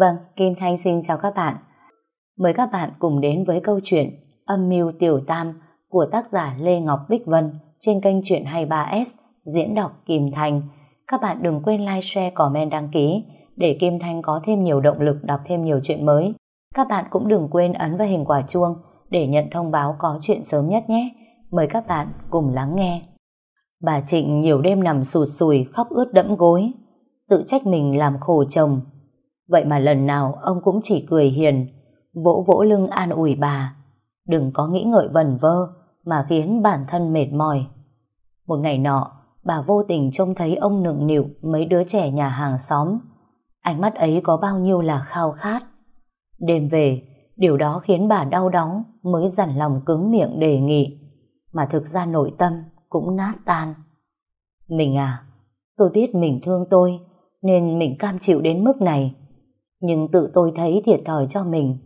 Vâng, Kim Thanh xin chào các bạn. Mời các bạn cùng đến với câu chuyện Âm mưu tiểu tam của tác giả Lê Ngọc Bích Vân trên kênh Chuyện 23S diễn đọc Kim Thanh. Các bạn đừng quên like, share, comment, đăng ký để Kim Thanh có thêm nhiều động lực đọc thêm nhiều chuyện mới. Các bạn cũng đừng quên ấn vào hình quả chuông để nhận thông báo có chuyện sớm nhất nhé. Mời các bạn cùng lắng nghe. Bà Trịnh nhiều đêm nằm sụt sùi khóc ướt đẫm gối. Tự trách mình làm khổ chồng. Vậy mà lần nào ông cũng chỉ cười hiền, vỗ vỗ lưng an ủi bà. Đừng có nghĩ ngợi vẩn vơ mà khiến bản thân mệt mỏi. Một ngày nọ, bà vô tình trông thấy ông nựng nịu mấy đứa trẻ nhà hàng xóm. Ánh mắt ấy có bao nhiêu là khao khát. Đêm về, điều đó khiến bà đau đớn mới dằn lòng cứng miệng đề nghị. Mà thực ra nội tâm cũng nát tan. Mình à, tôi biết mình thương tôi, nên mình cam chịu đến mức này. Nhưng tự tôi thấy thiệt thòi cho mình.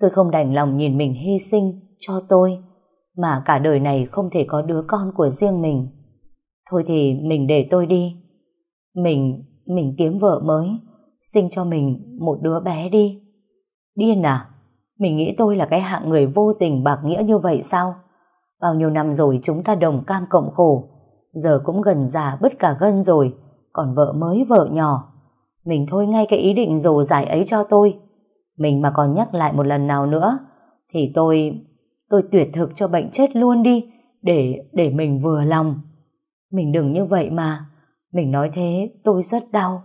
Tôi không đành lòng nhìn mình hy sinh cho tôi, mà cả đời này không thể có đứa con của riêng mình. Thôi thì mình để tôi đi. Mình, mình kiếm vợ mới, sinh cho mình một đứa bé đi. Điên à? Mình nghĩ tôi là cái hạng người vô tình bạc nghĩa như vậy sao? Bao nhiêu năm rồi chúng ta đồng cam cộng khổ, giờ cũng gần già bứt cả gân rồi, còn vợ mới vợ nhỏ. Mình thôi ngay cái ý định dồ giải ấy cho tôi. Mình mà còn nhắc lại một lần nào nữa, thì tôi, tôi tuyệt thực cho bệnh chết luôn đi, để, để mình vừa lòng. Mình đừng như vậy mà, mình nói thế tôi rất đau.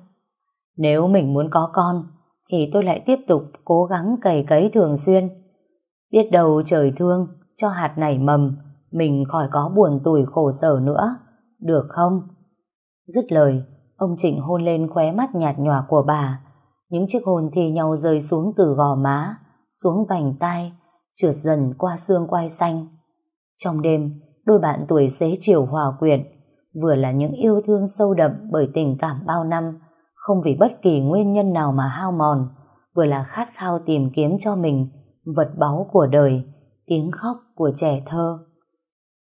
Nếu mình muốn có con, thì tôi lại tiếp tục cố gắng cày cấy thường xuyên. Biết đâu trời thương cho hạt nảy mầm, mình khỏi có buồn tủi khổ sở nữa. Được không? Dứt lời, ông Trịnh hôn lên khóe mắt nhạt nhòa của bà. Những chiếc hôn thì nhau rơi xuống từ gò má, xuống vành tai, trượt dần qua xương quai xanh. Trong đêm, đôi bạn tuổi xế chiều hòa quyện, vừa là những yêu thương sâu đậm bởi tình cảm bao năm, không vì bất kỳ nguyên nhân nào mà hao mòn, vừa là khát khao tìm kiếm cho mình vật báu của đời, tiếng khóc của trẻ thơ.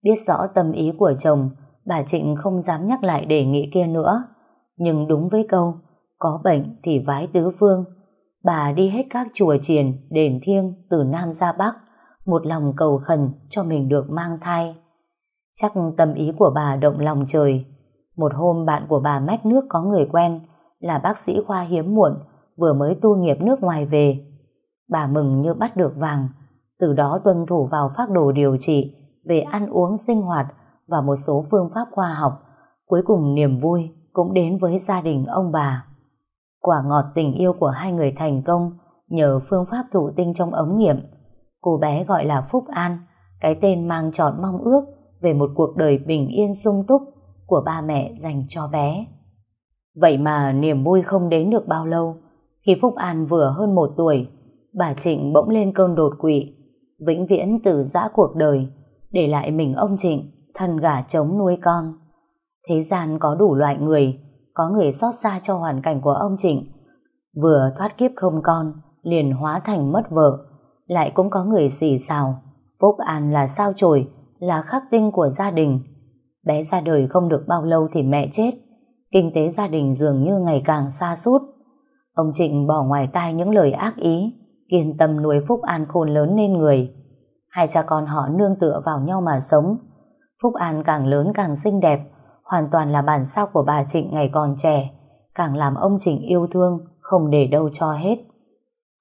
Biết rõ tâm ý của chồng, bà Trịnh không dám nhắc lại đề nghị kia nữa. Nhưng đúng với câu, có bệnh thì vái tứ phương. Bà đi hết các chùa chiền, đền thiêng từ Nam ra Bắc, một lòng cầu khẩn cho mình được mang thai. Chắc tâm ý của bà động lòng trời. Một hôm bạn của bà mách nước có người quen, là bác sĩ khoa hiếm muộn, vừa mới tu nghiệp nước ngoài về. Bà mừng như bắt được vàng, từ đó tuân thủ vào phác đồ điều trị về ăn uống sinh hoạt và một số phương pháp khoa học. Cuối cùng niềm vui cũng đến với gia đình ông bà. Quả ngọt tình yêu của hai người thành công nhờ phương pháp thụ tinh trong ống nghiệm. Cô bé gọi là Phúc An, cái tên mang trọn mong ước về một cuộc đời bình yên sung túc của ba mẹ dành cho bé. Vậy mà niềm vui không đến được bao lâu. Khi Phúc An vừa hơn một tuổi, bà Trịnh bỗng lên cơn đột quỵ, vĩnh viễn từ giã cuộc đời, để lại mình ông Trịnh, thân gà trống nuôi con. Thế gian có đủ loại người, có người xót xa cho hoàn cảnh của ông Trịnh, vừa thoát kiếp không con, liền hóa thành mất vợ, lại cũng có người xì xào, Phúc An là sao chổi, là khắc tinh của gia đình. Bé ra đời không được bao lâu thì mẹ chết, kinh tế gia đình dường như ngày càng xa sút Ông Trịnh bỏ ngoài tai những lời ác ý, kiên tâm nuôi Phúc An khôn lớn nên người. Hai cha con họ nương tựa vào nhau mà sống. Phúc An càng lớn càng xinh đẹp, hoàn toàn là bản sao của bà Trịnh ngày còn trẻ, càng làm ông Trịnh yêu thương, không để đâu cho hết.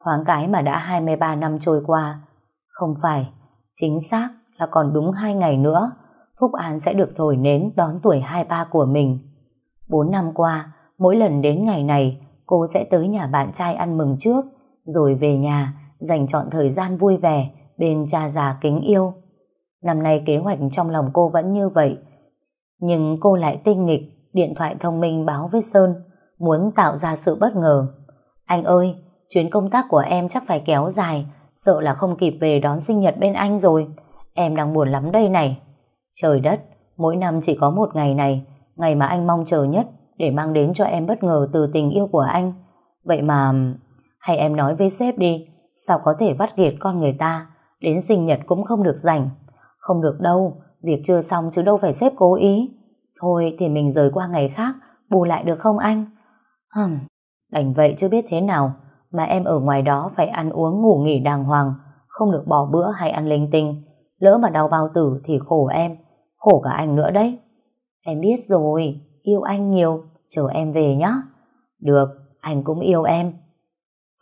Thoáng cái mà đã 23 năm trôi qua, không phải, chính xác là còn đúng hai ngày nữa, Phúc An sẽ được thổi nến đón tuổi 23 của mình. Bốn năm qua, mỗi lần đến ngày này, cô sẽ tới nhà bạn trai ăn mừng trước, rồi về nhà, dành chọn thời gian vui vẻ bên cha già kính yêu. Năm nay kế hoạch trong lòng cô vẫn như vậy, nhưng cô lại tinh nghịch, điện thoại thông minh báo với Sơn, muốn tạo ra sự bất ngờ. Anh ơi, chuyến công tác của em chắc phải kéo dài, sợ là không kịp về đón sinh nhật bên anh rồi. Em đang buồn lắm đây này. Trời đất, mỗi năm chỉ có một ngày này, ngày mà anh mong chờ nhất để mang đến cho em bất ngờ từ tình yêu của anh. Vậy mà... Hay em nói với sếp đi, sao có thể vắt kiệt con người ta, đến sinh nhật cũng không được rảnh. Không được đâu, việc chưa xong chứ đâu phải sếp cố ý. Thôi thì mình rời qua ngày khác, bù lại được không anh? Hừm, đành vậy chứ biết thế nào. mà em ở ngoài đó phải ăn uống ngủ nghỉ đàng hoàng, không được bỏ bữa hay ăn linh tinh. Lỡ mà đau bao tử thì khổ em, khổ cả anh nữa đấy. Em biết rồi, yêu anh nhiều, chờ em về nhé. Được, anh cũng yêu em.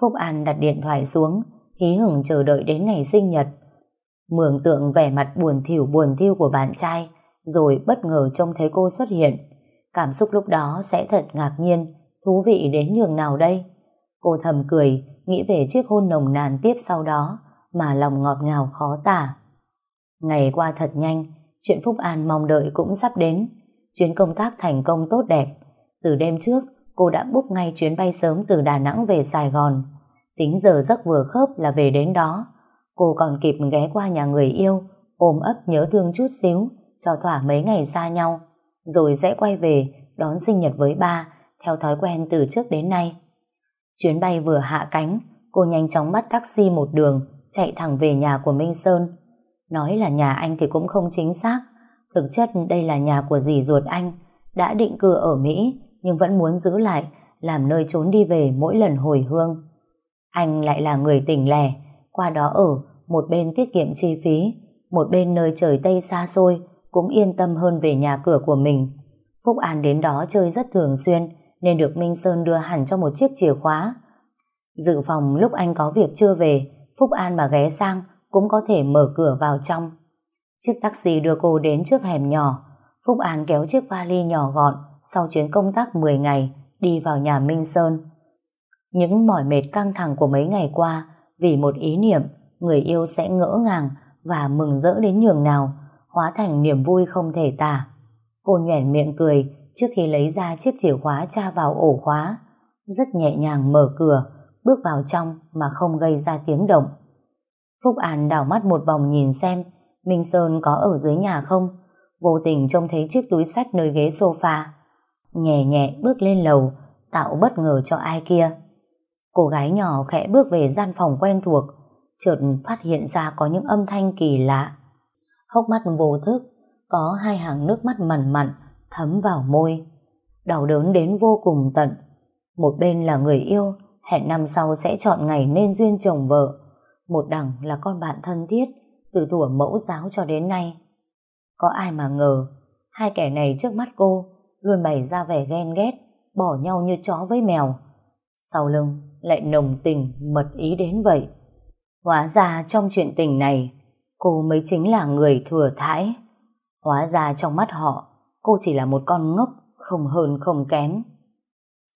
Phúc An đặt điện thoại xuống, hí hửng chờ đợi đến ngày sinh nhật. Mường tượng vẻ mặt buồn thiểu buồn thiêu của bạn trai, rồi bất ngờ trông thấy cô xuất hiện. Cảm xúc lúc đó sẽ thật ngạc nhiên, thú vị đến nhường nào đây. Cô thầm cười, nghĩ về chiếc hôn nồng nàn tiếp sau đó, mà lòng ngọt ngào khó tả. Ngày qua thật nhanh, chuyện Phúc An mong đợi cũng sắp đến. Chuyến công tác thành công tốt đẹp. Từ đêm trước, cô đã book ngay chuyến bay sớm từ Đà Nẵng về Sài Gòn. Tính giờ giấc vừa khớp là về đến đó. Cô còn kịp ghé qua nhà người yêu, ôm ấp nhớ thương chút xíu, cho thỏa mấy ngày xa nhau. Rồi sẽ quay về, đón sinh nhật với ba, theo thói quen từ trước đến nay. Chuyến bay vừa hạ cánh, cô nhanh chóng bắt taxi một đường, chạy thẳng về nhà của Minh Sơn. Nói là nhà anh thì cũng không chính xác. Thực chất đây là nhà của dì ruột anh, đã định cư ở Mỹ, nhưng vẫn muốn giữ lại, làm nơi trốn đi về mỗi lần hồi hương. Anh lại là người tỉnh lẻ, qua đó ở, một bên tiết kiệm chi phí, một bên nơi trời Tây xa xôi, cũng yên tâm hơn về nhà cửa của mình. Phúc An đến đó chơi rất thường xuyên, nên được Minh Sơn đưa hẳn cho một chiếc chìa khóa. Dự phòng lúc anh có việc chưa về, Phúc An mà ghé sang cũng có thể mở cửa vào trong. Chiếc taxi đưa cô đến trước hẻm nhỏ. Phúc An kéo chiếc vali nhỏ gọn sau chuyến công tác 10 ngày đi vào nhà Minh Sơn. Những mỏi mệt căng thẳng của mấy ngày qua vì một ý niệm người yêu sẽ ngỡ ngàng và mừng rỡ đến nhường nào hóa thành niềm vui không thể tả. Cô nhoẻn miệng cười trước khi lấy ra chiếc chìa khóa tra vào ổ khóa. Rất nhẹ nhàng mở cửa, bước vào trong mà không gây ra tiếng động. Phúc An đảo mắt một vòng nhìn xem Minh Sơn có ở dưới nhà không. Vô tình trông thấy chiếc túi sách nơi ghế sofa. Nhẹ nhẹ bước lên lầu, tạo bất ngờ cho ai kia. Cô gái nhỏ khẽ bước về gian phòng quen thuộc, chợt phát hiện ra có những âm thanh kỳ lạ. Hốc mắt vô thức, có hai hàng nước mắt mặn mặn thấm vào môi. Đau đớn đến vô cùng tận. Một bên là người yêu, hẹn năm sau sẽ chọn ngày nên duyên chồng vợ. Một đằng là con bạn thân thiết, từ thuở mẫu giáo cho đến nay. Có ai mà ngờ, hai kẻ này trước mắt cô luôn bày ra vẻ ghen ghét, bỏ nhau như chó với mèo. Sau lưng lại nồng tình, mật ý đến vậy. Hóa ra trong chuyện tình này, cô mới chính là người thừa thãi. Hóa ra trong mắt họ, cô chỉ là một con ngốc, không hơn không kém.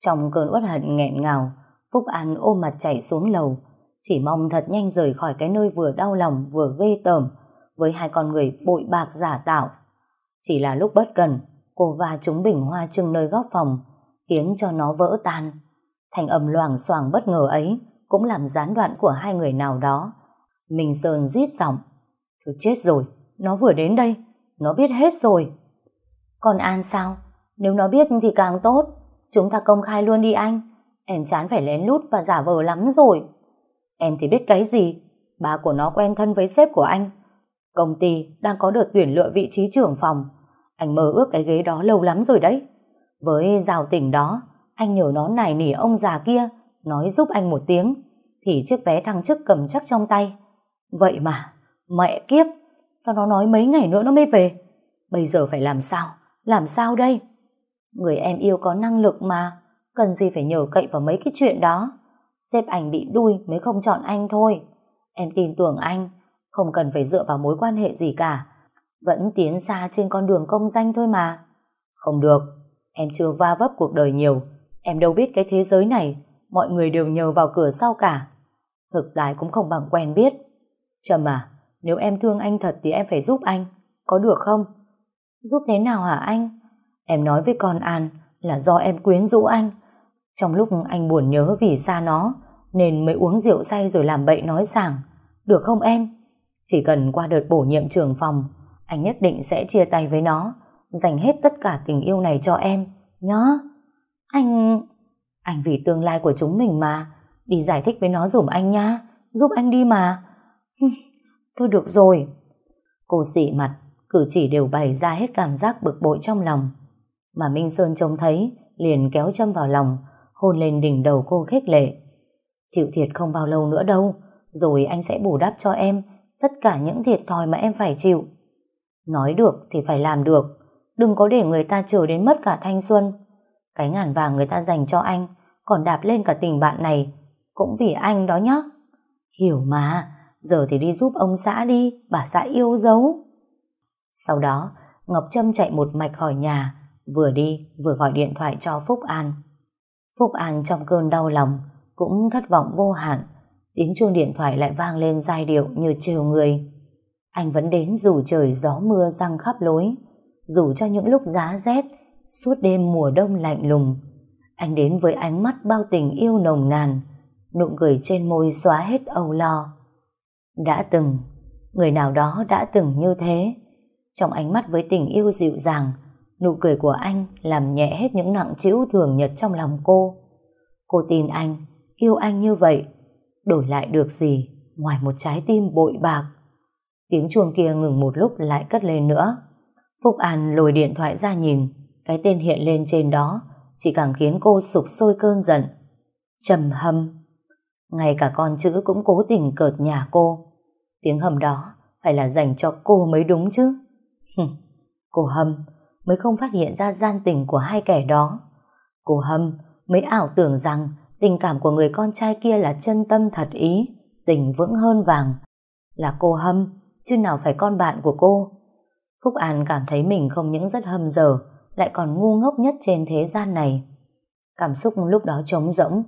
Trong cơn uất hận nghẹn ngào, Phúc An ôm mặt chạy xuống lầu, chỉ mong thật nhanh rời khỏi cái nơi vừa đau lòng vừa ghê tởm với hai con người bội bạc giả tạo. Chỉ là lúc bất cần, cô va trúng bình hoa trưng nơi góc phòng, khiến cho nó vỡ tan. Thành âm loảng xoảng bất ngờ ấy cũng làm gián đoạn của hai người nào đó. Minh Sơn rít giọng. Thôi chết rồi, nó vừa đến đây, nó biết hết rồi. Còn An sao? Nếu nó biết thì càng tốt. Chúng ta công khai luôn đi anh. Em chán phải lén lút và giả vờ lắm rồi. Em thì biết cái gì? bà của nó quen thân với sếp của anh. Công ty đang có đợt tuyển lựa vị trí trưởng phòng. Anh mơ ước cái ghế đó lâu lắm rồi đấy. Với rào tỉnh đó, anh nhờ nó nài nỉ ông già kia, nói giúp anh một tiếng, thì chiếc vé thăng chức cầm chắc trong tay. Vậy mà, mẹ kiếp, sao nó nói mấy ngày nữa nó mới về? Bây giờ phải làm sao? Làm sao đây? Người em yêu có năng lực mà, cần gì phải nhờ cậy vào mấy cái chuyện đó. Sếp anh bị đuôi mới không chọn anh thôi. Em tin tưởng anh, không cần phải dựa vào mối quan hệ gì cả. Vẫn tiến xa trên con đường công danh thôi mà. Không được, em chưa va vấp cuộc đời nhiều. Em đâu biết cái thế giới này, mọi người đều nhờ vào cửa sau cả. Thực tại cũng không bằng quen biết. Trầm à, nếu em thương anh thật thì em phải giúp anh. Có được không? Giúp thế nào hả anh? Em nói với con An là do em quyến rũ anh. Trong lúc anh buồn nhớ vì xa nó, nên mới uống rượu say rồi làm bậy nói sảng. Được không em? Chỉ cần qua đợt bổ nhiệm trưởng phòng, anh nhất định sẽ chia tay với nó, dành hết tất cả tình yêu này cho em. Nhớ. Anh... Anh vì tương lai của chúng mình mà. Đi giải thích với nó dùm anh nha. Giúp anh đi mà. Thôi được rồi. Cô xị mặt, cử chỉ đều bày ra hết cảm giác bực bội trong lòng. Mà Minh Sơn trông thấy, liền kéo châm vào lòng, hôn lên đỉnh đầu cô khích lệ. Chịu thiệt không bao lâu nữa đâu, rồi anh sẽ bù đắp cho em tất cả những thiệt thòi mà em phải chịu. Nói được thì phải làm được, đừng có để người ta chờ đến mất cả thanh xuân. Cái ngàn vàng người ta dành cho anh, còn đạp lên cả tình bạn này, cũng vì anh đó nhá. Hiểu mà, giờ thì đi giúp ông xã đi, bà xã yêu dấu. Sau đó, Ngọc Trâm chạy một mạch khỏi nhà, vừa đi vừa gọi điện thoại cho Phúc An. Phúc An trong cơn đau lòng, cũng thất vọng vô hạn. Tiếng chuông điện thoại lại vang lên giai điệu như trêu người. Anh vẫn đến dù trời gió mưa răng khắp lối, dù cho những lúc giá rét, suốt đêm mùa đông lạnh lùng. Anh đến với ánh mắt bao tình yêu nồng nàn, nụ cười trên môi xóa hết âu lo. Đã từng, người nào đó đã từng như thế. Trong ánh mắt với tình yêu dịu dàng, nụ cười của anh làm nhẹ hết những nặng trĩu thường nhật trong lòng cô. Cô tin anh, yêu anh như vậy, đổi lại được gì ngoài một trái tim bội bạc. Tiếng chuông kia ngừng một lúc lại cất lên nữa. Phúc An lồi điện thoại ra nhìn, cái tên hiện lên trên đó chỉ càng khiến cô sụp sôi cơn giận. Trầm hâm. Ngay cả con chữ cũng cố tình cợt nhà cô. Tiếng hầm đó phải là dành cho cô mới đúng chứ. cô hâm mới không phát hiện ra gian tình của hai kẻ đó. Cô hâm mới ảo tưởng rằng tình cảm của người con trai kia là chân tâm thật ý, tình vững hơn vàng. Là cô hâm, chứ nào phải con bạn của cô. Phúc An cảm thấy mình không những rất hâm dở, lại còn ngu ngốc nhất trên thế gian này. Cảm xúc lúc đó trống rỗng,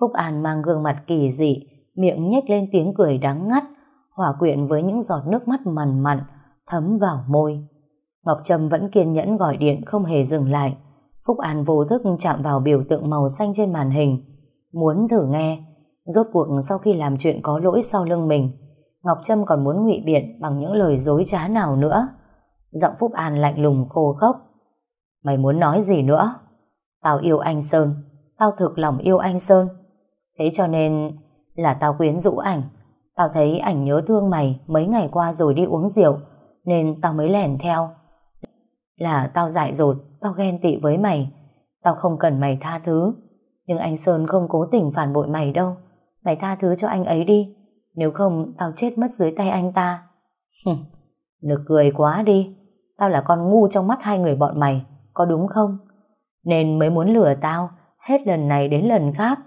Phúc An mang gương mặt kỳ dị, miệng nhếch lên tiếng cười đắng ngắt, hòa quyện với những giọt nước mắt mằn mặn, thấm vào môi. Ngọc Trâm vẫn kiên nhẫn gọi điện không hề dừng lại. Phúc An vô thức chạm vào biểu tượng màu xanh trên màn hình, muốn thử nghe. Rốt cuộc sau khi làm chuyện có lỗi sau lưng mình, Ngọc Trâm còn muốn ngụy biện bằng những lời dối trá nào nữa. Giọng Phúc An lạnh lùng khô khốc. Mày muốn nói gì nữa? Tao yêu anh Sơn, tao thực lòng yêu anh Sơn. Thế cho nên là tao quyến rũ ảnh. Tao thấy ảnh nhớ thương mày mấy ngày qua rồi đi uống rượu, nên tao mới lèn theo. Là tao dại dột, tao ghen tị với mày. Tao không cần mày tha thứ. Nhưng anh Sơn không cố tình phản bội mày đâu. Mày tha thứ cho anh ấy đi. Nếu không, tao chết mất dưới tay anh ta. Nực cười quá đi. Tao là con ngu trong mắt hai người bọn mày, có đúng không? Nên mới muốn lừa tao, hết lần này đến lần khác.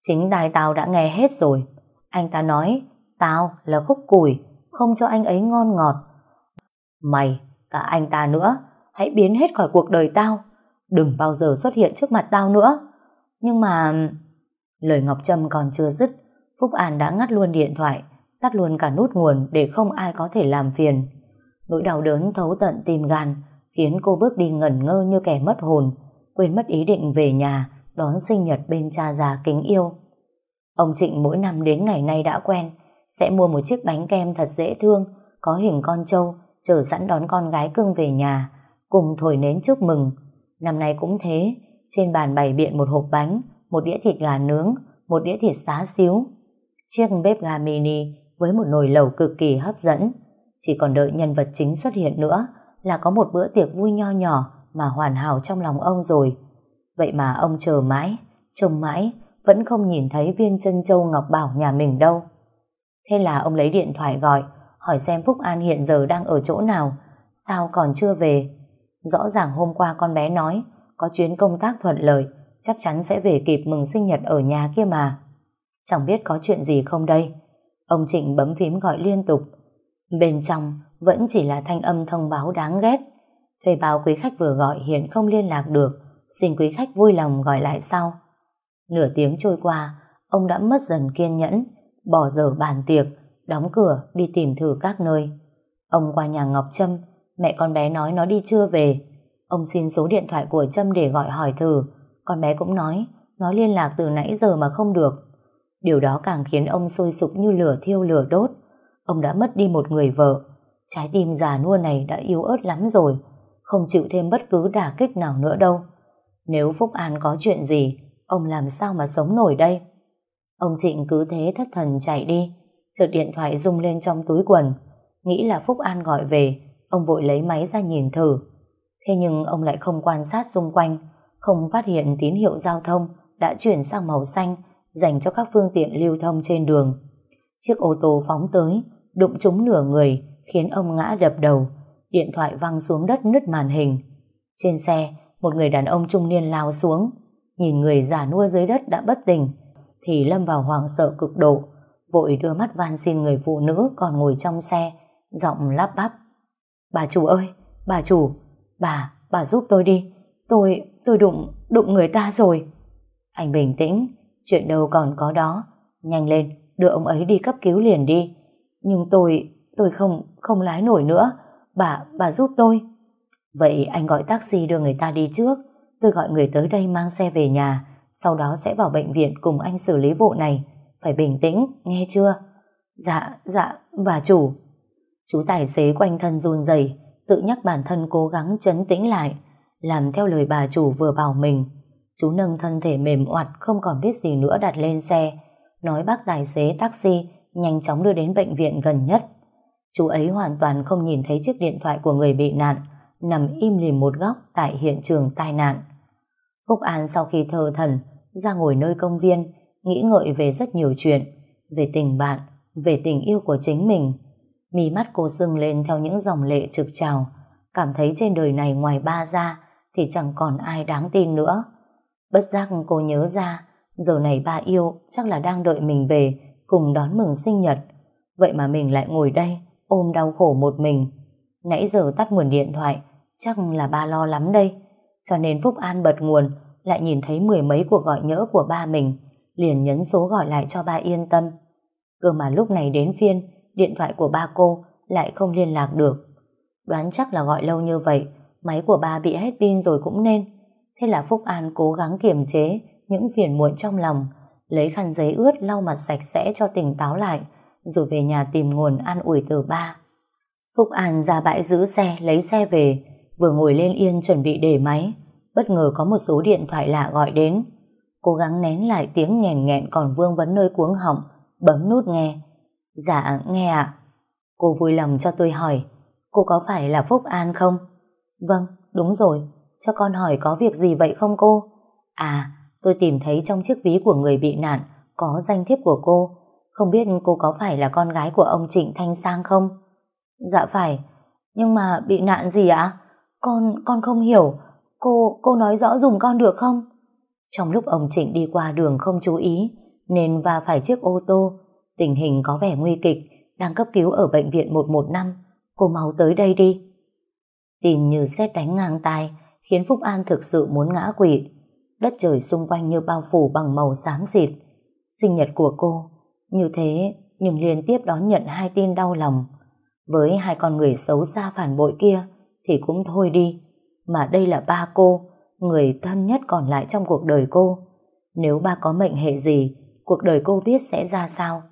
Chính tai tao đã nghe hết rồi. Anh ta nói, tao là khúc củi, không cho anh ấy ngon ngọt. Mày, cả anh ta nữa, hãy biến hết khỏi cuộc đời tao. Đừng bao giờ xuất hiện trước mặt tao nữa. Nhưng mà... Lời Ngọc Trâm còn chưa dứt, Phúc An đã ngắt luôn điện thoại, tắt luôn cả nút nguồn để không ai có thể làm phiền. Nỗi đau đớn thấu tận tim gan, khiến cô bước đi ngẩn ngơ như kẻ mất hồn, quên mất ý định về nhà, đón sinh nhật bên cha già kính yêu. Ông Trịnh mỗi năm đến ngày nay đã quen, sẽ mua một chiếc bánh kem thật dễ thương, có hình con trâu, chờ sẵn đón con gái cưng về nhà, cùng thổi nến chúc mừng. Năm nay cũng thế, trên bàn bày biện một hộp bánh, một đĩa thịt gà nướng, một đĩa thịt xá xíu. Chiếc bếp ga mini với một nồi lẩu cực kỳ hấp dẫn. Chỉ còn đợi nhân vật chính xuất hiện nữa là có một bữa tiệc vui nho nhỏ mà hoàn hảo trong lòng ông rồi. Vậy mà ông chờ mãi, trông mãi, vẫn không nhìn thấy viên chân châu Ngọc Bảo nhà mình đâu. Thế là ông lấy điện thoại gọi, hỏi xem Phúc An hiện giờ đang ở chỗ nào, sao còn chưa về. Rõ ràng hôm qua con bé nói, có chuyến công tác thuận lợi, chắc chắn sẽ về kịp mừng sinh nhật ở nhà kia mà. Chẳng biết có chuyện gì không đây. Ông Trịnh bấm phím gọi liên tục. Bên trong vẫn chỉ là thanh âm thông báo đáng ghét. Thuê báo quý khách vừa gọi hiện không liên lạc được, xin quý khách vui lòng gọi lại sau. Nửa tiếng trôi qua, ông đã mất dần kiên nhẫn, bỏ dở bàn tiệc, đóng cửa đi tìm thử các nơi. Ông qua nhà Ngọc Trâm, mẹ con bé nói nó đi chưa về. Ông xin số điện thoại của Trâm để gọi hỏi thử, con bé cũng nói, nó liên lạc từ nãy giờ mà không được. Điều đó càng khiến ông sôi sục như lửa thiêu lửa đốt. Ông đã mất đi một người vợ. Trái tim già nua này đã yếu ớt lắm rồi. Không chịu thêm bất cứ đả kích nào nữa đâu. Nếu Phúc An có chuyện gì, ông làm sao mà sống nổi đây? Ông Trịnh cứ thế thất thần chạy đi. Chợt điện thoại rung lên trong túi quần. Nghĩ là Phúc An gọi về, ông vội lấy máy ra nhìn thử. Thế nhưng ông lại không quan sát xung quanh, không phát hiện tín hiệu giao thông đã chuyển sang màu xanh dành cho các phương tiện lưu thông trên đường. Chiếc ô tô phóng tới, đụng trúng nửa người, khiến ông ngã đập đầu. Điện thoại văng xuống đất nứt màn hình. Trên xe, một người đàn ông trung niên lao xuống. Nhìn người già nua dưới đất đã bất tỉnh, thì lâm vào hoàng sợ cực độ, vội đưa mắt van xin người phụ nữ còn ngồi trong xe, giọng lắp bắp. Bà chủ ơi, bà chủ, bà, bà giúp tôi đi. Tôi, tôi đụng, đụng người ta rồi. Anh bình tĩnh, chuyện đâu còn có đó. Nhanh lên, đưa ông ấy đi cấp cứu liền đi. Nhưng tôi, tôi không, không lái nổi nữa. Bà, bà giúp tôi. Vậy anh gọi taxi đưa người ta đi trước. Tôi gọi người tới đây mang xe về nhà. Sau đó sẽ vào bệnh viện cùng anh xử lý vụ này. Phải bình tĩnh, nghe chưa? Dạ, dạ, bà chủ. Chú tài xế quanh thân run rẩy tự nhắc bản thân cố gắng chấn tĩnh lại, làm theo lời bà chủ vừa bảo mình. Chú nâng thân thể mềm oặt không còn biết gì nữa đặt lên xe, nói bác tài xế taxi nhanh chóng đưa đến bệnh viện gần nhất. Chú ấy hoàn toàn không nhìn thấy chiếc điện thoại của người bị nạn, nằm im lìm một góc tại hiện trường tai nạn. Phúc An sau khi thờ thần, ra ngồi nơi công viên, nghĩ ngợi về rất nhiều chuyện, về tình bạn, về tình yêu của chính mình. Mí mắt cô dưng lên theo những dòng lệ trực trào, cảm thấy trên đời này ngoài ba ra thì chẳng còn ai đáng tin nữa. Bất giác cô nhớ ra, giờ này ba yêu chắc là đang đợi mình về cùng đón mừng sinh nhật. Vậy mà mình lại ngồi đây, ôm đau khổ một mình. Nãy giờ tắt nguồn điện thoại, chắc là ba lo lắm đây. Cho nên Phúc An bật nguồn, lại nhìn thấy mười mấy cuộc gọi nhỡ của ba mình, liền nhấn số gọi lại cho ba yên tâm. Cơ mà lúc này đến phiên, điện thoại của ba cô lại không liên lạc được. Đoán chắc là gọi lâu như vậy, máy của ba bị hết pin rồi cũng nên. Thế là Phúc An cố gắng kiềm chế những phiền muộn trong lòng, lấy khăn giấy ướt lau mặt sạch sẽ cho tỉnh táo lại, rồi về nhà tìm nguồn an ủi từ ba. Phúc An ra bãi giữ xe, lấy xe về, vừa ngồi lên yên chuẩn bị để máy, bất ngờ có một số điện thoại lạ gọi đến. Cố gắng nén lại tiếng nghèn nghẹn còn vương vấn nơi cuống họng, bấm nút nghe. Dạ, nghe ạ. Cô vui lòng cho tôi hỏi, cô có phải là Phúc An không? Vâng, đúng rồi, cho con hỏi có việc gì vậy không cô? À, tôi tìm thấy trong chiếc ví của người bị nạn có danh thiếp của cô. Không biết cô có phải là con gái của ông Trịnh Thanh Sang không? Dạ phải, nhưng mà bị nạn gì ạ? Con, con không hiểu. Cô, cô nói rõ dùm con được không? Trong lúc ông Trịnh đi qua đường không chú ý, nên va phải chiếc ô tô. Tình hình có vẻ nguy kịch, đang cấp cứu ở bệnh viện 115. Cô mau tới đây đi. Tin như xét đánh ngang tai, khiến Phúc An thực sự muốn ngã quỵ. Đất trời xung quanh như bao phủ bằng màu xám xịt. Sinh nhật của cô, như thế nhưng liên tiếp đón nhận hai tin đau lòng. Với hai con người xấu xa phản bội kia thì cũng thôi đi. Mà đây là ba cô, người thân nhất còn lại trong cuộc đời cô. Nếu ba có mệnh hệ gì, cuộc đời cô biết sẽ ra sao.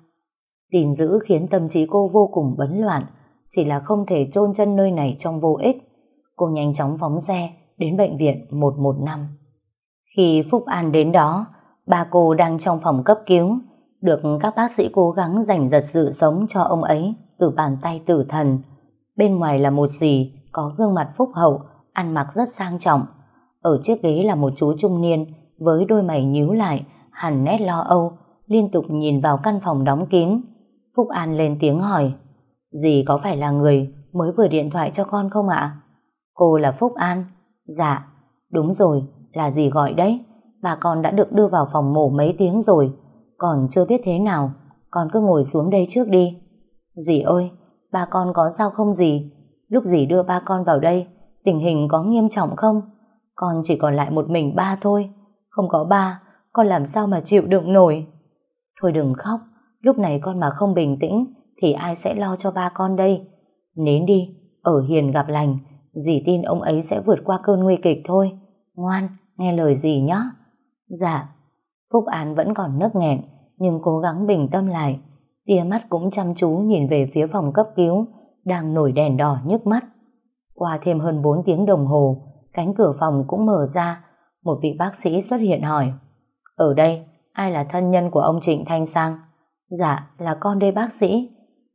Tin dữ khiến tâm trí cô vô cùng bấn loạn, chỉ là không thể chôn chân nơi này trong vô ích. Cô nhanh chóng phóng xe đến bệnh viện 115. Khi Phúc An đến đó, ba cô đang trong phòng cấp cứu, được các bác sĩ cố gắng giành giật sự sống cho ông ấy từ bàn tay tử thần. Bên ngoài là một dì có gương mặt phúc hậu, ăn mặc rất sang trọng. Ở chiếc ghế là một chú trung niên với đôi mày nhíu lại, hẳn nét lo âu, liên tục nhìn vào căn phòng đóng kín. Phúc An lên tiếng hỏi, dì có phải là người mới vừa điện thoại cho con không ạ? Cô là Phúc An? Dạ, đúng rồi, là dì gọi đấy. Bà con đã được đưa vào phòng mổ mấy tiếng rồi, còn chưa biết thế nào, con cứ ngồi xuống đây trước đi. Dì ơi, ba con có sao không dì? Lúc dì đưa ba con vào đây, tình hình có nghiêm trọng không? Con chỉ còn lại một mình ba thôi. Không có ba, con làm sao mà chịu đựng nổi? Thôi đừng khóc, lúc này con mà không bình tĩnh, thì ai sẽ lo cho ba con đây? Nến đi, ở hiền gặp lành, dì tin ông ấy sẽ vượt qua cơn nguy kịch thôi. Ngoan, nghe lời dì nhé. Dạ, Phúc An vẫn còn nấc nghẹn, nhưng cố gắng bình tâm lại. Tia mắt cũng chăm chú nhìn về phía phòng cấp cứu, đang nổi đèn đỏ nhức mắt. Qua thêm hơn 4 tiếng đồng hồ, cánh cửa phòng cũng mở ra, một vị bác sĩ xuất hiện hỏi. Ở đây, ai là thân nhân của ông Trịnh Thanh Sang? Dạ, là con đây bác sĩ.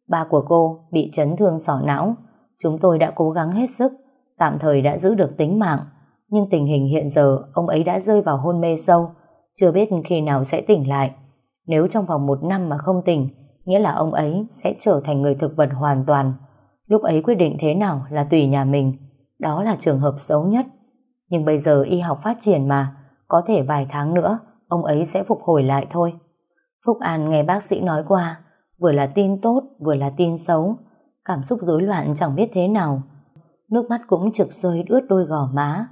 Ba của cô bị chấn thương sọ não. Chúng tôi đã cố gắng hết sức, tạm thời đã giữ được tính mạng. Nhưng tình hình hiện giờ, ông ấy đã rơi vào hôn mê sâu, chưa biết khi nào sẽ tỉnh lại. Nếu trong vòng một năm mà không tỉnh, nghĩa là ông ấy sẽ trở thành người thực vật hoàn toàn. Lúc ấy quyết định thế nào là tùy nhà mình. Đó là trường hợp xấu nhất. Nhưng bây giờ y học phát triển mà, có thể vài tháng nữa, ông ấy sẽ phục hồi lại thôi. Phúc An nghe bác sĩ nói qua, vừa là tin tốt, vừa là tin xấu. Cảm xúc rối loạn chẳng biết thế nào. Nước mắt cũng trực rơi ướt đôi gò má.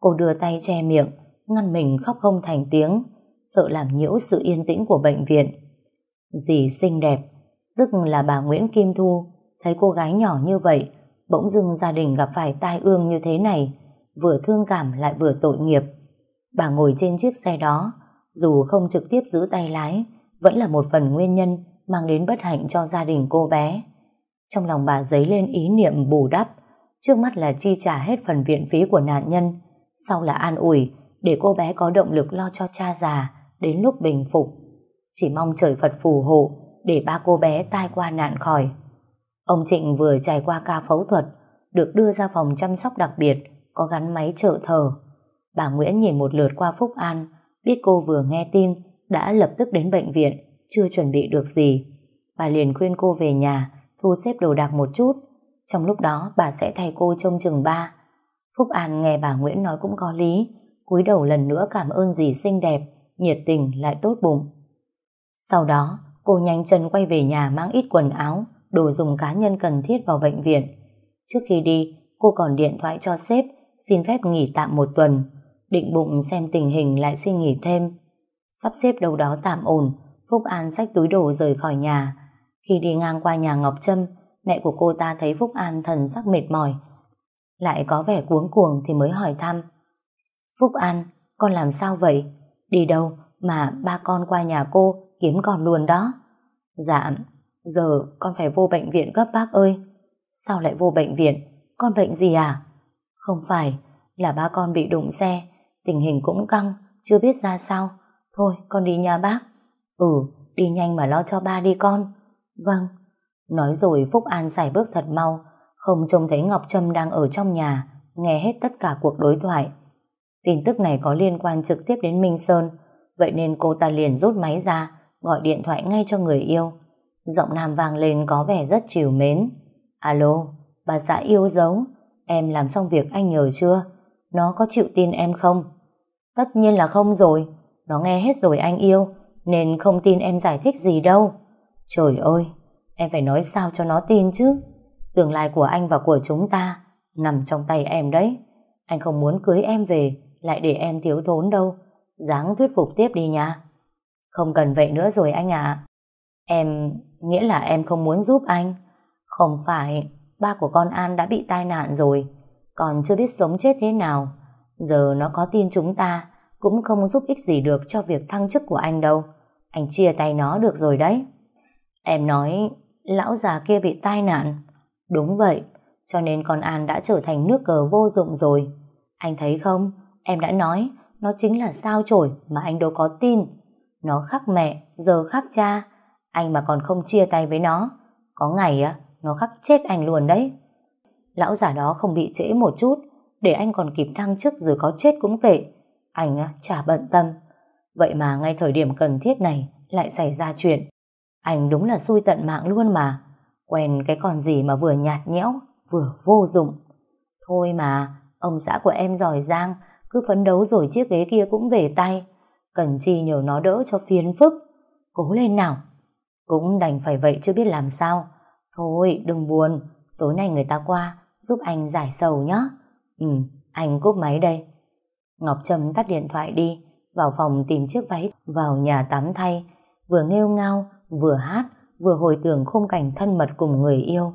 Cô đưa tay che miệng, ngăn mình khóc không thành tiếng, sợ làm nhiễu sự yên tĩnh của bệnh viện. Dì xinh đẹp, tức là bà Nguyễn Kim Thu, thấy cô gái nhỏ như vậy, bỗng dưng gia đình gặp phải tai ương như thế này, vừa thương cảm lại vừa tội nghiệp. Bà ngồi trên chiếc xe đó, dù không trực tiếp giữ tay lái, vẫn là một phần nguyên nhân mang đến bất hạnh cho gia đình cô bé. Trong lòng bà dấy lên ý niệm bù đắp, trước mắt là chi trả hết phần viện phí của nạn nhân, sau là an ủi để cô bé có động lực lo cho cha già đến lúc bình phục. Chỉ mong trời Phật phù hộ để ba cô bé tai qua nạn khỏi. Ông Trịnh vừa trải qua ca phẫu thuật, được đưa ra phòng chăm sóc đặc biệt, có gắn máy trợ thở. Bà Nguyễn nhìn một lượt qua Phúc An, biết cô vừa nghe tin, đã lập tức đến bệnh viện, chưa chuẩn bị được gì. Bà liền khuyên cô về nhà, thu xếp đồ đạc một chút. Trong lúc đó, bà sẽ thay cô trông chừng ba. Phúc An nghe bà Nguyễn nói cũng có lý, cúi đầu lần nữa cảm ơn dì xinh đẹp, nhiệt tình lại tốt bụng. Sau đó, cô nhanh chân quay về nhà mang ít quần áo, đồ dùng cá nhân cần thiết vào bệnh viện. Trước khi đi, cô còn điện thoại cho sếp xin phép nghỉ tạm một tuần, định bụng xem tình hình lại xin nghỉ thêm. Sắp xếp đâu đó tạm ổn, Phúc An xách túi đồ rời khỏi nhà. Khi đi ngang qua nhà Ngọc Trâm, mẹ của cô ta thấy Phúc An thần sắc mệt mỏi. Lại có vẻ cuống cuồng thì mới hỏi thăm. Phúc An, con làm sao vậy? Đi đâu mà ba con qua nhà cô kiếm con luôn đó? Dạ, giờ con phải vô bệnh viện gấp bác ơi. Sao lại vô bệnh viện? Con bệnh gì à? Không phải, là ba con bị đụng xe, tình hình cũng căng, chưa biết ra sao. Thôi, con đi nhà bác. Ừ, đi nhanh mà lo cho ba đi con. Vâng. Nói rồi Phúc An giải bước thật mau, không trông thấy Ngọc Trâm đang ở trong nhà, nghe hết tất cả cuộc đối thoại. Tin tức này có liên quan trực tiếp đến Minh Sơn, vậy nên cô ta liền rút máy ra, gọi điện thoại ngay cho người yêu. Giọng nam vang lên có vẻ rất chiều mến. Alo, bà xã yêu dấu, em làm xong việc anh nhờ chưa? Nó có chịu tin em không? Tất nhiên là không rồi, nó nghe hết rồi anh yêu, nên không tin em giải thích gì đâu. Trời ơi, em phải nói sao cho nó tin chứ? Tương lai của anh và của chúng ta nằm trong tay em đấy. Anh không muốn cưới em về, lại để em thiếu thốn đâu. Dáng thuyết phục tiếp đi nha. Không cần vậy nữa rồi anh ạ. Em, nghĩa là em không muốn giúp anh. Không phải, ba của con An đã bị tai nạn rồi, còn chưa biết sống chết thế nào. Giờ nó có tin chúng ta, cũng không giúp ích gì được cho việc thăng chức của anh đâu. Anh chia tay nó được rồi đấy. Em nói, lão già kia bị tai nạn. Đúng vậy, cho nên con An đã trở thành nước cờ vô dụng rồi. Anh thấy không, em đã nói, nó chính là sao chổi mà anh đâu có tin. Nó khắc mẹ, giờ khắc cha. Anh mà còn không chia tay với nó. Có ngày á, nó khắc chết anh luôn đấy. Lão già đó không bị trễ một chút, để anh còn kịp thăng chức rồi có chết cũng kệ. Anh á, chả bận tâm. Vậy mà ngay thời điểm cần thiết này lại xảy ra chuyện. Anh đúng là xui tận mạng luôn mà. Quen cái con gì mà vừa nhạt nhẽo, vừa vô dụng. Thôi mà, ông xã của em giỏi giang, cứ phấn đấu rồi chiếc ghế kia cũng về tay. Cần chi nhờ nó đỡ cho phiền phức. Cố lên nào. Cũng đành phải vậy chứ biết làm sao. Thôi, đừng buồn. Tối nay người ta qua, giúp anh giải sầu nhé. Ừ, anh cúp máy đây. Ngọc Trâm tắt điện thoại đi, vào phòng tìm chiếc váy, vào nhà tắm thay, vừa nghêu ngao, vừa hát, vừa hồi tưởng khung cảnh thân mật cùng người yêu.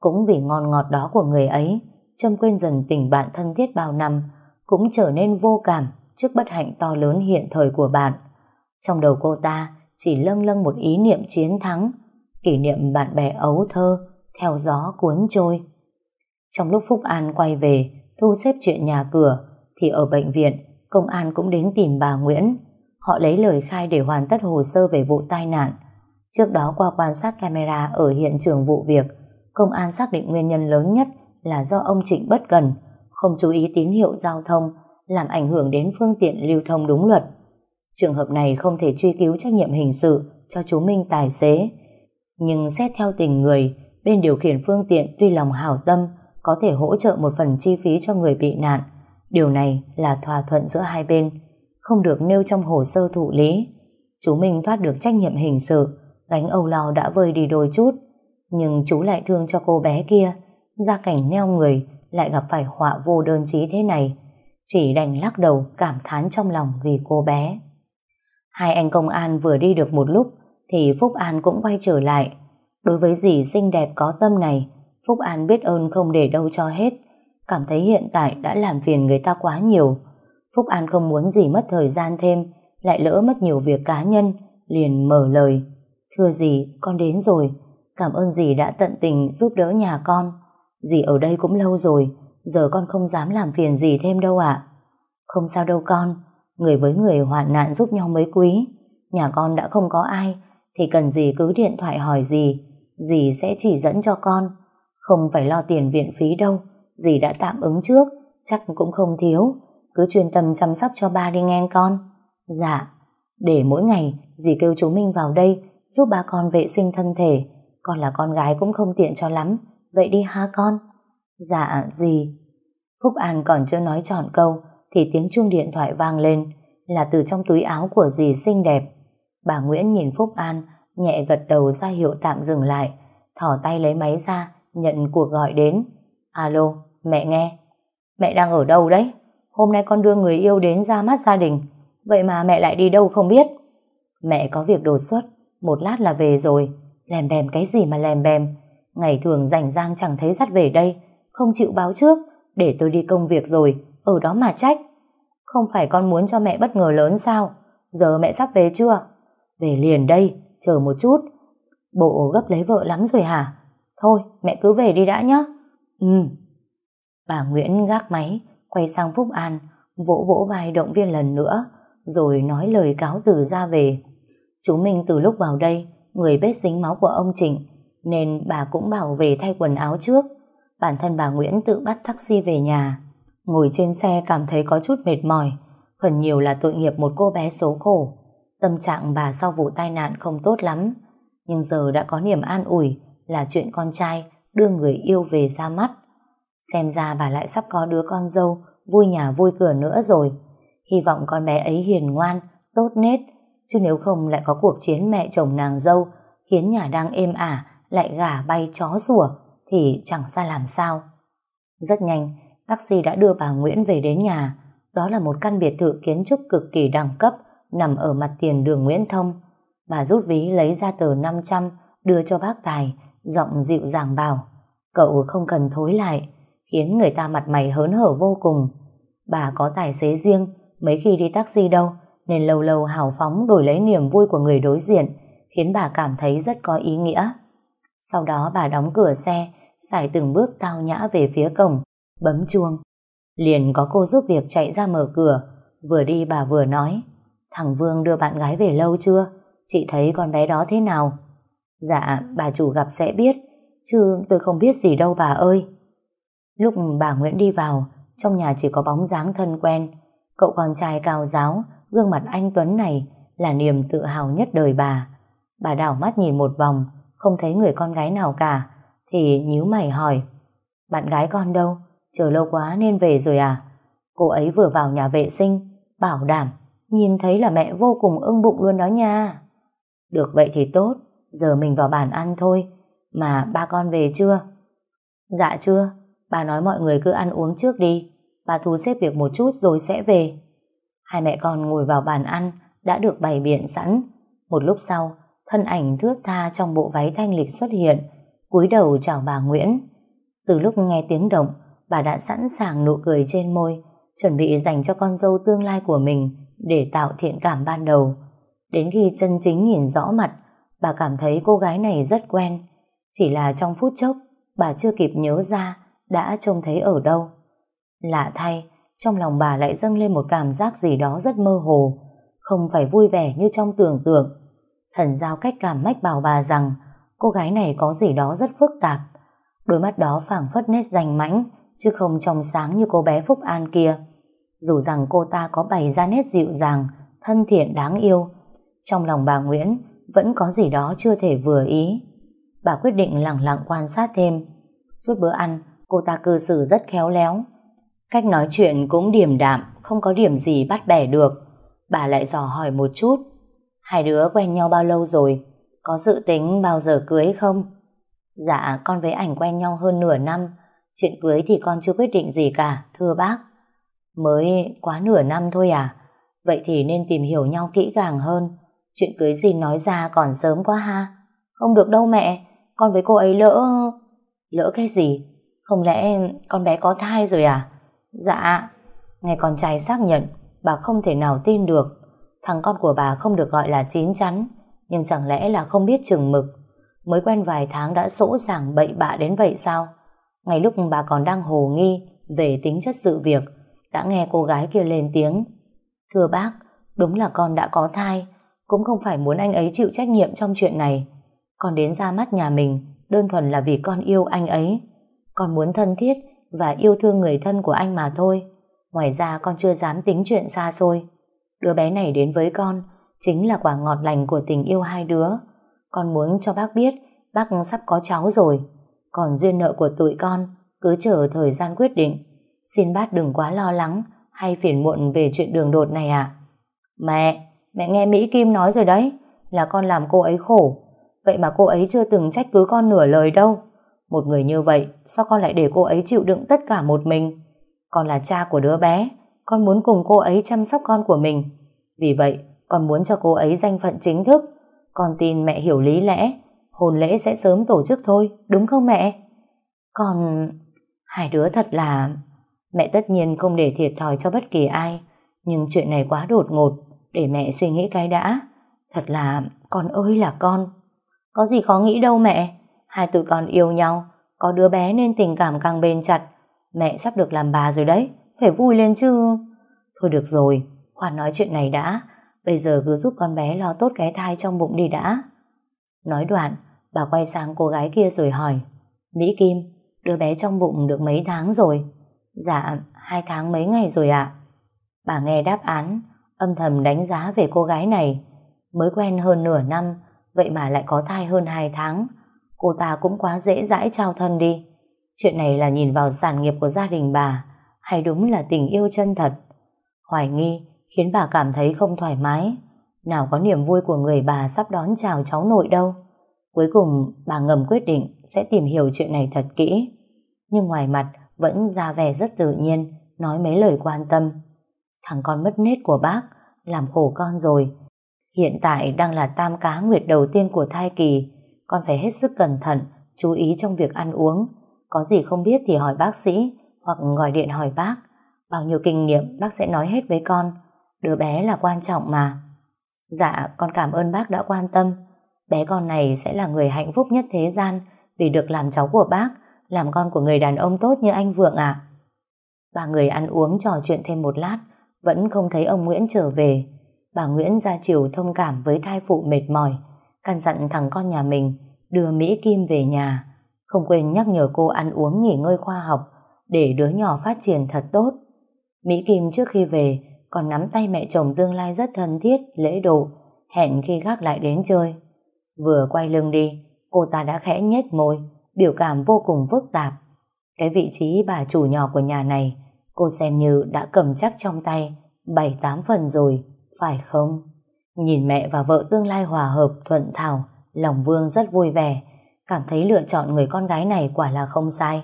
Cũng vì ngon ngọt đó của người ấy, Trâm quên dần tình bạn thân thiết bao năm, cũng trở nên vô cảm trước bất hạnh to lớn hiện thời của bạn. Trong đầu cô ta chỉ lâng lâng một ý niệm chiến thắng, kỷ niệm bạn bè ấu thơ, theo gió cuốn trôi. Trong lúc Phúc An quay về, thu xếp chuyện nhà cửa, thì ở bệnh viện, công an cũng đến tìm bà Nguyễn. Họ lấy lời khai để hoàn tất hồ sơ về vụ tai nạn. Trước đó qua quan sát camera ở hiện trường vụ việc, công an xác định nguyên nhân lớn nhất là do ông Trịnh bất cần, không chú ý tín hiệu giao thông, làm ảnh hưởng đến phương tiện lưu thông đúng luật. Trường hợp này không thể truy cứu trách nhiệm hình sự cho chú Minh tài xế. Nhưng xét theo tình người, bên điều khiển phương tiện tuy lòng hảo tâm có thể hỗ trợ một phần chi phí cho người bị nạn. Điều này là thỏa thuận giữa hai bên, không được nêu trong hồ sơ thụ lý. Chú Minh thoát được trách nhiệm hình sự, gánh âu lo đã vơi đi đôi chút. Nhưng chú lại thương cho cô bé kia, gia cảnh neo người lại gặp phải họa vô đơn chí thế này. Chỉ đành lắc đầu cảm thán trong lòng vì cô bé. Hai anh công an vừa đi được một lúc thì Phúc An cũng quay trở lại. Đối với dì xinh đẹp có tâm này, Phúc An biết ơn không để đâu cho hết. Cảm thấy hiện tại đã làm phiền người ta quá nhiều. Phúc An không muốn gì mất thời gian thêm, lại lỡ mất nhiều việc cá nhân, liền mở lời. Thưa dì, con đến rồi. Cảm ơn dì đã tận tình giúp đỡ nhà con. Dì ở đây cũng lâu rồi, giờ con không dám làm phiền dì thêm đâu ạ. Không sao đâu con, người với người hoạn nạn giúp nhau mới quý. Nhà con đã không có ai, thì cần gì cứ điện thoại hỏi gì, dì sẽ chỉ dẫn cho con. Không phải lo tiền viện phí đâu, dì đã tạm ứng trước, chắc cũng không thiếu. Cứ chuyên tâm chăm sóc cho ba đi nghe con. Dạ, để mỗi ngày dì kêu chú Minh vào đây giúp ba con vệ sinh thân thể. Con là con gái cũng không tiện cho lắm, vậy đi ha con. Dạ, gì Phúc An còn chưa nói tròn câu thì tiếng chuông điện thoại vang lên là từ trong túi áo của dì xinh đẹp. Bà Nguyễn nhìn Phúc An nhẹ gật đầu ra hiệu tạm dừng lại thỏ tay lấy máy ra nhận cuộc gọi đến. Alo, mẹ nghe. Mẹ đang ở đâu đấy? Hôm nay con đưa người yêu đến ra mắt gia đình. Vậy mà mẹ lại đi đâu không biết? Mẹ có việc đột xuất, một lát là về rồi. Lèm bèm cái gì mà lèm bèm? Ngày thường rảnh rang chẳng thấy dắt về đây, không chịu báo trước, để tôi đi công việc rồi, ở đó mà trách. Không phải con muốn cho mẹ bất ngờ lớn sao? Giờ mẹ sắp về chưa? Về liền đây, chờ một chút. Bộ gấp lấy vợ lắm rồi hả? Thôi, mẹ cứ về đi đã nhé. Ừ. Bà Nguyễn gác máy, quay sang Phúc An, vỗ vỗ vai động viên lần nữa, rồi nói lời cáo từ ra về. Chú Minh từ lúc vào đây, người bết dính máu của ông Trịnh, nên bà cũng bảo về thay quần áo trước. Bản thân bà Nguyễn tự bắt taxi về nhà. Ngồi trên xe cảm thấy có chút mệt mỏi, phần nhiều là tội nghiệp một cô bé xấu khổ. Tâm trạng bà sau vụ tai nạn không tốt lắm, nhưng giờ đã có niềm an ủi là chuyện con trai đưa người yêu về ra mắt. Xem ra bà lại sắp có đứa con dâu vui nhà vui cửa nữa rồi. Hy vọng con bé ấy hiền ngoan, tốt nết, chứ nếu không lại có cuộc chiến mẹ chồng nàng dâu khiến nhà đang êm ả lại gà bay chó rủa thì chẳng ra làm sao. Rất nhanh, taxi đã đưa bà Nguyễn về đến nhà. Đó là một căn biệt thự kiến trúc cực kỳ đẳng cấp nằm ở mặt tiền đường Nguyễn Thông. Bà rút ví lấy ra tờ 500 đưa cho bác Tài, giọng dịu dàng bảo cậu không cần thối lại, khiến người ta mặt mày hớn hở vô cùng. Bà có tài xế riêng, mấy khi đi taxi đâu, nên lâu lâu hào phóng đổi lấy niềm vui của người đối diện, khiến bà cảm thấy rất có ý nghĩa. Sau đó bà đóng cửa xe, xài từng bước tao nhã về phía cổng, bấm chuông. Liền có cô giúp việc chạy ra mở cửa, vừa đi bà vừa nói, thằng Vương đưa bạn gái về lâu chưa? Chị thấy con bé đó thế nào? Dạ, bà chủ gặp sẽ biết, chứ tôi không biết gì đâu bà ơi. Lúc bà Nguyễn đi vào, trong nhà chỉ có bóng dáng thân quen. Cậu con trai cao giáo, gương mặt anh Tuấn này là niềm tự hào nhất đời bà. Bà đảo mắt nhìn một vòng, không thấy người con gái nào cả, thì nhíu mày hỏi. Bạn gái con đâu? Chờ lâu quá nên về rồi à? Cô ấy vừa vào nhà vệ sinh, bảo đảm, nhìn thấy là mẹ vô cùng ưng bụng luôn đó nha. Được vậy thì tốt, giờ mình vào bàn ăn thôi. Mà ba con về chưa? Dạ chưa, bà nói mọi người cứ ăn uống trước đi. Bà thu xếp việc một chút rồi sẽ về. Hai mẹ con ngồi vào bàn ăn đã được bày biện sẵn. Một lúc sau, thân ảnh thước tha trong bộ váy thanh lịch xuất hiện, cúi đầu chào bà Nguyễn. Từ lúc nghe tiếng động, bà đã sẵn sàng nụ cười trên môi, chuẩn bị dành cho con dâu tương lai của mình để tạo thiện cảm ban đầu. Đến khi chân chính nhìn rõ mặt, bà cảm thấy cô gái này rất quen. Chỉ là trong phút chốc, bà chưa kịp nhớ ra đã trông thấy ở đâu. Lạ thay, trong lòng bà lại dâng lên một cảm giác gì đó rất mơ hồ, không phải vui vẻ như trong tưởng tượng. Thần giao cách cảm mách bảo bà rằng cô gái này có gì đó rất phức tạp. Đôi mắt đó phảng phất nét rành mãnh, chứ không trong sáng như cô bé Phúc An kia. Dù rằng cô ta có bày ra nét dịu dàng, thân thiện đáng yêu. Trong lòng bà Nguyễn vẫn có gì đó chưa thể vừa ý. Bà quyết định lặng lặng quan sát thêm. Suốt bữa ăn, cô ta cư xử rất khéo léo. Cách nói chuyện cũng điềm đạm, không có điểm gì bắt bẻ được. Bà lại dò hỏi một chút. Hai đứa quen nhau bao lâu rồi? Có dự tính bao giờ cưới không? Dạ, con với ảnh quen nhau hơn nửa năm. Chuyện cưới thì con chưa quyết định gì cả, thưa bác. Mới quá nửa năm thôi à? Vậy thì nên tìm hiểu nhau kỹ càng hơn. Chuyện cưới gì nói ra còn sớm quá ha. Không được đâu mẹ, con với cô ấy lỡ... Lỡ cái gì? Không lẽ con bé có thai rồi à? Dạ. Nghe con trai xác nhận, bà không thể nào tin được. Thằng con của bà không được gọi là chín chắn, nhưng chẳng lẽ là không biết chừng mực. Mới quen vài tháng đã sỗ sàng bậy bạ đến vậy sao? Ngay lúc bà còn đang hồ nghi về tính chất sự việc, đã nghe cô gái kia lên tiếng. Thưa bác, đúng là con đã có thai, cũng không phải muốn anh ấy chịu trách nhiệm trong chuyện này. Con đến ra mắt nhà mình, đơn thuần là vì con yêu anh ấy. Con muốn thân thiết và yêu thương người thân của anh mà thôi. Ngoài ra con chưa dám tính chuyện xa xôi. Đứa bé này đến với con chính là quả ngọt lành của tình yêu hai đứa. Con muốn cho bác biết bác sắp có cháu rồi. Còn duyên nợ của tụi con cứ chờ thời gian quyết định. Xin bác đừng quá lo lắng hay phiền muộn về chuyện đường đột này à. Mẹ, mẹ nghe Mỹ Kim nói rồi đấy, là con làm cô ấy khổ. Vậy mà cô ấy chưa từng trách cứ con nửa lời đâu. Một người như vậy, sao con lại để cô ấy chịu đựng tất cả một mình? Con là cha của đứa bé, con muốn cùng cô ấy chăm sóc con của mình. Vì vậy, con muốn cho cô ấy danh phận chính thức. Con tin mẹ hiểu lý lẽ, hôn lễ sẽ sớm tổ chức thôi, đúng không mẹ? còn Hai đứa thật là... Mẹ tất nhiên không để thiệt thòi cho bất kỳ ai, nhưng chuyện này quá đột ngột, để mẹ suy nghĩ cái đã. Thật là, con ơi là con. Có gì khó nghĩ đâu mẹ, hai tụi con yêu nhau, có đứa bé nên tình cảm càng bền chặt. Mẹ sắp được làm bà rồi đấy, phải vui lên chứ. Thôi được rồi, khoan nói chuyện này đã, bây giờ cứ giúp con bé lo tốt cái thai trong bụng đi đã. Nói đoạn, bà quay sang cô gái kia rồi hỏi, Mỹ Kim, đứa bé trong bụng được mấy tháng rồi? Dạ, hai tháng mấy ngày rồi ạ. Bà nghe đáp án, âm thầm đánh giá về cô gái này. Mới quen hơn nửa năm, vậy mà lại có thai hơn hai tháng. Cô ta cũng quá dễ dãi trao thân đi. Chuyện này là nhìn vào sản nghiệp của gia đình bà, hay đúng là tình yêu chân thật? Hoài nghi khiến bà cảm thấy không thoải mái. Nào có niềm vui của người bà sắp đón chào cháu nội đâu. Cuối cùng bà ngầm quyết định sẽ tìm hiểu chuyện này thật kỹ. Nhưng ngoài mặt vẫn ra vẻ rất tự nhiên, nói mấy lời quan tâm. Thằng con mất nết của bác, làm khổ con rồi. Hiện tại đang là tam cá nguyệt đầu tiên của thai kỳ, con phải hết sức cẩn thận, chú ý trong việc ăn uống. Có gì không biết thì hỏi bác sĩ, hoặc gọi điện hỏi bác. Bao nhiêu kinh nghiệm bác sẽ nói hết với con. Đứa bé là quan trọng mà. Dạ, con cảm ơn bác đã quan tâm. Bé con này sẽ là người hạnh phúc nhất thế gian vì được làm cháu của bác, làm con của người đàn ông tốt như anh Vượng ạ. Ba người ăn uống trò chuyện thêm một lát, vẫn không thấy ông Nguyễn trở về. Bà Nguyễn ra chiều thông cảm với thai phụ mệt mỏi, căn dặn thằng con nhà mình đưa Mỹ Kim về nhà, không quên nhắc nhở cô ăn uống nghỉ ngơi khoa học để đứa nhỏ phát triển thật tốt. Mỹ Kim trước khi về còn nắm tay mẹ chồng tương lai rất thân thiết, lễ độ, hẹn khi gác lại đến chơi. Vừa quay lưng đi, cô ta đã khẽ nhếch môi, biểu cảm vô cùng phức tạp. Cái vị trí bà chủ nhỏ của nhà này, cô xem như đã cầm chắc trong tay, bảy tám phần rồi, phải không? Nhìn mẹ và vợ tương lai hòa hợp, thuận thảo, lòng Vương rất vui vẻ, cảm thấy lựa chọn người con gái này quả là không sai.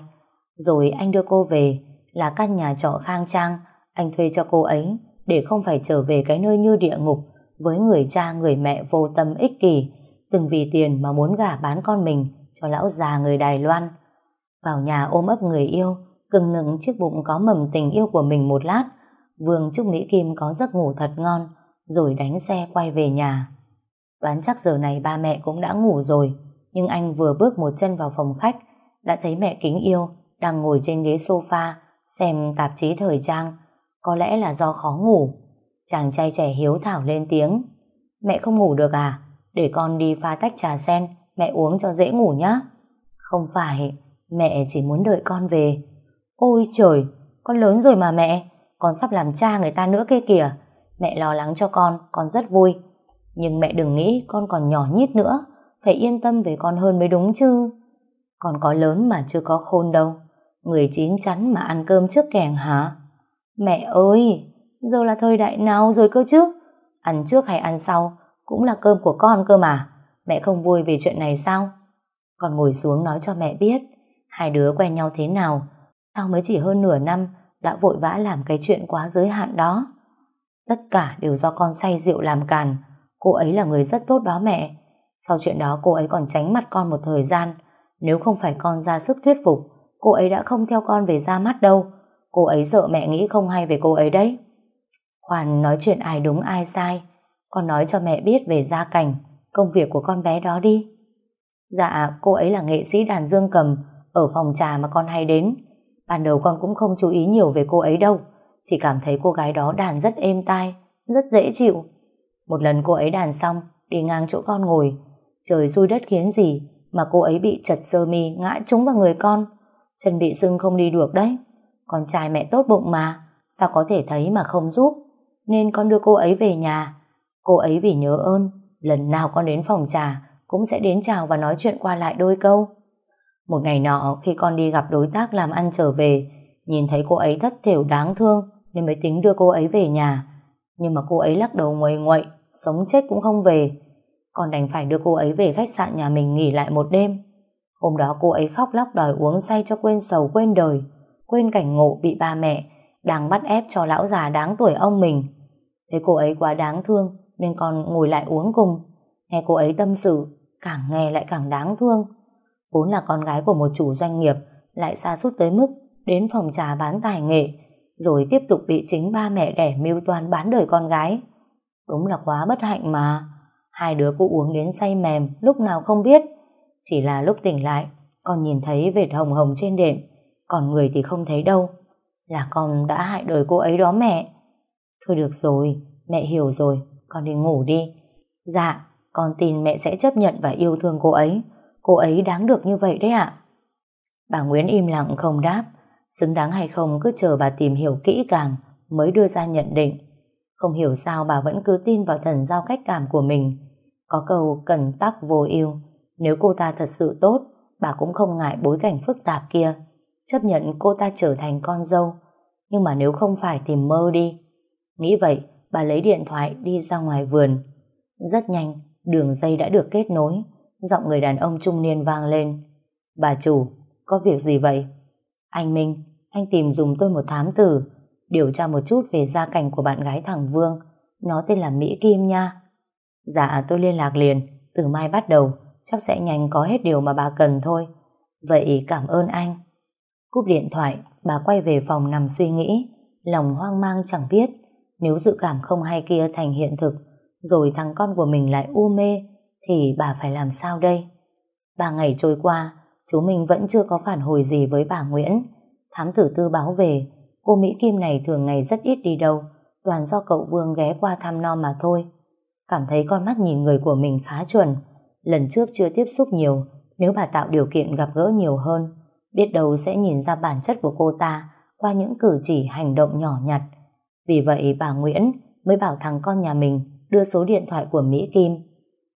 Rồi anh đưa cô về, là căn nhà trọ khang trang, anh thuê cho cô ấy, để không phải trở về cái nơi như địa ngục, với người cha người mẹ vô tâm ích kỷ, từng vì tiền mà muốn gả bán con mình cho lão già người Đài Loan. Vào nhà ôm ấp người yêu, cưng nựng chiếc bụng có mầm tình yêu của mình một lát, Vương trúc Mỹ Kim có giấc ngủ thật ngon, rồi đánh xe quay về nhà. Đoán chắc giờ này ba mẹ cũng đã ngủ rồi, nhưng anh vừa bước một chân vào phòng khách, đã thấy mẹ kính yêu đang ngồi trên ghế sofa xem tạp chí thời trang, có lẽ là do khó ngủ. Chàng trai trẻ hiếu thảo lên tiếng, mẹ không ngủ được à? Để con đi pha tách trà sen, mẹ uống cho dễ ngủ nhá. Không phải, mẹ chỉ muốn đợi con về. Ôi trời, con lớn rồi mà mẹ, con sắp làm cha người ta nữa kia kìa. Mẹ lo lắng cho con, con rất vui. Nhưng mẹ đừng nghĩ con còn nhỏ nhít nữa, phải yên tâm về con hơn mới đúng chứ. Con có lớn mà chưa có khôn đâu. Người chín chắn mà ăn cơm trước kèng hả? Mẹ ơi, giờ là thời đại nào rồi cơ chứ? Ăn trước hay ăn sau cũng là cơm của con cơ mà. Mẹ không vui về chuyện này sao? Con ngồi xuống nói cho mẹ biết hai đứa quen nhau thế nào. Sao mới chỉ hơn nửa năm đã vội vã làm cái chuyện quá giới hạn đó. Tất cả đều do con say rượu làm càn. Cô ấy là người rất tốt đó mẹ. Sau chuyện đó cô ấy còn tránh mặt con một thời gian. Nếu không phải con ra sức thuyết phục, cô ấy đã không theo con về ra mắt đâu. Cô ấy sợ mẹ nghĩ không hay về cô ấy đấy. Khoan nói chuyện ai đúng ai sai. Con nói cho mẹ biết về gia cảnh, công việc của con bé đó đi. Dạ, cô ấy là nghệ sĩ đàn dương cầm ở phòng trà mà con hay đến. Ban đầu con cũng không chú ý nhiều về cô ấy đâu. Chỉ cảm thấy cô gái đó đàn rất êm tai, rất dễ chịu. Một lần cô ấy đàn xong, đi ngang chỗ con ngồi. Trời xui đất khiến gì mà cô ấy bị chật sơ mi ngã trúng vào người con. Chân bị sưng không đi được đấy. Con trai mẹ tốt bụng mà, sao có thể thấy mà không giúp. Nên con đưa cô ấy về nhà. Cô ấy vì nhớ ơn, lần nào con đến phòng trà cũng sẽ đến chào và nói chuyện qua lại đôi câu. Một ngày nọ khi con đi gặp đối tác làm ăn trở về, nhìn thấy cô ấy thất thểu đáng thương nên mới tính đưa cô ấy về nhà. Nhưng mà cô ấy lắc đầu nguầy nguậy, sống chết cũng không về. Con đành phải đưa cô ấy về khách sạn nhà mình nghỉ lại một đêm. Hôm đó cô ấy khóc lóc đòi uống say cho quên sầu quên đời, quên cảnh ngộ bị ba mẹ đang bắt ép cho lão già đáng tuổi ông mình. Thấy cô ấy quá đáng thương nên con ngồi lại uống cùng. Nghe cô ấy tâm sự, càng nghe lại càng đáng thương. Vốn là con gái của một chủ doanh nghiệp, lại xa sút tới mức đến phòng trà bán tài nghệ, rồi tiếp tục bị chính ba mẹ đẻ mưu toan bán đời con gái. Đúng là quá bất hạnh mà. Hai đứa cô uống đến say mềm, lúc nào không biết. Chỉ là lúc tỉnh lại, con nhìn thấy vệt hồng hồng trên đệm, còn người thì không thấy đâu. Là con đã hại đời cô ấy đó mẹ. Thôi được rồi, mẹ hiểu rồi, con đi ngủ đi. Dạ, con tin mẹ sẽ chấp nhận và yêu thương cô ấy. Cô ấy đáng được như vậy đấy ạ. Bà Nguyễn im lặng không đáp, xứng đáng hay không cứ chờ bà tìm hiểu kỹ càng mới đưa ra nhận định. Không hiểu sao bà vẫn cứ tin vào thần giao cách cảm của mình. Có câu cần tắc vô yêu, nếu cô ta thật sự tốt, bà cũng không ngại bối cảnh phức tạp kia, chấp nhận cô ta trở thành con dâu. Nhưng mà nếu không phải thì mơ đi. Nghĩ vậy, bà lấy điện thoại đi ra ngoài vườn. Rất nhanh, đường dây đã được kết nối. Giọng người đàn ông trung niên vang lên. Bà chủ, có việc gì vậy? Anh Minh, anh tìm dùng tôi một thám tử, điều tra một chút về gia cảnh của bạn gái thằng Vương. Nó tên là Mỹ Kim nha. Dạ, tôi liên lạc liền. Từ mai bắt đầu, chắc sẽ nhanh có hết điều mà bà cần thôi. Vậy cảm ơn anh. Cúp điện thoại, bà quay về phòng nằm suy nghĩ. Lòng hoang mang chẳng biết nếu dự cảm không hay kia thành hiện thực, rồi thằng con của mình lại u mê, thì bà phải làm sao đây? Ba ngày trôi qua, chú mình vẫn chưa có phản hồi gì với bà Nguyễn. Thám tử tư báo về, cô Mỹ Kim này thường ngày rất ít đi đâu, toàn do cậu Vương ghé qua thăm non mà thôi. Cảm thấy con mắt nhìn người của mình khá chuẩn. Lần trước chưa tiếp xúc nhiều, nếu bà tạo điều kiện gặp gỡ nhiều hơn, biết đâu sẽ nhìn ra bản chất của cô ta qua những cử chỉ hành động nhỏ nhặt. Vì vậy bà Nguyễn mới bảo thằng con nhà mình đưa số điện thoại của Mỹ Kim.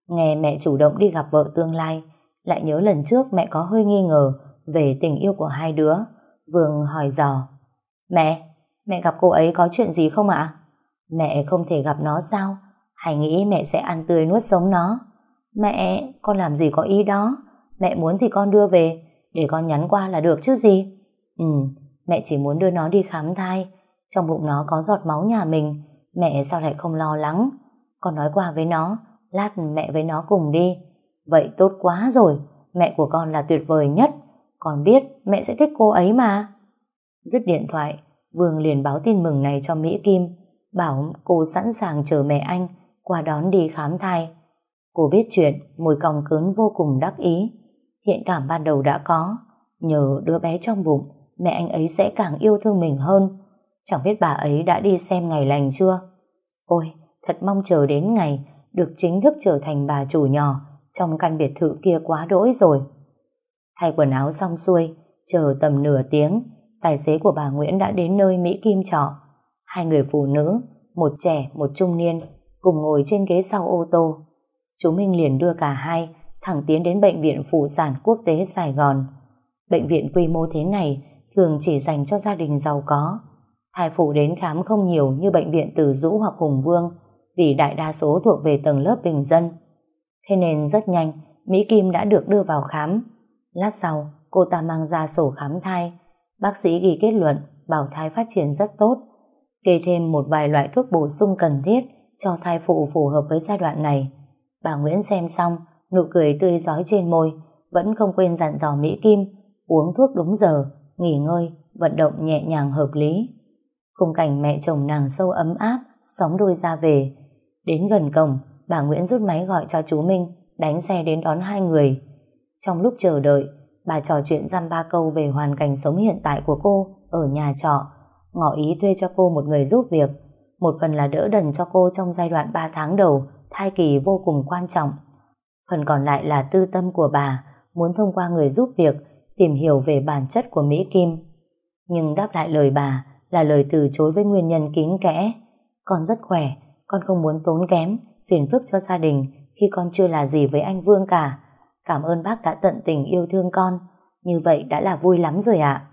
Nghe mẹ chủ động đi gặp vợ tương lai, lại nhớ lần trước mẹ có hơi nghi ngờ về tình yêu của hai đứa. Vương hỏi dò. Mẹ, mẹ gặp cô ấy có chuyện gì không ạ? Mẹ không thể gặp nó sao? Hãy nghĩ mẹ sẽ ăn tươi nuốt sống nó? Mẹ, con làm gì có ý đó? Mẹ muốn thì con đưa về, để con nhắn qua là được chứ gì? Ừ, mẹ chỉ muốn đưa nó đi khám thai. Trong bụng nó có giọt máu nhà mình, mẹ sao lại không lo lắng? Con nói qua với nó, lát mẹ với nó cùng đi. Vậy tốt quá rồi, mẹ của con là tuyệt vời nhất. Con biết mẹ sẽ thích cô ấy mà. Dứt điện thoại, Vương liền báo tin mừng này cho Mỹ Kim, bảo cô sẵn sàng chờ mẹ anh qua đón đi khám thai. Cô biết chuyện, mùi còng cớn vô cùng đắc ý. Thiện cảm ban đầu đã có, nhờ đứa bé trong bụng, mẹ anh ấy sẽ càng yêu thương mình hơn. Chẳng biết bà ấy đã đi xem ngày lành chưa? Ôi, thật mong chờ đến ngày được chính thức trở thành bà chủ nhỏ trong căn biệt thự kia quá đỗi rồi. Thay quần áo xong xuôi, chờ tầm nửa tiếng, tài xế của bà Nguyễn đã đến nơi Mỹ Kim trọ. Hai người phụ nữ một trẻ, một trung niên, cùng ngồi trên ghế sau ô tô chúng Minh liền đưa cả hai thẳng tiến đến Bệnh viện Phụ sản Quốc tế Sài Gòn. Bệnh viện quy mô thế này thường chỉ dành cho gia đình giàu có. Thai phụ đến khám không nhiều như bệnh viện Từ Dũ hoặc Hùng Vương vì đại đa số thuộc về tầng lớp bình dân. Thế nên rất nhanh, Mỹ Kim đã được đưa vào khám. Lát sau, cô ta mang ra sổ khám thai. Bác sĩ ghi kết luận bảo thai phát triển rất tốt, kê thêm một vài loại thuốc bổ sung cần thiết cho thai phụ phù hợp với giai đoạn này. Bà Nguyễn xem xong, nụ cười tươi giói trên môi, vẫn không quên dặn dò Mỹ Kim uống thuốc đúng giờ, nghỉ ngơi, vận động nhẹ nhàng hợp lý. Khung cảnh mẹ chồng nàng sâu ấm áp, sóng đôi ra về. Đến gần cổng, bà Nguyễn rút máy gọi cho chú Minh, đánh xe đến đón hai người. Trong lúc chờ đợi, bà trò chuyện dăm ba câu về hoàn cảnh sống hiện tại của cô ở nhà trọ, ngỏ ý thuê cho cô một người giúp việc, một phần là đỡ đần cho cô trong giai đoạn 3 tháng đầu, thai kỳ vô cùng quan trọng. Phần còn lại là tư tâm của bà, muốn thông qua người giúp việc tìm hiểu về bản chất của Mỹ Kim. Nhưng đáp lại lời bà là lời từ chối với nguyên nhân kín kẽ. Con rất khỏe, con không muốn tốn kém, phiền phức cho gia đình khi con chưa là gì với anh Vương cả. Cảm ơn bác đã tận tình yêu thương con, như vậy đã là vui lắm rồi ạ.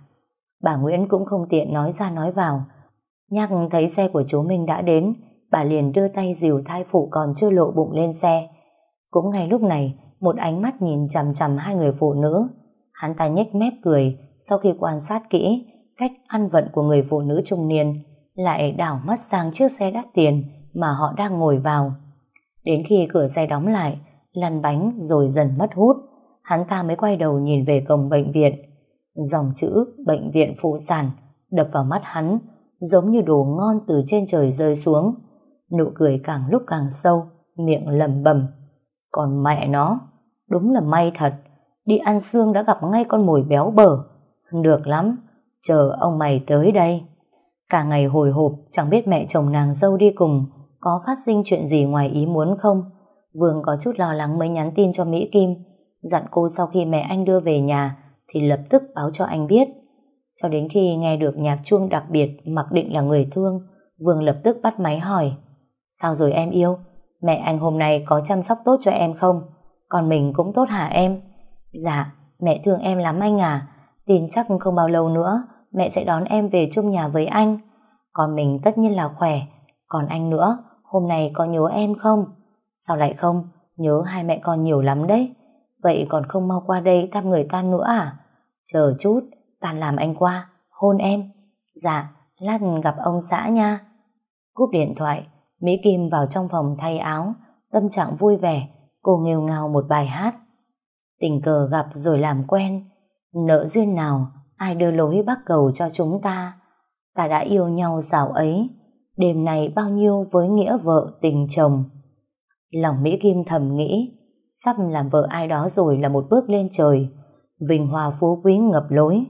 Bà Nguyễn cũng không tiện nói ra nói vào. Nhắc thấy xe của chú Minh đã đến, bà liền đưa tay dìu thai phụ còn chưa lộ bụng lên xe. Cũng ngay lúc này, một ánh mắt nhìn chằm chằm hai người phụ nữ. Hắn ta nhếch mép cười sau khi quan sát kỹ cách ăn vận của người phụ nữ trung niên, lại đảo mắt sang chiếc xe đắt tiền mà họ đang ngồi vào. Đến khi cửa xe đóng lại, lăn bánh rồi dần mất hút, hắn ta mới quay đầu nhìn về cổng bệnh viện. Dòng chữ bệnh viện phụ sản đập vào mắt hắn giống như đồ ngon từ trên trời rơi xuống. Nụ cười càng lúc càng sâu, miệng lầm bầm. Còn mẹ nó, đúng là may thật, đi ăn xương đã gặp ngay con mồi béo bở. Được lắm, chờ ông mày tới đây. Cả ngày hồi hộp chẳng biết mẹ chồng nàng dâu đi cùng có phát sinh chuyện gì ngoài ý muốn không. Vương có chút lo lắng mới nhắn tin cho Mỹ Kim, dặn cô sau khi mẹ anh đưa về nhà thì lập tức báo cho anh biết. Cho đến khi nghe được nhạc chuông đặc biệt mặc định là người thương, Vương lập tức bắt máy hỏi Sao rồi em yêu? Mẹ anh hôm nay có chăm sóc tốt cho em không? Còn mình cũng tốt hả em? Dạ, mẹ thương em lắm anh à. Tin chắc không bao lâu nữa mẹ sẽ đón em về chung nhà với anh. Còn mình tất nhiên là khỏe. Còn anh nữa, hôm nay có nhớ em không? Sao lại không? Nhớ hai mẹ con nhiều lắm đấy. Vậy còn không mau qua đây thăm người ta nữa à? Chờ chút, ta làm anh qua, hôn em. Dạ, lát gặp ông xã nha. Cúp điện thoại, Mỹ Kim vào trong phòng thay áo, tâm trạng vui vẻ, cô nghêu ngào một bài hát. Tình cờ gặp rồi làm quen, nợ duyên nào, ai đưa lối bắt cầu cho chúng ta. Ta đã yêu nhau dạo ấy, đêm này bao nhiêu với nghĩa vợ tình chồng. Lòng Mỹ Kim thầm nghĩ, sắp làm vợ ai đó rồi là một bước lên trời, vinh hoa phú quý ngập lối.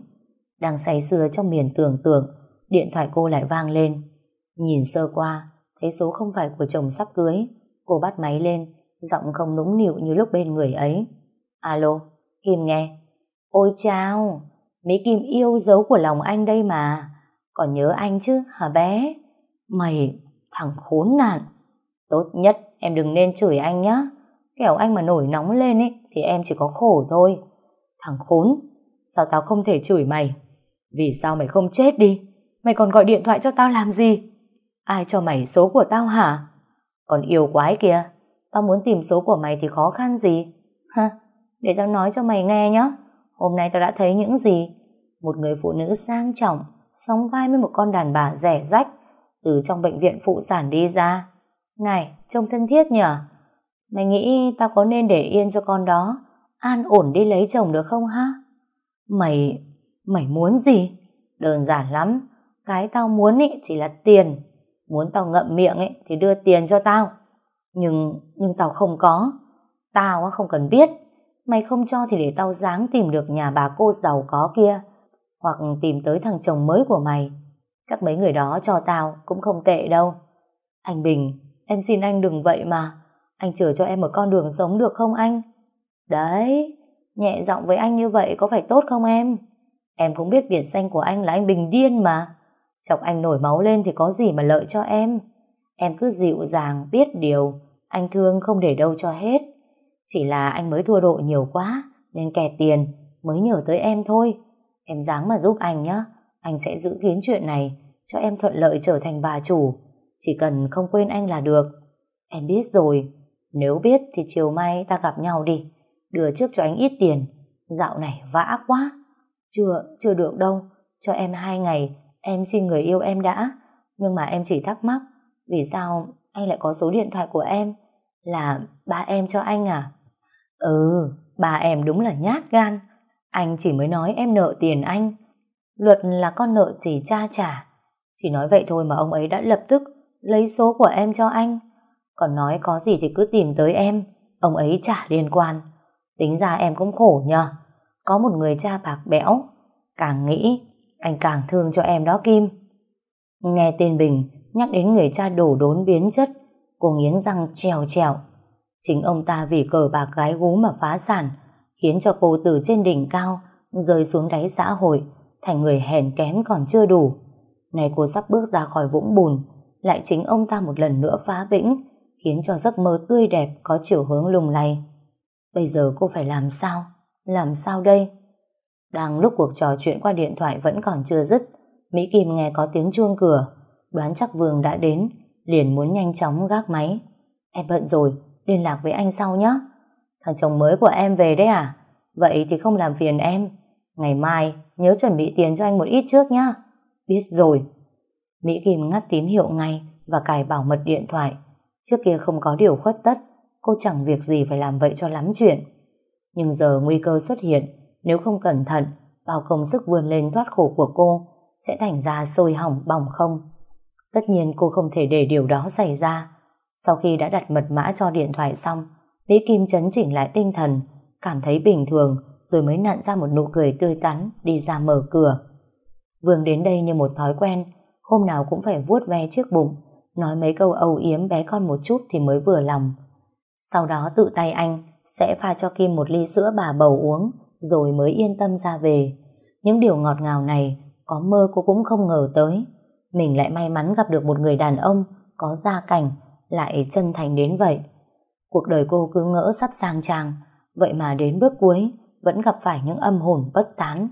Đang say sưa trong miền tưởng tượng, điện thoại cô lại vang lên. Nhìn sơ qua, thấy số không phải của chồng sắp cưới. Cô bắt máy lên, giọng không nũng nịu như lúc bên người ấy. Alo, Kim nghe. Ôi chao, mấy Kim yêu dấu của lòng anh đây mà. Còn nhớ anh chứ hả bé? Mày, thằng khốn nạn. Tốt nhất em đừng nên chửi anh nhá. Kẻo anh mà nổi nóng lên ấy thì em chỉ có khổ thôi. Thằng khốn, sao tao không thể chửi mày? Vì sao mày không chết đi? Mày còn gọi điện thoại cho tao làm gì? Ai cho mày số của tao hả? Còn yêu quái kìa, tao muốn tìm số của mày thì khó khăn gì? Ha, để tao nói cho mày nghe nhé. Hôm nay tao đã thấy những gì? Một người phụ nữ sang trọng, sóng vai với một con đàn bà rẻ rách, từ trong bệnh viện phụ sản đi ra. Này, trông thân thiết nhở? Mày nghĩ tao có nên để yên cho con đó, an ổn đi lấy chồng được không ha? Mày, mày muốn gì? Đơn giản lắm, cái tao muốn ý chỉ là tiền. Muốn tao ngậm miệng ấy thì đưa tiền cho tao. Nhưng, nhưng tao không có. Tao không cần biết. Mày không cho thì để tao dáng tìm được nhà bà cô giàu có kia. Hoặc tìm tới thằng chồng mới của mày. Chắc mấy người đó cho tao cũng không tệ đâu. Anh Bình, em xin anh đừng vậy mà. Anh chờ cho em một con đường sống được không anh? Đấy, nhẹ giọng với anh như vậy có phải tốt không em? Em cũng biết biệt danh của anh là anh Bình điên mà. Chọc anh nổi máu lên thì có gì mà lợi cho em. Em cứ dịu dàng, biết điều, anh thương không để đâu cho hết. Chỉ là anh mới thua độ nhiều quá, nên kẹt tiền, mới nhờ tới em thôi. Em dáng mà giúp anh nhé, anh sẽ giữ kiến chuyện này, cho em thuận lợi trở thành bà chủ. Chỉ cần không quên anh là được. Em biết rồi, nếu biết thì chiều mai ta gặp nhau đi. Đưa trước cho anh ít tiền, dạo này vã quá. Chưa, chưa được đâu, cho em hai ngày, em xin người yêu em đã. Nhưng mà em chỉ thắc mắc, vì sao anh lại có số điện thoại của em? Là ba em cho anh à? Ừ, ba em đúng là nhát gan. Anh chỉ mới nói em nợ tiền anh. Luật là con nợ thì cha trả. Chỉ nói vậy thôi mà ông ấy đã lập tức lấy số của em cho anh. Còn nói có gì thì cứ tìm tới em. Ông ấy chả liên quan. Tính ra em cũng khổ nhờ. Có một người cha bạc bẽo. Càng nghĩ, anh càng thương cho em đó Kim. Nghe tên Bình nhắc đến người cha đổ đốn biến chất, cô nghiến răng trèo trèo. Chính ông ta vì cờ bạc gái gú mà phá sản, khiến cho cô từ trên đỉnh cao rơi xuống đáy xã hội, thành người hèn kém còn chưa đủ. Này cô sắp bước ra khỏi vũng bùn, lại chính ông ta một lần nữa phá vĩnh, khiến cho giấc mơ tươi đẹp có chiều hướng lung lay. Bây giờ cô phải làm sao? Làm sao đây? Đang lúc cuộc trò chuyện qua điện thoại vẫn còn chưa dứt, Mỹ Kim nghe có tiếng chuông cửa, đoán chắc Vương đã đến, liền muốn nhanh chóng gác máy. Em bận rồi, liên lạc với anh sau nhé. Thằng chồng mới của em về đấy à? Vậy thì không làm phiền em. Ngày mai nhớ chuẩn bị tiền cho anh một ít trước nhá. Biết rồi. Mỹ Kim ngắt tín hiệu ngay và cài bảo mật điện thoại. Trước kia không có điều khuất tất, cô chẳng việc gì phải làm vậy cho lắm chuyện. Nhưng giờ nguy cơ xuất hiện, nếu không cẩn thận, bao công sức vươn lên thoát khổ của cô sẽ thành ra sôi hỏng bỏng không. Tất nhiên cô không thể để điều đó xảy ra. Sau khi đã đặt mật mã cho điện thoại xong, Mỹ Kim chấn chỉnh lại tinh thần, cảm thấy bình thường, rồi mới nặn ra một nụ cười tươi tắn, đi ra mở cửa. Vương đến đây như một thói quen, hôm nào cũng phải vuốt ve chiếc bụng, nói mấy câu âu yếm bé con một chút thì mới vừa lòng. Sau đó tự tay anh sẽ pha cho Kim một ly sữa bà bầu uống, rồi mới yên tâm ra về. Những điều ngọt ngào này, có mơ cô cũng không ngờ tới. Mình lại may mắn gặp được một người đàn ông có gia cảnh, lại chân thành đến vậy. Cuộc đời cô cứ ngỡ sắp sang trang, vậy mà đến bước cuối vẫn gặp phải những âm hồn bất tán.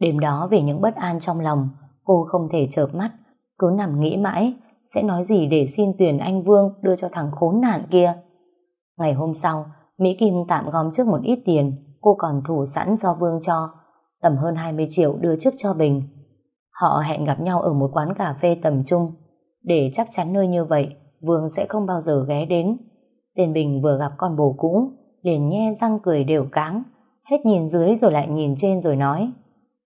Đêm đó vì những bất an trong lòng, cô không thể chợp mắt, cứ nằm nghĩ mãi sẽ nói gì để xin tuyển anh Vương đưa cho thằng khốn nạn kia. Ngày hôm sau, Mỹ Kim tạm gom trước một ít tiền cô còn thủ sẵn do Vương cho, tầm hơn 20 triệu đưa trước cho Bình. Họ hẹn gặp nhau ở một quán cà phê tầm trung, để chắc chắn nơi như vậy, Vương sẽ không bao giờ ghé đến. Tên Bình vừa gặp con bồ cũ, liền nhe răng cười đều cáng, hết nhìn dưới rồi lại nhìn trên rồi nói.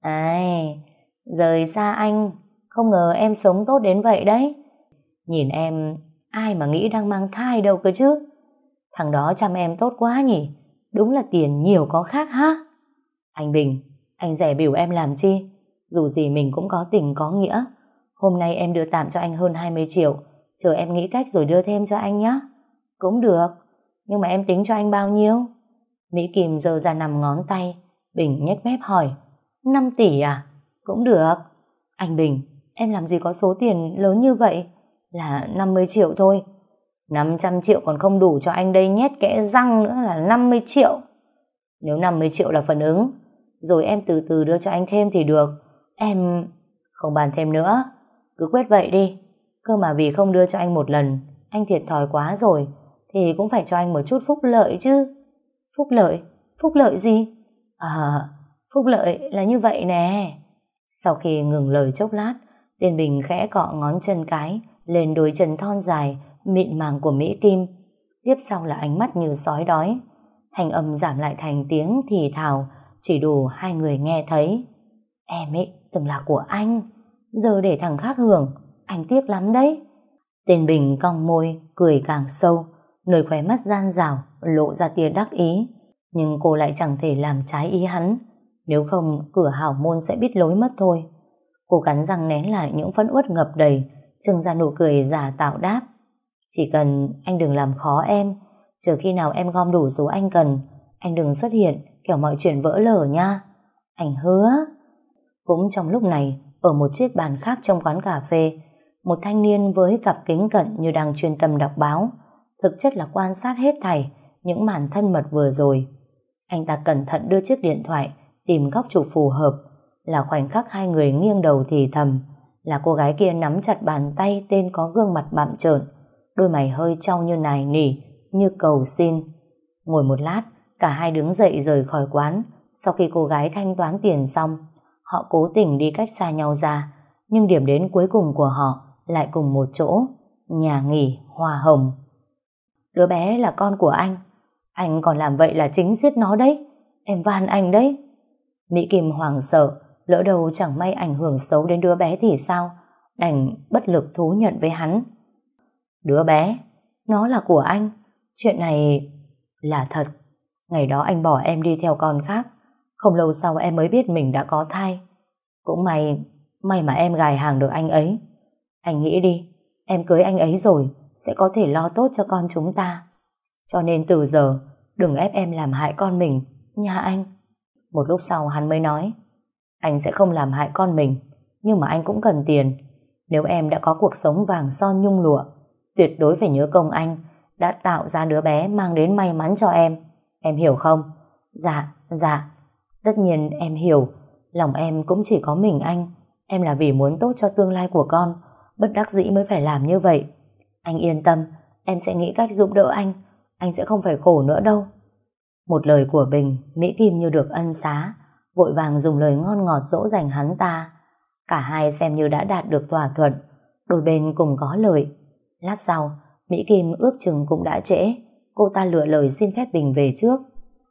Ai, rời xa anh, không ngờ em sống tốt đến vậy đấy. Nhìn em, ai mà nghĩ đang mang thai đâu cơ chứ. Thằng đó chăm em tốt quá nhỉ, đúng là tiền nhiều có khác ha. Anh Bình, anh rẻ biểu em làm chi? Dù gì mình cũng có tình có nghĩa. Hôm nay em đưa tạm cho anh hơn 20 triệu, chờ em nghĩ cách rồi đưa thêm cho anh nhé. Cũng được, nhưng mà em tính cho anh bao nhiêu? Mỹ Kim giờ ra nằm ngón tay, Bình nhếch mép hỏi, 5 tỷ à? Cũng được. Anh Bình, em làm gì có số tiền lớn như vậy? Là 50 triệu thôi. 500 triệu còn không đủ cho anh đây nhét kẽ răng nữa là 50 triệu. Nếu 50 triệu là phần ứng, rồi em từ từ đưa cho anh thêm thì được. Em... Không bàn thêm nữa, cứ quyết vậy đi. Cơ mà vì không đưa cho anh một lần, anh thiệt thòi quá rồi, thì cũng phải cho anh một chút phúc lợi chứ. Phúc lợi? Phúc lợi gì? À, phúc lợi là như vậy nè. Sau khi ngừng lời chốc lát, Điền Bình khẽ cọ ngón chân cái lên đôi chân thon dài, mịn màng của Mỹ Kim. Tiếp sau là ánh mắt như sói đói. Thành âm giảm lại thành tiếng thì thào, chỉ đủ hai người nghe thấy. Em ấy từng là của anh, giờ để thằng khác hưởng, anh tiếc lắm đấy. Tên Bình cong môi, cười càng sâu, nơi khóe mắt gian rào, lộ ra tia đắc ý. Nhưng cô lại chẳng thể làm trái ý hắn, nếu không cửa hảo môn sẽ biết lối mất thôi. Cô cắn răng nén lại những phấn uất ngập đầy, trưng ra nụ cười giả tạo đáp. Chỉ cần anh đừng làm khó em, chờ khi nào em gom đủ số anh cần, anh đừng xuất hiện, kiểu mọi chuyện vỡ lở nha. Anh hứa. Cũng trong lúc này, ở một chiếc bàn khác trong quán cà phê, một thanh niên với cặp kính cận như đang chuyên tâm đọc báo, thực chất là quan sát hết thảy những màn thân mật vừa rồi. Anh ta cẩn thận đưa chiếc điện thoại tìm góc chụp phù hợp là khoảnh khắc hai người nghiêng đầu thì thầm là cô gái kia nắm chặt bàn tay tên có gương mặt bạm trợn đôi mày hơi trao như nài nỉ, như cầu xin. Ngồi một lát, cả hai đứng dậy rời khỏi quán. Sau khi cô gái thanh toán tiền xong, họ cố tình đi cách xa nhau ra. Nhưng điểm đến cuối cùng của họ lại cùng một chỗ, nhà nghỉ Hoa Hồng. Đứa bé là con của anh. Anh còn làm vậy là chính giết nó đấy. Em van anh đấy. Mỹ Kim hoàng sợ, lỡ đầu chẳng may ảnh hưởng xấu đến đứa bé thì sao? Đành bất lực thú nhận với hắn đứa bé, nó là của anh. Chuyện này là thật. Ngày đó anh bỏ em đi theo con khác. Không lâu sau em mới biết mình đã có thai. Cũng may may mà em gài hàng được anh ấy. Anh nghĩ đi, em cưới anh ấy rồi sẽ có thể lo tốt cho con chúng ta. Cho nên từ giờ, đừng ép em làm hại con mình, nha anh. Một lúc sau hắn mới nói, anh sẽ không làm hại con mình, nhưng mà anh cũng cần tiền. Nếu em đã có cuộc sống vàng son nhung lụa tuyệt đối phải nhớ công anh đã tạo ra đứa bé mang đến may mắn cho em. Em hiểu không? Dạ dạ. Tất nhiên em hiểu. Lòng em cũng chỉ có mình anh. Em là vì muốn tốt cho tương lai của con. Bất đắc dĩ mới phải làm như vậy. Anh yên tâm em sẽ nghĩ cách giúp đỡ anh. Anh sẽ không phải khổ nữa đâu. Một lời của Bình Mỹ Kim như được ân xá. Vội vàng dùng lời ngon ngọt dỗ dành hắn ta. Cả hai xem như đã đạt được thỏa thuận, đôi bên cùng có lợi. Lát sau, Mỹ Kim ước chừng cũng đã trễ, cô ta lựa lời xin phép Bình về trước.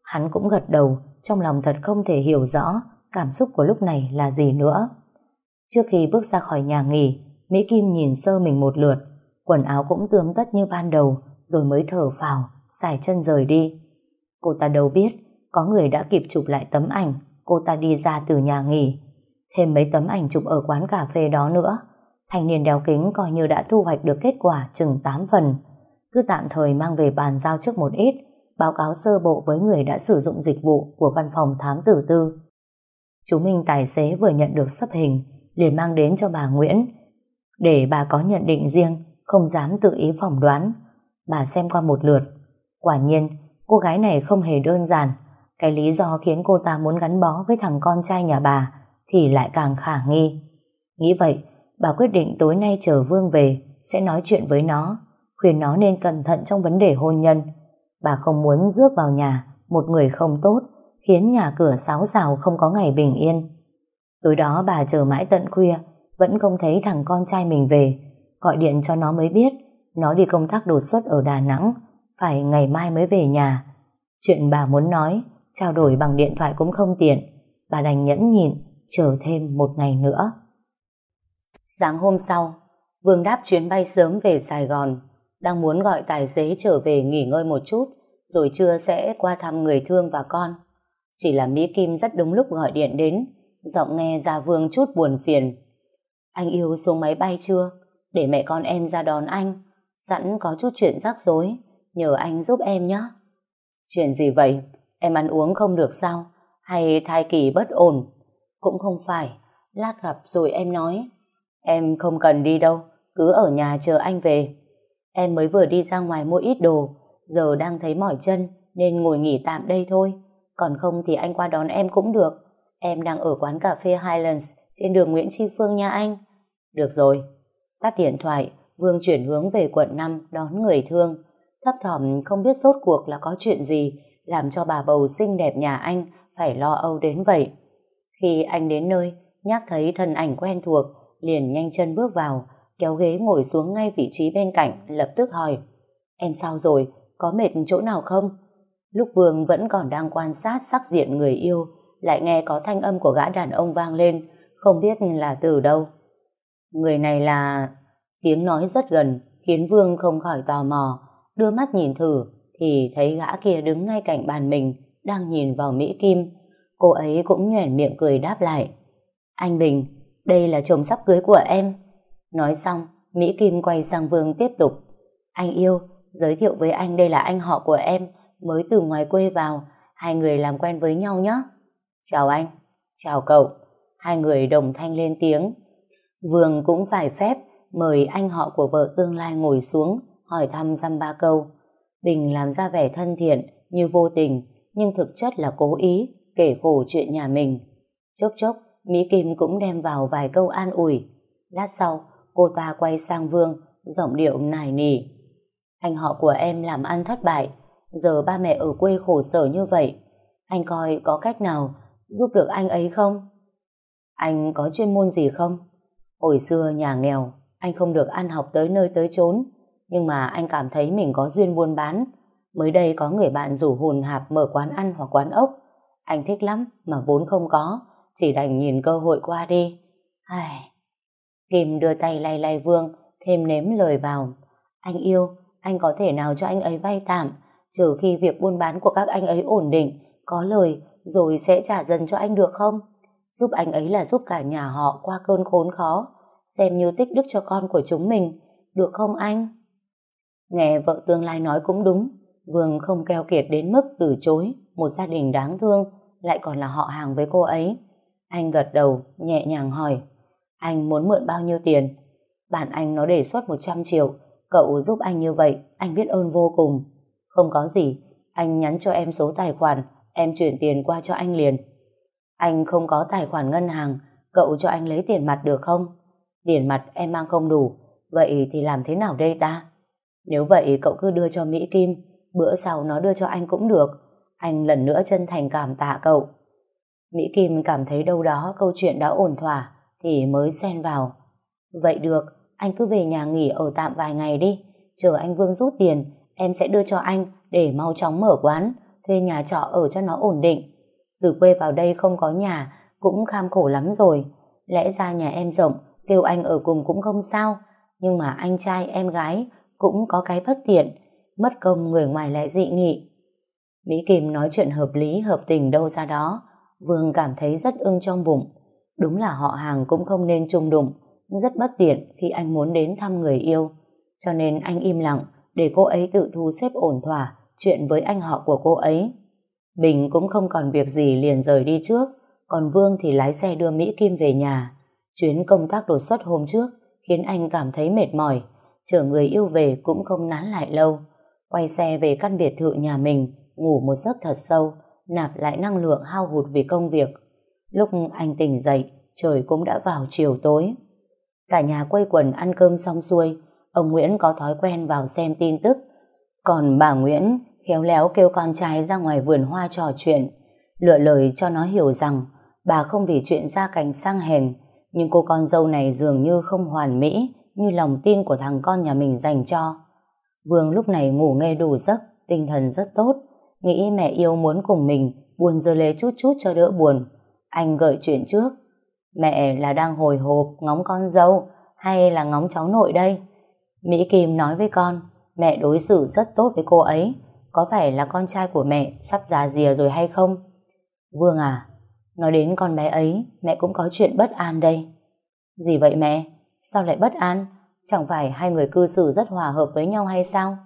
Hắn cũng gật đầu, trong lòng thật không thể hiểu rõ cảm xúc của lúc này là gì nữa. Trước khi bước ra khỏi nhà nghỉ, Mỹ Kim nhìn sơ mình một lượt, quần áo cũng tươm tất như ban đầu, rồi mới thở phào, xài chân rời đi. Cô ta đâu biết, có người đã kịp chụp lại tấm ảnh cô ta đi ra từ nhà nghỉ. Thêm mấy tấm ảnh chụp ở quán cà phê đó nữa. Thanh niên đeo kính coi như đã thu hoạch được kết quả chừng 8 phần. Cứ tạm thời mang về bàn giao trước một ít, báo cáo sơ bộ với người đã sử dụng dịch vụ của văn phòng thám tử tư. Chú Minh tài xế vừa nhận được sắp hình, liền mang đến cho bà Nguyễn. Để bà có nhận định riêng, không dám tự ý phỏng đoán. Bà xem qua một lượt. Quả nhiên, cô gái này không hề đơn giản, cái lý do khiến cô ta muốn gắn bó với thằng con trai nhà bà thì lại càng khả nghi. Nghĩ vậy, bà quyết định tối nay chờ Vương về sẽ nói chuyện với nó, khuyên nó nên cẩn thận trong vấn đề hôn nhân. Bà không muốn rước vào nhà một người không tốt, khiến nhà cửa xáo xào không có ngày bình yên. Tối đó bà chờ mãi tận khuya, vẫn không thấy thằng con trai mình về, gọi điện cho nó mới biết, nó đi công tác đột xuất ở Đà Nẵng, phải ngày mai mới về nhà. Chuyện bà muốn nói, trao đổi bằng điện thoại cũng không tiện, bà đành nhẫn nhịn, chờ thêm một ngày nữa. Sáng hôm sau, Vương đáp chuyến bay sớm về Sài Gòn, đang muốn gọi tài xế trở về nghỉ ngơi một chút, rồi trưa sẽ qua thăm người thương và con. Chỉ là Mỹ Kim rất đúng lúc gọi điện đến, giọng nghe ra Vương chút buồn phiền. Anh yêu xuống máy bay chưa? Để mẹ con em ra đón anh. Sẵn có chút chuyện rắc rối, nhờ anh giúp em nhé. Chuyện gì vậy? Em ăn uống không được sao? Hay thai kỳ bất ổn? Cũng không phải. Lát gặp rồi em nói. Em không cần đi đâu. Cứ ở nhà chờ anh về. Em mới vừa đi ra ngoài mua ít đồ. Giờ đang thấy mỏi chân nên ngồi nghỉ tạm đây thôi. Còn không thì anh qua đón em cũng được. Em đang ở quán cà phê Highlands trên đường Nguyễn Tri Phương nha anh. Được rồi. Tắt điện thoại, Vương chuyển hướng về quận 5 đón người thương. Thấp thỏm không biết sốt cuộc là có chuyện gì làm cho bà bầu xinh đẹp nhà anh phải lo âu đến vậy. Khi anh đến nơi, nhắc thấy thân ảnh quen thuộc, liền nhanh chân bước vào, kéo ghế ngồi xuống ngay vị trí bên cạnh, lập tức hỏi, em sao rồi, có mệt chỗ nào không? Lúc Vương vẫn còn đang quan sát sắc diện người yêu, lại nghe có thanh âm của gã đàn ông vang lên, không biết là từ đâu. Người này là... Tiếng nói rất gần, khiến Vương không khỏi tò mò, đưa mắt nhìn thử, thì thấy gã kia đứng ngay cạnh bàn mình đang nhìn vào Mỹ Kim. Cô ấy cũng nhoẻn miệng cười đáp lại. Anh Bình, đây là chồng sắp cưới của em. Nói xong, Mỹ Kim quay sang Vương tiếp tục. Anh yêu, giới thiệu với anh đây là anh họ của em, mới từ ngoài quê vào, hai người làm quen với nhau nhé. Chào anh, chào cậu. Hai người đồng thanh lên tiếng. Vương cũng phải phép, mời anh họ của vợ tương lai ngồi xuống, hỏi thăm dăm ba câu. Bình làm ra vẻ thân thiện, như vô tình, nhưng thực chất là cố ý, kể khổ chuyện nhà mình. Chốc chốc, Mỹ Kim cũng đem vào vài câu an ủi. Lát sau, cô ta quay sang Vương, giọng điệu nài nỉ. Anh họ của em làm ăn thất bại, giờ ba mẹ ở quê khổ sở như vậy. Anh coi có cách nào giúp được anh ấy không? Anh có chuyên môn gì không? Hồi xưa nhà nghèo, anh không được ăn học tới nơi tới chốn, nhưng mà anh cảm thấy mình có duyên buôn bán. Mới đây có người bạn rủ hùn hạp mở quán ăn hoặc quán ốc. Anh thích lắm mà vốn không có, chỉ đành nhìn cơ hội qua đi. Ai... Kim đưa tay lay lay Vương, thêm nếm lời vào. Anh yêu, anh có thể nào cho anh ấy vay tạm, trừ khi việc buôn bán của các anh ấy ổn định, có lời, rồi sẽ trả dần cho anh được không? Giúp anh ấy là giúp cả nhà họ qua cơn khốn khó, xem như tích đức cho con của chúng mình, được không anh? Nghe vợ tương lai nói cũng đúng, Vương không keo kiệt đến mức từ chối một gia đình đáng thương, lại còn là họ hàng với cô ấy. Anh gật đầu, nhẹ nhàng hỏi, anh muốn mượn bao nhiêu tiền? Bạn anh nó đề xuất 100 triệu, cậu giúp anh như vậy, anh biết ơn vô cùng. Không có gì, anh nhắn cho em số tài khoản, em chuyển tiền qua cho anh liền. Anh không có tài khoản ngân hàng, cậu cho anh lấy tiền mặt được không? Tiền mặt em mang không đủ, vậy thì làm thế nào đây ta? Nếu vậy cậu cứ đưa cho Mỹ Kim, bữa sau nó đưa cho anh cũng được. Anh lần nữa chân thành cảm tạ cậu. Mỹ Kim cảm thấy đâu đó câu chuyện đã ổn thỏa, thì mới xen vào. Vậy được, anh cứ về nhà nghỉ ở tạm vài ngày đi, chờ anh Vương rút tiền, em sẽ đưa cho anh để mau chóng mở quán, thuê nhà trọ ở cho nó ổn định. Từ quê vào đây không có nhà, cũng kham khổ lắm rồi. Lẽ ra nhà em rộng, kêu anh ở cùng cũng không sao, nhưng mà anh trai em gái cũng có cái bất tiện, mất công người ngoài lại dị nghị. Mỹ Kim nói chuyện hợp lý hợp tình đâu ra đó, Vương cảm thấy rất ưng trong bụng. Đúng là họ hàng cũng không nên chung đụng, rất bất tiện khi anh muốn đến thăm người yêu. Cho nên anh im lặng để cô ấy tự thu xếp ổn thỏa chuyện với anh họ của cô ấy. Bình cũng không còn việc gì liền rời đi trước, còn Vương thì lái xe đưa Mỹ Kim về nhà. Chuyến công tác đột xuất hôm trước khiến anh cảm thấy mệt mỏi, chở người yêu về cũng không nán lại lâu. Quay xe về căn biệt thự nhà mình, ngủ một giấc thật sâu, nạp lại năng lượng hao hụt vì công việc. Lúc anh tỉnh dậy, trời cũng đã vào chiều tối. Cả nhà quây quần ăn cơm xong xuôi, ông Nguyễn có thói quen vào xem tin tức. Còn bà Nguyễn khéo léo kêu con trai ra ngoài vườn hoa trò chuyện, lựa lời cho nó hiểu rằng bà không vì chuyện gia cảnh sang hèn, nhưng cô con dâu này dường như không hoàn mỹ như lòng tin của thằng con nhà mình dành cho. Vương lúc này ngủ nghe đủ giấc, tinh thần rất tốt, nghĩ mẹ yêu muốn cùng mình buồn dơ lê chút chút cho đỡ buồn. Anh gợi chuyện trước. Mẹ là đang hồi hộp ngóng con dâu hay là ngóng cháu nội đây? Mỹ Kim nói với con, mẹ đối xử rất tốt với cô ấy. Có phải là con trai của mẹ sắp già dìa rồi hay không? Vương à, nói đến con bé ấy, mẹ cũng có chuyện bất an đây. Gì vậy mẹ? Sao lại bất an? Chẳng phải hai người cư xử rất hòa hợp với nhau hay sao?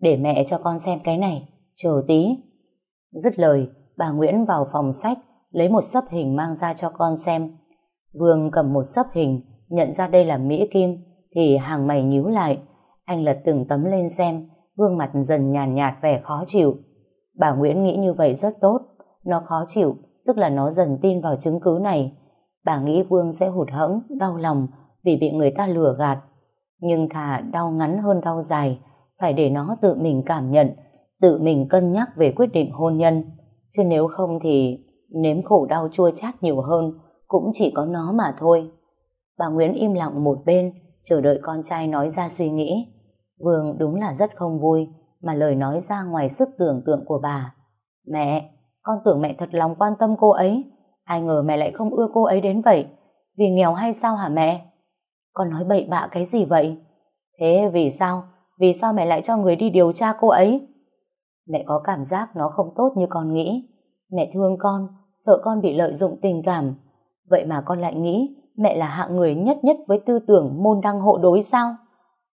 Để mẹ cho con xem cái này, chờ tí. Dứt lời, bà Nguyễn vào phòng sách, lấy một sấp hình mang ra cho con xem. Vương cầm một sấp hình, nhận ra đây là Mỹ Kim, thì hàng mày nhíu lại. Anh lật từng tấm lên xem, gương mặt dần nhàn nhạt, nhạt vẻ khó chịu. Bà Nguyễn nghĩ như vậy rất tốt. Nó khó chịu, tức là nó dần tin vào chứng cứ này. Bà nghĩ Vương sẽ hụt hẫng, đau lòng vì bị người ta lừa gạt. Nhưng thà đau ngắn hơn đau dài, phải để nó tự mình cảm nhận, tự mình cân nhắc về quyết định hôn nhân. Chứ nếu không thì nếm khổ đau chua chát nhiều hơn, cũng chỉ có nó mà thôi. Bà Nguyễn im lặng một bên, chờ đợi con trai nói ra suy nghĩ. Vương đúng là rất không vui, mà lời nói ra ngoài sức tưởng tượng của bà. Mẹ, con tưởng mẹ thật lòng quan tâm cô ấy, ai ngờ mẹ lại không ưa cô ấy đến vậy. Vì nghèo hay sao hả mẹ? Con nói bậy bạ cái gì vậy? Thế vì sao? Vì sao mẹ lại cho người đi điều tra cô ấy? Mẹ có cảm giác nó không tốt như con nghĩ. Mẹ thương con, sợ con bị lợi dụng tình cảm. Vậy mà con lại nghĩ mẹ là hạng người nhất nhất với tư tưởng môn đăng hộ đối sao?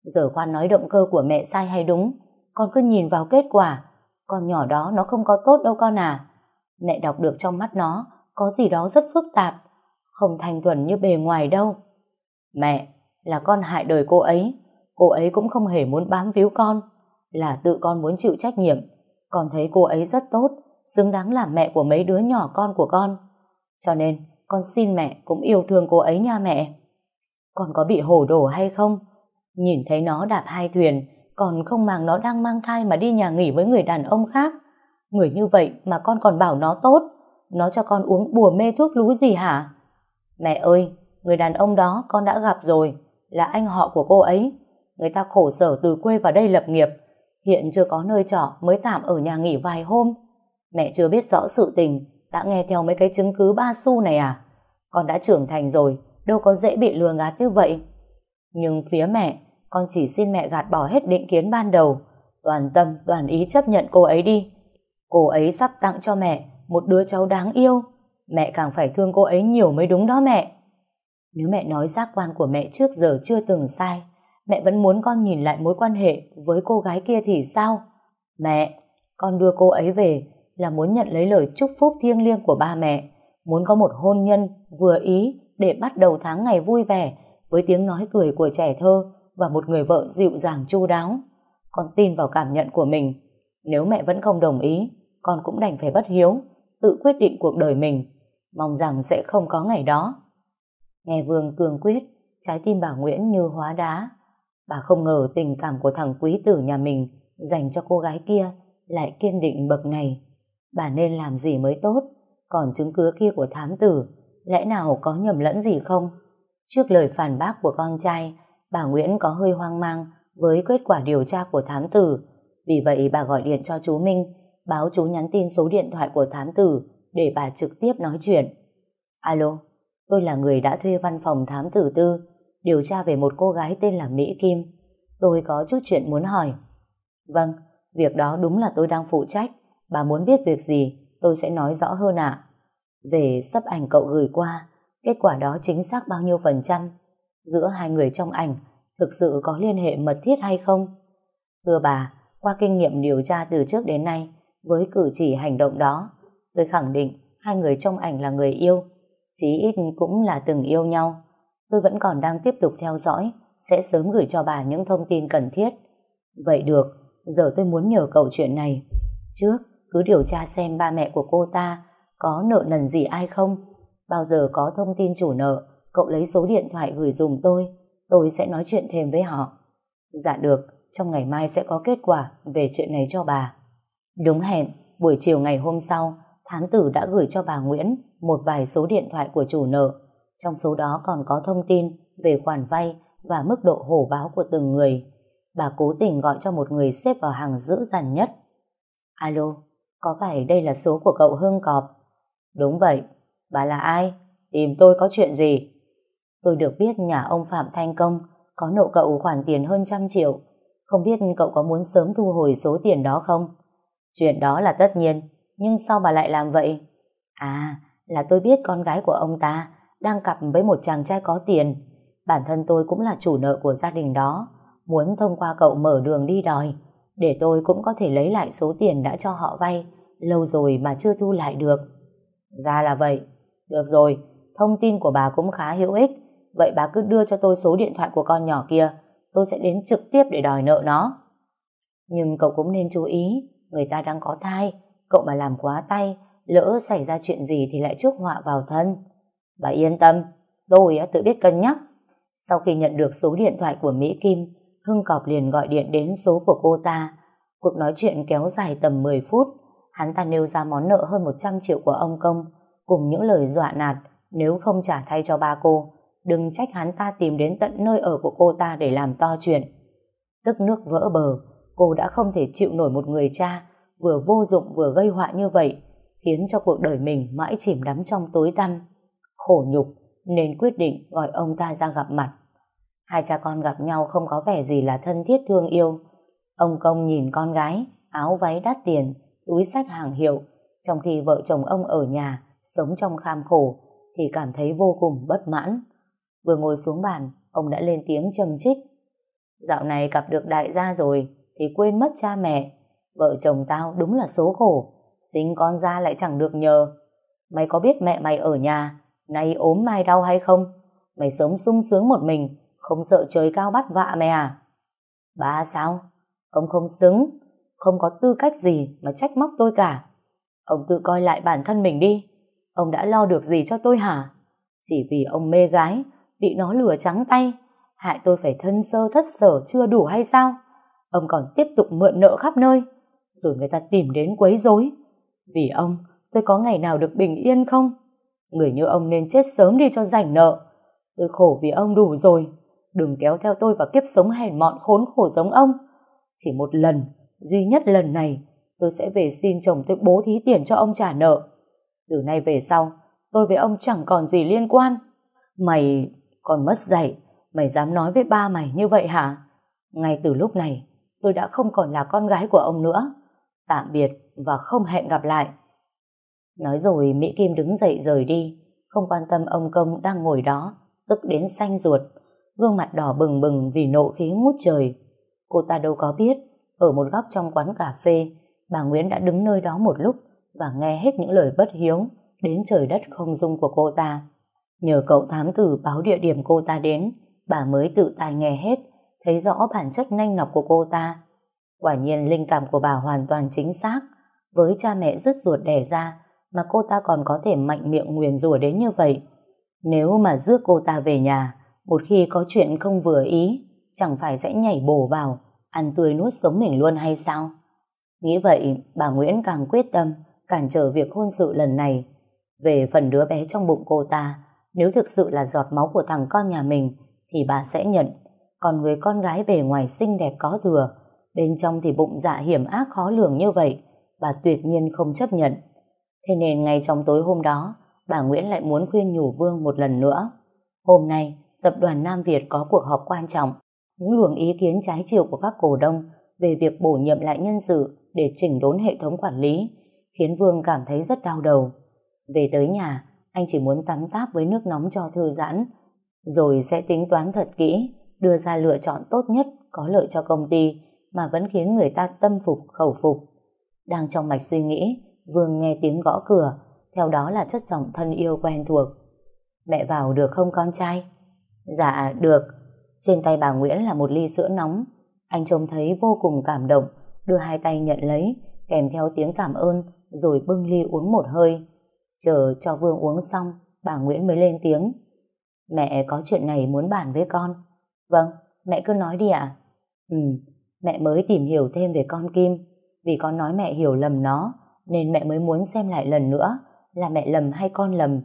Giờ khoan nói động cơ của mẹ sai hay đúng, con cứ nhìn vào kết quả. Con nhỏ đó nó không có tốt đâu con à. Mẹ đọc được trong mắt nó có gì đó rất phức tạp, không thanh thuần như bề ngoài đâu. Mẹ, là con hại đời cô ấy. Cô ấy cũng không hề muốn bám víu con. Là tự con muốn chịu trách nhiệm. Con thấy cô ấy rất tốt, xứng đáng làm mẹ của mấy đứa nhỏ con của con. Cho nên, con xin mẹ cũng yêu thương cô ấy nha mẹ. Con có bị hổ đổ hay không? Nhìn thấy nó đạp hai thuyền, còn không màng nó đang mang thai mà đi nhà nghỉ với người đàn ông khác. Người như vậy mà con còn bảo nó tốt. Nó cho con uống bùa mê thuốc lú gì hả? Mẹ ơi, người đàn ông đó con đã gặp rồi, là anh họ của cô ấy. Người ta khổ sở từ quê vào đây lập nghiệp, hiện chưa có nơi trọ mới tạm ở nhà nghỉ vài hôm. Mẹ chưa biết rõ sự tình, đã nghe theo mấy cái chứng cứ ba xu này à? Con đã trưởng thành rồi, đâu có dễ bị lừa gạt như vậy. Nhưng phía mẹ, con chỉ xin mẹ gạt bỏ hết định kiến ban đầu, toàn tâm, toàn ý chấp nhận cô ấy đi. Cô ấy sắp tặng cho mẹ một đứa cháu đáng yêu, mẹ càng phải thương cô ấy nhiều mới đúng đó mẹ. Nếu mẹ nói giác quan của mẹ trước giờ chưa từng sai, mẹ vẫn muốn con nhìn lại mối quan hệ với cô gái kia thì sao? Mẹ, con đưa cô ấy về là muốn nhận lấy lời chúc phúc thiêng liêng của ba mẹ, muốn có một hôn nhân vừa ý để bắt đầu tháng ngày vui vẻ với tiếng nói cười của trẻ thơ và một người vợ dịu dàng chu đáo. Con tin vào cảm nhận của mình. Nếu mẹ vẫn không đồng ý, con cũng đành phải bất hiếu, tự quyết định cuộc đời mình. Mong rằng sẽ không có ngày đó. Nghe Vương cường quyết, trái tim bà Nguyễn như hóa đá. Bà không ngờ tình cảm của thằng quý tử nhà mình dành cho cô gái kia lại kiên định bậc này. Bà nên làm gì mới tốt, còn chứng cứ kia của thám tử, lẽ nào có nhầm lẫn gì không? Trước lời phản bác của con trai, bà Nguyễn có hơi hoang mang với kết quả điều tra của thám tử. Vì vậy bà gọi điện cho chú Minh, báo chú nhắn tin số điện thoại của thám tử để bà trực tiếp nói chuyện. Alo, tôi là người đã thuê văn phòng thám tử tư điều tra về một cô gái tên là Mỹ Kim. Tôi có chút chuyện muốn hỏi. Vâng, việc đó đúng là tôi đang phụ trách. Bà muốn biết việc gì, tôi sẽ nói rõ hơn ạ. Về sắp ảnh cậu gửi qua, kết quả đó chính xác bao nhiêu phần trăm? Giữa hai người trong ảnh thực sự có liên hệ mật thiết hay không? Thưa bà, qua kinh nghiệm điều tra từ trước đến nay, với cử chỉ hành động đó, tôi khẳng định hai người trong ảnh là người yêu, chí ít cũng là từng yêu nhau. Tôi vẫn còn đang tiếp tục theo dõi, sẽ sớm gửi cho bà những thông tin cần thiết. Vậy được, giờ tôi muốn nhờ cậu chuyện này. Trước, cứ điều tra xem ba mẹ của cô ta có nợ nần gì ai không. Bao giờ có thông tin chủ nợ, cậu lấy số điện thoại gửi dùm tôi, tôi sẽ nói chuyện thêm với họ. Dạ được, trong ngày mai sẽ có kết quả về chuyện này cho bà. Đúng hẹn, buổi chiều ngày hôm sau, thám tử đã gửi cho bà Nguyễn một vài số điện thoại của chủ nợ. Trong số đó còn có thông tin về khoản vay và mức độ hổ báo của từng người. Bà cố tình gọi cho một người xếp vào hàng dữ dằn nhất. Alo, có phải đây là số của cậu Hưng Cọp? Đúng vậy, bà là ai? Tìm tôi có chuyện gì? Tôi được biết nhà ông Phạm Thanh Công có nợ cậu khoản tiền hơn trăm triệu. Không biết cậu có muốn sớm thu hồi số tiền đó không? Chuyện đó là tất nhiên, nhưng sao bà lại làm vậy? À, là tôi biết con gái của ông ta đang cặp với một chàng trai có tiền. Bản thân tôi cũng là chủ nợ của gia đình đó, muốn thông qua cậu mở đường đi đòi, để tôi cũng có thể lấy lại số tiền đã cho họ vay, lâu rồi mà chưa thu lại được. Ra là vậy. Được rồi, thông tin của bà cũng khá hữu ích, vậy bà cứ đưa cho tôi số điện thoại của con nhỏ kia, tôi sẽ đến trực tiếp để đòi nợ nó. Nhưng cậu cũng nên chú ý, người ta đang có thai, cậu mà làm quá tay, lỡ xảy ra chuyện gì thì lại chuốc họa vào thân. Bà yên tâm, tôi tự biết cân nhắc. Sau khi nhận được số điện thoại của Mỹ Kim, Hưng Cọp liền gọi điện đến số của cô ta. Cuộc nói chuyện kéo dài tầm 10 phút. Hắn ta nêu ra món nợ hơn 100 triệu của ông Công, cùng những lời dọa nạt nếu không trả thay cho ba cô. Đừng trách hắn ta tìm đến tận nơi ở của cô ta để làm to chuyện. Tức nước vỡ bờ, cô đã không thể chịu nổi một người cha vừa vô dụng vừa gây họa như vậy, khiến cho cuộc đời mình mãi chìm đắm trong tối tăm. Khổ nhục, nên quyết định gọi ông ta ra gặp mặt. Hai cha con gặp nhau không có vẻ gì là thân thiết thương yêu. Ông Công nhìn con gái, áo váy đắt tiền, túi sách hàng hiệu, trong khi vợ chồng ông ở nhà, sống trong kham khổ, thì cảm thấy vô cùng bất mãn. Vừa ngồi xuống bàn, ông đã lên tiếng châm trích. Dạo này gặp được đại gia rồi, thì quên mất cha mẹ. Vợ chồng tao đúng là số khổ, sinh con ra lại chẳng được nhờ. Mày có biết mẹ mày ở nhà, nay ốm mai đau hay không? Mày sống sung sướng một mình, không sợ trời cao bắt vạ mày à? Ba sao? Ông không xứng, không có tư cách gì mà trách móc tôi cả. Ông tự coi lại bản thân mình đi. Ông đã lo được gì cho tôi hả? Chỉ vì ông mê gái, bị nó lừa trắng tay, hại tôi phải thân sơ thất sở chưa đủ hay sao? Ông còn tiếp tục mượn nợ khắp nơi, rồi người ta tìm đến quấy rối. Vì ông, tôi có ngày nào được bình yên không? Người như ông nên chết sớm đi cho rảnh nợ. Tôi khổ vì ông đủ rồi. Đừng kéo theo tôi vào kiếp sống hèn mọn khốn khổ giống ông. Chỉ một lần, duy nhất lần này, tôi sẽ về xin chồng tôi bố thí tiền cho ông trả nợ. Từ nay về sau, tôi với ông chẳng còn gì liên quan. Mày còn mất dạy, mày dám nói với ba mày như vậy hả? Ngay từ lúc này, tôi đã không còn là con gái của ông nữa. Tạm biệt và không hẹn gặp lại. Nói rồi Mỹ Kim đứng dậy rời đi, không quan tâm ông Công đang ngồi đó, tức đến xanh ruột, gương mặt đỏ bừng bừng vì nộ khí ngút trời. Cô ta đâu có biết, ở một góc trong quán cà phê, bà Nguyễn đã đứng nơi đó một lúc và nghe hết những lời bất hiếu đến trời đất không dung của cô ta. Nhờ cậu thám tử báo địa điểm cô ta đến, bà mới tự tài nghe hết, thấy rõ bản chất nanh nọc của cô ta. Quả nhiên linh cảm của bà hoàn toàn chính xác, với cha mẹ rứt ruột đẻ ra mà cô ta còn có thể mạnh miệng nguyền rủa đến như vậy. Nếu mà rước cô ta về nhà, một khi có chuyện không vừa ý, chẳng phải sẽ nhảy bổ vào, ăn tươi nuốt sống mình luôn hay sao? Nghĩ vậy, bà Nguyễn càng quyết tâm, cản trở việc hôn sự lần này. Về phần đứa bé trong bụng cô ta, nếu thực sự là giọt máu của thằng con nhà mình, thì bà sẽ nhận. Còn người con gái bề ngoài xinh đẹp có thừa, bên trong thì bụng dạ hiểm ác khó lường như vậy, bà tuyệt nhiên không chấp nhận. Thế nên ngay trong tối hôm đó, bà Nguyễn lại muốn khuyên nhủ Vương một lần nữa. Hôm nay, tập đoàn Nam Việt có cuộc họp quan trọng. Những luồng ý kiến trái chiều của các cổ đông về việc bổ nhiệm lại nhân sự để chỉnh đốn hệ thống quản lý khiến Vương cảm thấy rất đau đầu. Về tới nhà, anh chỉ muốn tắm táp với nước nóng cho thư giãn, rồi sẽ tính toán thật kỹ, đưa ra lựa chọn tốt nhất có lợi cho công ty mà vẫn khiến người ta tâm phục khẩu phục. Đang trong mạch suy nghĩ, Vương nghe tiếng gõ cửa, theo đó là chất giọng thân yêu quen thuộc. Mẹ vào được không con trai? Dạ, được. Trên tay bà Nguyễn là một ly sữa nóng. Anh trông thấy vô cùng cảm động, đưa hai tay nhận lấy, kèm theo tiếng cảm ơn, rồi bưng ly uống một hơi. Chờ cho Vương uống xong, bà Nguyễn mới lên tiếng. Mẹ có chuyện này muốn bàn với con. Vâng, mẹ cứ nói đi ạ. Ừ, mẹ mới tìm hiểu thêm về con Kim, vì con nói mẹ hiểu lầm nó, nên mẹ mới muốn xem lại lần nữa là mẹ lầm hay con lầm.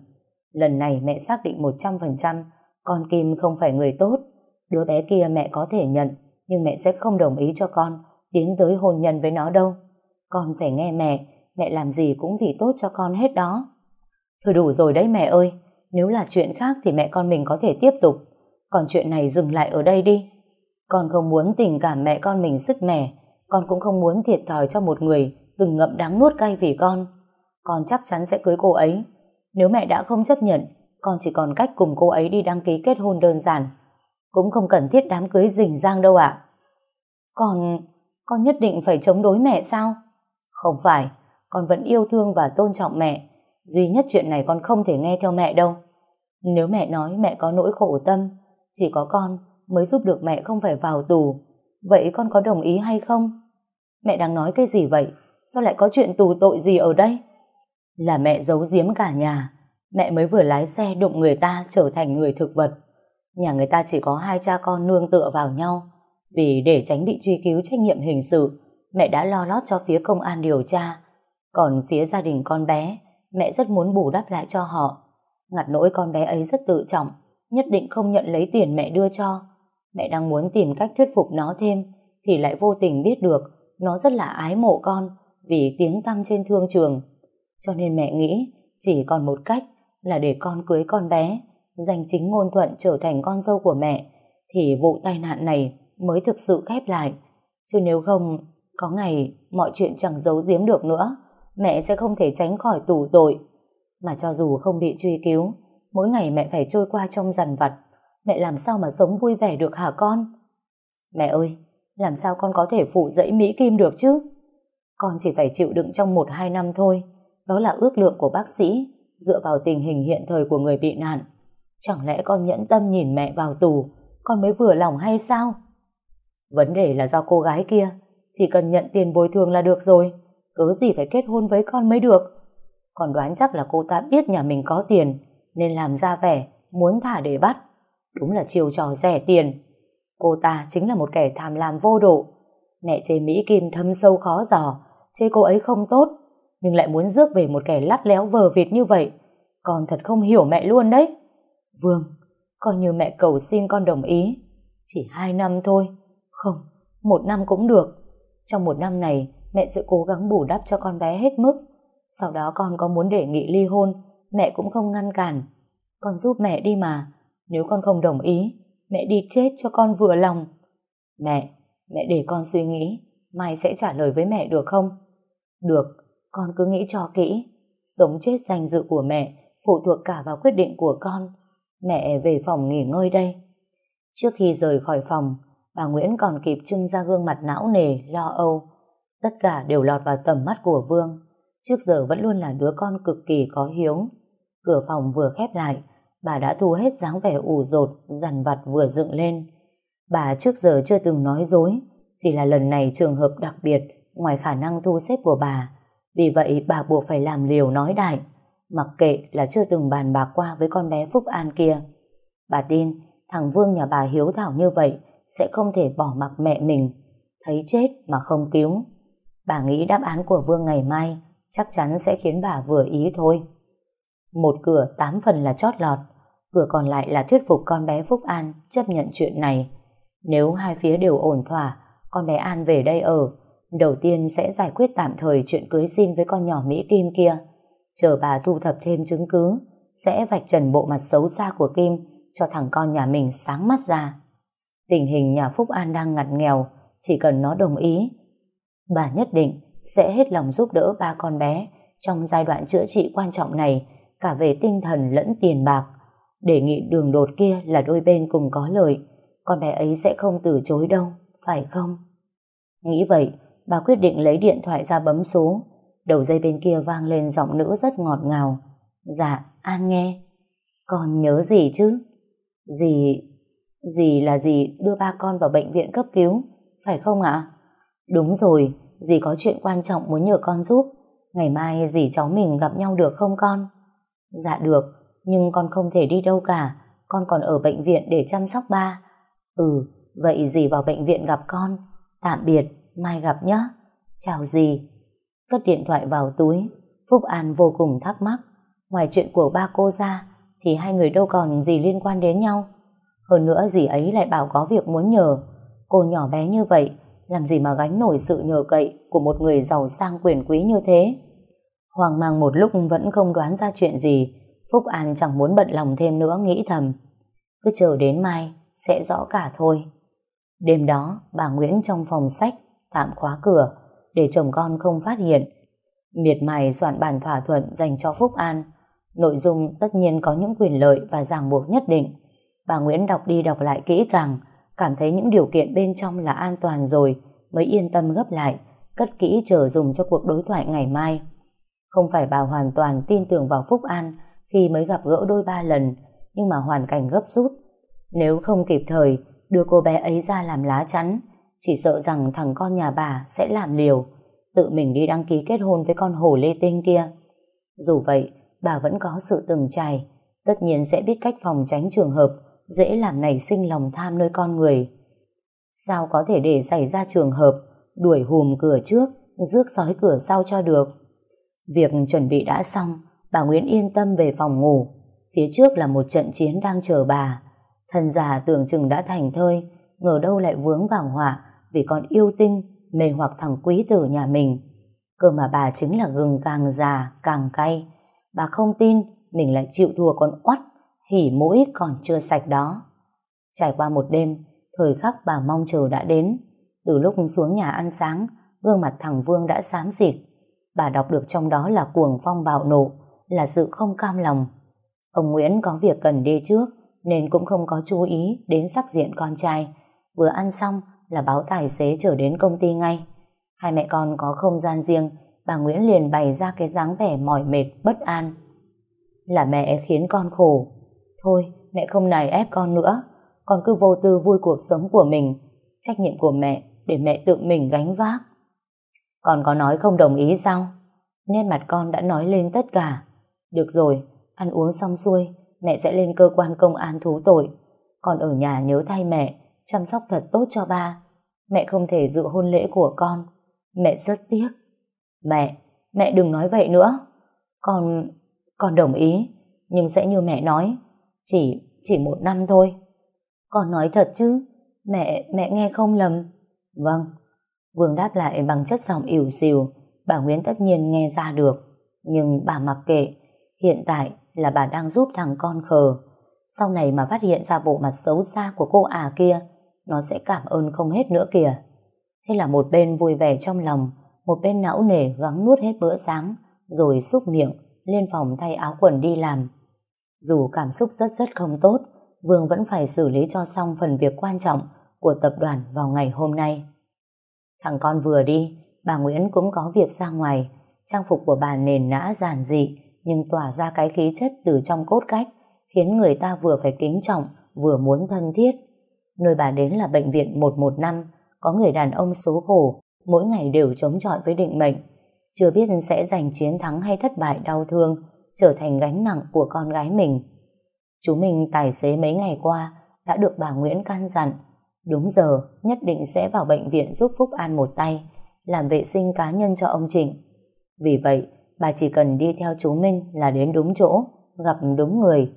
Lần này mẹ xác định 100% con Kim không phải người tốt. Đứa bé kia mẹ có thể nhận, nhưng mẹ sẽ không đồng ý cho con tiến tới hôn nhân với nó đâu. Con phải nghe mẹ, mẹ làm gì cũng vì tốt cho con hết đó. Thôi đủ rồi đấy mẹ ơi, nếu là chuyện khác thì mẹ con mình có thể tiếp tục, còn chuyện này dừng lại ở đây đi. Con không muốn tình cảm mẹ con mình sứt mẻ, con cũng không muốn thiệt thòi cho một người từng ngậm đắng nuốt cay vì con. Con chắc chắn sẽ cưới cô ấy. Nếu mẹ đã không chấp nhận, con chỉ còn cách cùng cô ấy đi đăng ký kết hôn đơn giản. Cũng không cần thiết đám cưới rình rang đâu ạ. Con, con nhất định phải chống đối mẹ sao? Không phải, con vẫn yêu thương và tôn trọng mẹ. Duy nhất chuyện này con không thể nghe theo mẹ đâu. Nếu mẹ nói mẹ có nỗi khổ tâm, chỉ có con mới giúp được mẹ không phải vào tù. Vậy con có đồng ý hay không? Mẹ đang nói cái gì vậy? Sao lại có chuyện tù tội gì ở đây? Là mẹ giấu giếm cả nhà. Mẹ mới vừa lái xe đụng người ta trở thành người thực vật. Nhà người ta chỉ có hai cha con nương tựa vào nhau. Vì để tránh bị truy cứu trách nhiệm hình sự, mẹ đã lo lót cho phía công an điều tra. Còn phía gia đình con bé, mẹ rất muốn bù đắp lại cho họ. Ngặt nỗi con bé ấy rất tự trọng, nhất định không nhận lấy tiền mẹ đưa cho. Mẹ đang muốn tìm cách thuyết phục nó thêm, thì lại vô tình biết được nó rất là ái mộ con vì tiếng tăm trên thương trường. Cho nên mẹ nghĩ chỉ còn một cách là để con cưới con bé, giành chính ngôn thuận trở thành con dâu của mẹ, thì vụ tai nạn này mới thực sự khép lại. Chứ nếu không, có ngày mọi chuyện chẳng giấu giếm được nữa, mẹ sẽ không thể tránh khỏi tù tội. Mà cho dù không bị truy cứu, mỗi ngày mẹ phải trôi qua trong dằn vặt, mẹ làm sao mà sống vui vẻ được hả con? Mẹ ơi, làm sao con có thể phụ dẫy Mỹ Kim được chứ? Con chỉ phải chịu đựng trong 1-2 năm thôi. Đó là ước lượng của bác sĩ, dựa vào tình hình hiện thời của người bị nạn. Chẳng lẽ con nhẫn tâm nhìn mẹ vào tù, con mới vừa lòng hay sao? Vấn đề là do cô gái kia, chỉ cần nhận tiền bồi thường là được rồi, cớ gì phải kết hôn với con mới được. Con đoán chắc là cô ta biết nhà mình có tiền, nên làm ra vẻ, muốn thả để bắt. Đúng là chiều trò rẻ tiền. Cô ta chính là một kẻ tham lam vô độ. Mẹ chê Mỹ Kim thâm sâu khó dò, chê cô ấy không tốt, nhưng lại muốn rước về một kẻ lắt léo vờ vịt như vậy. Con thật không hiểu mẹ luôn đấy. Vương, coi như mẹ cầu xin con đồng ý. Chỉ hai năm thôi. Không, một năm cũng được. Trong một năm này, mẹ sẽ cố gắng bù đắp cho con bé hết mức. Sau đó con có muốn đề nghị ly hôn, mẹ cũng không ngăn cản. Con giúp mẹ đi mà. Nếu con không đồng ý, mẹ đi chết cho con vừa lòng. Mẹ, mẹ để con suy nghĩ, mai sẽ trả lời với mẹ được không? Được, con cứ nghĩ cho kỹ. Sống chết danh dự của mẹ phụ thuộc cả vào quyết định của con. Mẹ về phòng nghỉ ngơi đây. Trước khi rời khỏi phòng, bà Nguyễn còn kịp trưng ra gương mặt não nề, lo âu. Tất cả đều lọt vào tầm mắt của Vương. Trước giờ vẫn luôn là đứa con cực kỳ có hiếu. Cửa phòng vừa khép lại, bà đã thu hết dáng vẻ ủ rột, dằn vặt vừa dựng lên. Bà trước giờ chưa từng nói dối, chỉ là lần này trường hợp đặc biệt ngoài khả năng thu xếp của bà. Vì vậy bà buộc phải làm liều nói đại, mặc kệ là chưa từng bàn bạc qua với con bé Phúc An kia. Bà tin thằng Vương nhà bà hiếu thảo như vậy sẽ không thể bỏ mặc mẹ mình, thấy chết mà không cứu. Bà nghĩ đáp án của Vương ngày mai chắc chắn sẽ khiến bà vừa ý thôi. Một cửa tám phần là chót lọt, cửa còn lại là thuyết phục con bé Phúc An chấp nhận chuyện này. Nếu hai phía đều ổn thỏa, con bé An về đây ở, đầu tiên sẽ giải quyết tạm thời chuyện cưới xin với con nhỏ Mỹ Kim kia. Chờ bà thu thập thêm chứng cứ, sẽ vạch trần bộ mặt xấu xa của Kim cho thằng con nhà mình sáng mắt ra. Tình hình nhà Phúc An đang ngặt nghèo, chỉ cần nó đồng ý, bà nhất định sẽ hết lòng giúp đỡ ba con bé trong giai đoạn chữa trị quan trọng này, cả về tinh thần lẫn tiền bạc. Đề nghị đường đột kia là đôi bên cùng có lợi, con bé ấy sẽ không từ chối đâu, phải không? Nghĩ vậy, bà quyết định lấy điện thoại ra bấm số. Đầu dây bên kia vang lên giọng nữ rất ngọt ngào. Dạ, An nghe. Con nhớ gì chứ? Dì... Dì là dì đưa ba con vào bệnh viện cấp cứu, phải không ạ? Đúng rồi, dì có chuyện quan trọng muốn nhờ con giúp. Ngày mai dì cháu mình gặp nhau được không con? Dạ được, nhưng con không thể đi đâu cả. Con còn ở bệnh viện để chăm sóc ba. Ừ, vậy dì vào bệnh viện gặp con. Tạm biệt, mai gặp nhé. Chào dì. Cất điện thoại vào túi, Phúc An vô cùng thắc mắc. Ngoài chuyện của ba cô ra, thì hai người đâu còn gì liên quan đến nhau. Hơn nữa dì ấy lại bảo có việc muốn nhờ. Cô nhỏ bé như vậy, làm gì mà gánh nổi sự nhờ cậy của một người giàu sang quyền quý như thế. Hoàng mang một lúc vẫn không đoán ra chuyện gì, Phúc An chẳng muốn bận lòng thêm nữa nghĩ thầm. Cứ chờ đến mai, sẽ rõ cả thôi. Đêm đó, bà Nguyễn trong phòng sách, tạm khóa cửa, để chồng con không phát hiện. Miệt mài soạn bản thỏa thuận dành cho Phúc An. Nội dung tất nhiên có những quyền lợi và ràng buộc nhất định. Bà Nguyễn đọc đi đọc lại kỹ càng, cảm thấy những điều kiện bên trong là an toàn rồi, mới yên tâm gấp lại, cất kỹ chờ dùng cho cuộc đối thoại ngày mai. Không phải bà hoàn toàn tin tưởng vào Phúc An khi mới gặp gỡ đôi ba lần, nhưng mà hoàn cảnh gấp rút. Nếu không kịp thời, đưa cô bé ấy ra làm lá chắn, chỉ sợ rằng thằng con nhà bà sẽ làm liều, tự mình đi đăng ký kết hôn với con hổ lê tinh kia. Dù vậy, bà vẫn có sự từng trải, tất nhiên sẽ biết cách phòng tránh trường hợp dễ làm nảy sinh lòng tham nơi con người. Sao có thể để xảy ra trường hợp đuổi hùm cửa trước, rước sói cửa sau cho được? Việc chuẩn bị đã xong, bà Nguyễn yên tâm về phòng ngủ. Phía trước là một trận chiến đang chờ bà. Thần già tưởng chừng đã thành thơi, ngờ đâu lại vướng vào họa vì con yêu tinh, mê hoặc thằng quý tử nhà mình. Cơ mà bà chính là gừng càng già, càng cay. Bà không tin mình lại chịu thua con oắt, hỉ mũi còn chưa sạch đó. Trải qua một đêm, thời khắc bà mong chờ đã đến. Từ lúc xuống nhà ăn sáng, gương mặt thằng Vương đã xám xịt. Bà đọc được trong đó là cuồng phong bạo nộ, là sự không cam lòng. Ông Nguyễn có việc cần đi trước, nên cũng không có chú ý đến sắc diện con trai. Vừa ăn xong là báo tài xế trở đến công ty ngay. Hai mẹ con có không gian riêng, bà Nguyễn liền bày ra cái dáng vẻ mỏi mệt, bất an. Là mẹ khiến con khổ. Thôi, mẹ không nài ép con nữa. con cứ vô tư vui cuộc sống của mình. Trách nhiệm của mẹ để mẹ tự mình gánh vác. Con có nói không đồng ý sao? nên mặt con đã nói lên tất cả. Được rồi, ăn uống xong xuôi, mẹ sẽ lên cơ quan công an thú tội. Con ở nhà nhớ thay mẹ, chăm sóc thật tốt cho ba. Mẹ không thể dự hôn lễ của con. Mẹ rất tiếc. Mẹ, mẹ đừng nói vậy nữa. Con, con đồng ý, nhưng sẽ như mẹ nói, chỉ, chỉ một năm thôi. Con nói thật chứ, mẹ, mẹ nghe không lầm. Vâng. Vương đáp lại bằng chất giọng ỉu xìu, bà Nguyễn tất nhiên nghe ra được. Nhưng bà mặc kệ, hiện tại là bà đang giúp thằng con khờ. Sau này mà phát hiện ra bộ mặt xấu xa của cô à kia, nó sẽ cảm ơn không hết nữa kìa. Thế là một bên vui vẻ trong lòng, một bên não nề gắng nuốt hết bữa sáng, rồi xúc miệng, lên phòng thay áo quần đi làm. Dù cảm xúc rất rất không tốt, Vương vẫn phải xử lý cho xong phần việc quan trọng của tập đoàn vào ngày hôm nay. Thằng con vừa đi, bà Nguyễn cũng có việc ra ngoài. Trang phục của bà nền nã giản dị, nhưng tỏa ra cái khí chất từ trong cốt cách, khiến người ta vừa phải kính trọng, vừa muốn thân thiết. Nơi bà đến là bệnh viện 115, có người đàn ông số khổ, mỗi ngày đều chống chọi với định mệnh. Chưa biết sẽ giành chiến thắng hay thất bại đau thương, trở thành gánh nặng của con gái mình. Chú mình tài xế mấy ngày qua đã được bà Nguyễn can dặn đúng giờ nhất định sẽ vào bệnh viện giúp Phúc An một tay làm vệ sinh cá nhân cho ông Trịnh. Vì vậy, bà chỉ cần đi theo chú Minh là đến đúng chỗ, gặp đúng người.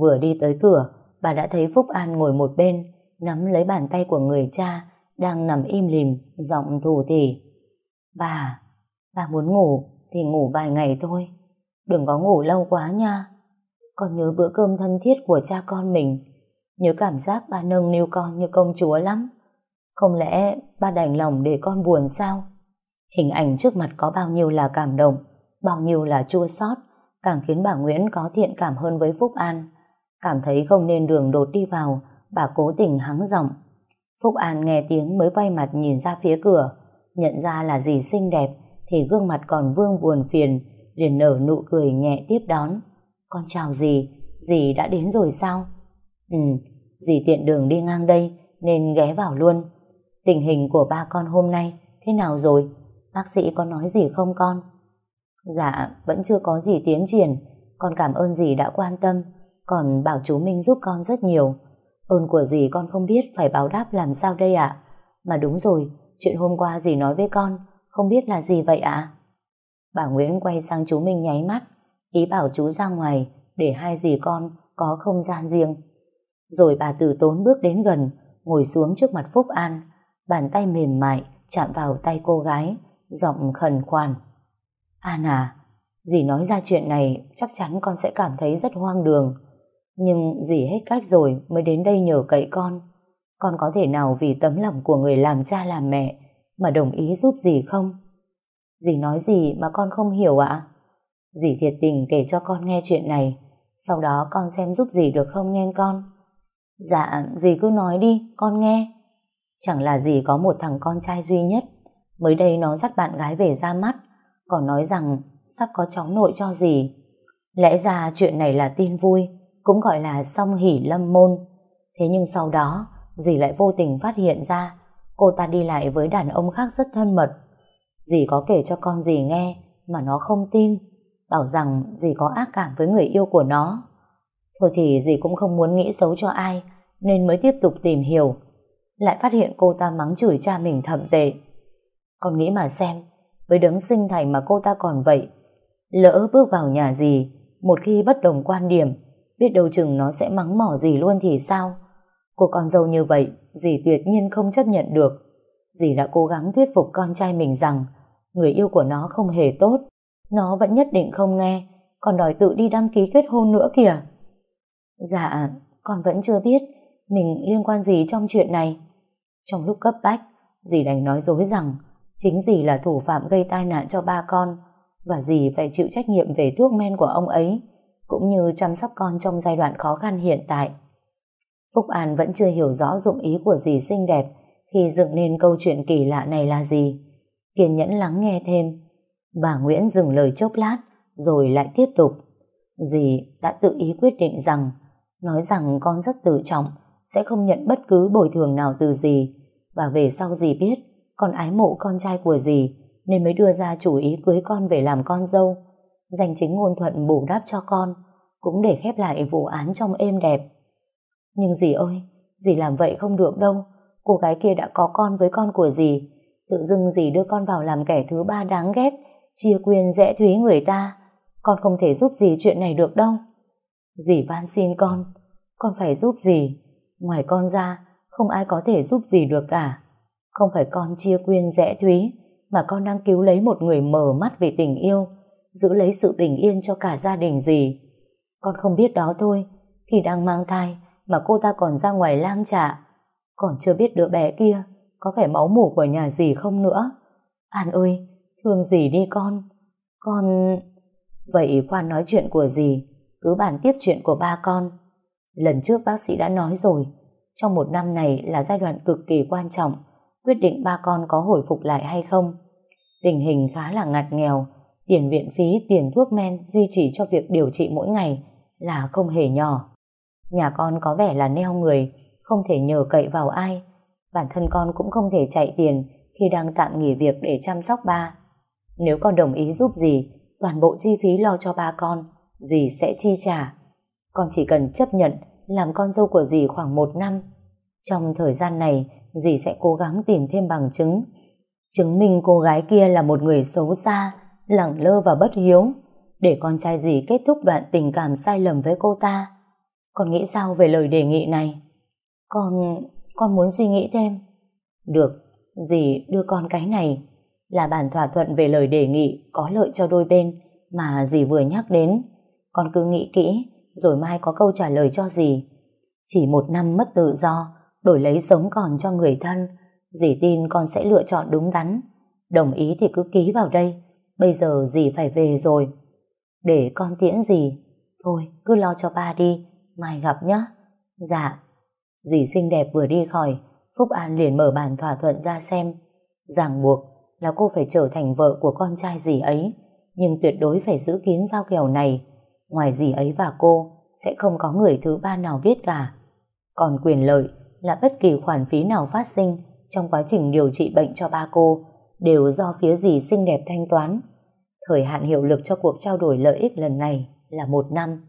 Vừa đi tới cửa, bà đã thấy Phúc An ngồi một bên, nắm lấy bàn tay của người cha, đang nằm im lìm, giọng thủ thỉ. Bà, bà muốn ngủ thì ngủ vài ngày thôi. Đừng có ngủ lâu quá nha. Con nhớ bữa cơm thân thiết của cha con mình. Nhớ cảm giác ba nâng niu con như công chúa lắm. Không lẽ ba đành lòng để con buồn sao? Hình ảnh trước mặt có bao nhiêu là cảm động, bao nhiêu là chua xót, càng khiến bà Nguyễn có thiện cảm hơn với Phúc An. Cảm thấy không nên đường đột đi vào, bà cố tình hắng giọng. Phúc An nghe tiếng mới quay mặt nhìn ra phía cửa, nhận ra là gì xinh đẹp, thì gương mặt còn vương buồn phiền, liền nở nụ cười nhẹ tiếp đón. Con chào dì, dì đã đến rồi sao? Ừ, dì tiện đường đi ngang đây nên ghé vào luôn. Tình hình của ba con hôm nay thế nào rồi? Bác sĩ có nói gì không con? Dạ, vẫn chưa có gì tiến triển. Con cảm ơn dì đã quan tâm, còn bảo chú Minh giúp con rất nhiều. Ơn của dì con không biết phải báo đáp làm sao đây ạ? Mà đúng rồi, chuyện hôm qua dì nói với con, không biết là gì vậy ạ? Bà Nguyễn quay sang chú Minh nháy mắt, ý bảo chú ra ngoài để hai dì con có không gian riêng. Rồi bà từ tốn bước đến gần, ngồi xuống trước mặt Phúc An, bàn tay mềm mại chạm vào tay cô gái, giọng khẩn khoản. An à, dì nói ra chuyện này chắc chắn con sẽ cảm thấy rất hoang đường. Nhưng dì hết cách rồi mới đến đây nhờ cậy con. Con có thể nào vì tấm lòng của người làm cha làm mẹ mà đồng ý giúp dì không? Dì nói gì mà con không hiểu ạ? Dì thiệt tình kể cho con nghe chuyện này, sau đó con xem giúp dì được không nghe con? Dạ, dì cứ nói đi, con nghe. Chẳng là dì có một thằng con trai duy nhất, mới đây nó dắt bạn gái về ra mắt, còn nói rằng sắp có cháu nội cho gì, Lẽ ra chuyện này là tin vui, cũng gọi là song hỷ lâm môn. Thế nhưng sau đó, dì lại vô tình phát hiện ra cô ta đi lại với đàn ông khác rất thân mật. Dì có kể cho con dì nghe mà nó không tin, bảo rằng dì có ác cảm với người yêu của nó. Thôi thì dì cũng không muốn nghĩ xấu cho ai, nên mới tiếp tục tìm hiểu. Lại phát hiện cô ta mắng chửi cha mình thậm tệ. Con nghĩ mà xem, với đấng sinh thành mà cô ta còn vậy, lỡ bước vào nhà gì, một khi bất đồng quan điểm, biết đâu chừng nó sẽ mắng mỏ gì luôn thì sao? Cô con dâu như vậy, dì tuyệt nhiên không chấp nhận được. Dì đã cố gắng thuyết phục con trai mình rằng người yêu của nó không hề tốt. Nó vẫn nhất định không nghe, còn đòi tự đi đăng ký kết hôn nữa kìa. Dạ, con vẫn chưa biết mình liên quan gì trong chuyện này. Trong lúc cấp bách, dì đành nói dối rằng chính dì là thủ phạm gây tai nạn cho ba con, và dì phải chịu trách nhiệm về thuốc men của ông ấy, cũng như chăm sóc con trong giai đoạn khó khăn hiện tại. Phúc An vẫn chưa hiểu rõ dụng ý của dì xinh đẹp khi dựng nên câu chuyện kỳ lạ này là gì. Kiên nhẫn lắng nghe thêm. Bà Nguyễn dừng lời chốc lát, rồi lại tiếp tục. Dì đã tự ý quyết định rằng, nói rằng con rất tự trọng, sẽ không nhận bất cứ bồi thường nào từ dì. Và về sau dì biết con ái mộ con trai của dì nên mới đưa ra chủ ý cưới con về làm con dâu. Danh chính ngôn thuận bù đắp cho con cũng để khép lại vụ án trong êm đẹp. Nhưng dì ơi, dì làm vậy không được đâu. Cô gái kia đã có con với con của dì. Tự dưng dì đưa con vào làm kẻ thứ ba đáng ghét, chia quyền rẽ thúy người ta. Con không thể giúp dì chuyện này được đâu. Dì van xin con, con phải giúp dì. Ngoài con ra, không ai có thể giúp dì được cả. Không phải con chia quyền rẽ thúy, mà con đang cứu lấy một người mờ mắt vì tình yêu, giữ lấy sự bình yên cho cả gia đình gì? Con không biết đó thôi, khi đang mang thai mà cô ta còn ra ngoài lang trả. Còn chưa biết đứa bé kia có phải máu mủ của nhà gì không nữa. An ơi, thương gì đi con. Con... Vậy khoan nói chuyện của gì? cứ bàn tiếp chuyện của ba con. Lần trước bác sĩ đã nói rồi, trong một năm này là giai đoạn cực kỳ quan trọng, quyết định ba con có hồi phục lại hay không. Tình hình khá là ngặt nghèo, tiền viện phí, tiền thuốc men duy trì cho việc điều trị mỗi ngày là không hề nhỏ. Nhà con có vẻ là neo người, không thể nhờ cậy vào ai. Bản thân con cũng không thể chạy tiền khi đang tạm nghỉ việc để chăm sóc ba. Nếu con đồng ý giúp gì, toàn bộ chi phí lo cho ba con, dì sẽ chi trả. Con chỉ cần chấp nhận làm con dâu của dì khoảng một năm. Trong thời gian này, dì sẽ cố gắng tìm thêm bằng chứng. Chứng minh cô gái kia là một người xấu xa, lẳng lơ và bất hiếu, để con trai dì kết thúc đoạn tình cảm sai lầm với cô ta. Con nghĩ sao về lời đề nghị này? Con... con muốn suy nghĩ thêm. Được, dì đưa con cái này là bản thỏa thuận về lời đề nghị có lợi cho đôi bên mà dì vừa nhắc đến. Con cứ nghĩ kỹ, rồi mai có câu trả lời cho dì. Chỉ một năm mất tự do, đổi lấy sống còn cho người thân, dì tin con sẽ lựa chọn đúng đắn. Đồng ý thì cứ ký vào đây, bây giờ dì phải về rồi. Để con tiễn dì, thôi cứ lo cho ba đi, mai gặp nhé. Dạ. Dì xinh đẹp vừa đi khỏi, Phúc An liền mở bản thỏa thuận ra xem. Ràng buộc là cô phải trở thành vợ của con trai dì ấy, nhưng tuyệt đối phải giữ kín giao kèo này. Ngoài dì ấy và cô, sẽ không có người thứ ba nào biết cả. Còn quyền lợi là bất kỳ khoản phí nào phát sinh trong quá trình điều trị bệnh cho ba cô đều do phía dì xinh đẹp thanh toán. Thời hạn hiệu lực cho cuộc trao đổi lợi ích lần này là một năm.